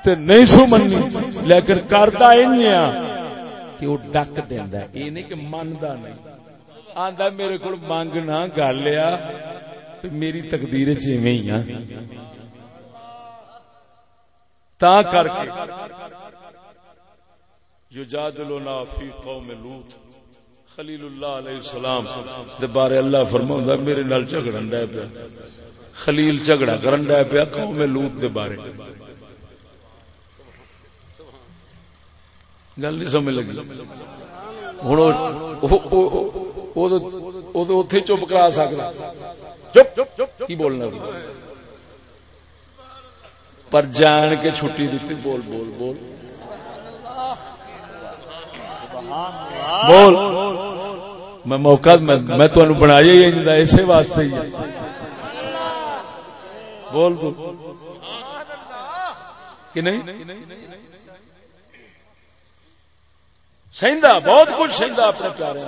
S1: تے نہیں سو مننی۔ لیکن کردا اینیا کہ وہ ڈک دیندا ہے۔ اے نہیں کہ مندا نہیں۔ آندا میرے کول منگ گل آ میری تقدیر چ ایویں ہی ہاں۔ تا کر کے۔ یجادلنا فی قوم لوط۔ خلیل اللہ علیہ السلام، دے بارے اللہ فرماوندا میرے نال جھگڑن ڈے پیا۔ خلیل جھگڑا کرن ڈے پیا، قوم لوط دے بارے۔ گل نہیں سمجھ لگی۔ ہن او اوتھے چپ کرا سکدا۔ چپ کی بولنا پر جان کے چھٹی دیتی، بول بول بول۔ بول، میں موقع، میں تمہیں بنایا ہی اسی واسطے ہی بول دو کہ نہیں؟ سہندا بہت کچھ سہندا اپنے پیارے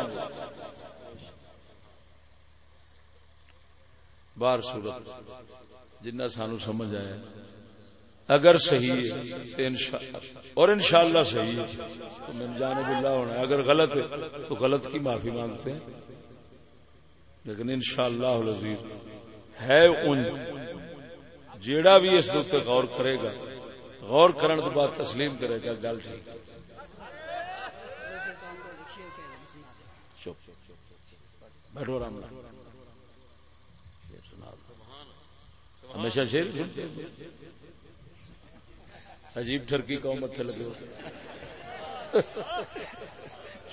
S1: باہر صورت جنہ سانو سمجھ آیا۔ اگر صحیح ہے اور انشاءاللہ صحیح ہے۔ تو من جانب اللہ ہونا ہے۔ اگر غلط ہے، تو غلط کی معافی مانگتے ہیں۔ لیکن انشاءاللہ العزیز، ہے ان جیڑا بھی اس دوتے غور کرے گا، غور کرنے کے بعد تسلیم کرے گا، گل ٹھیک بیٹھو رام ہمیشہ شیر۔ سنتے عجیب ٹرکی قوم اچھے لگے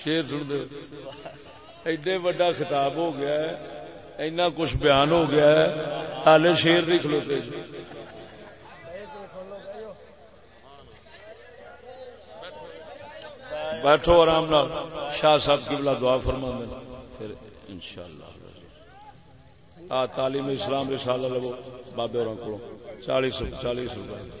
S1: شیر سن دے۔ ایڈے وڈا خطاب ہو گیا ہے، اینا کچھ بیان ہو گیا ہے حالے شیر نہیں کھلوتے بیٹھو آرام نال۔ شاہ صاحب کی بلا دعا فرما دیں پھر انشاءاللہ۔ آ تعلیم اسلام رسالہ لو بابے اور کو چالیس چالیس روپئے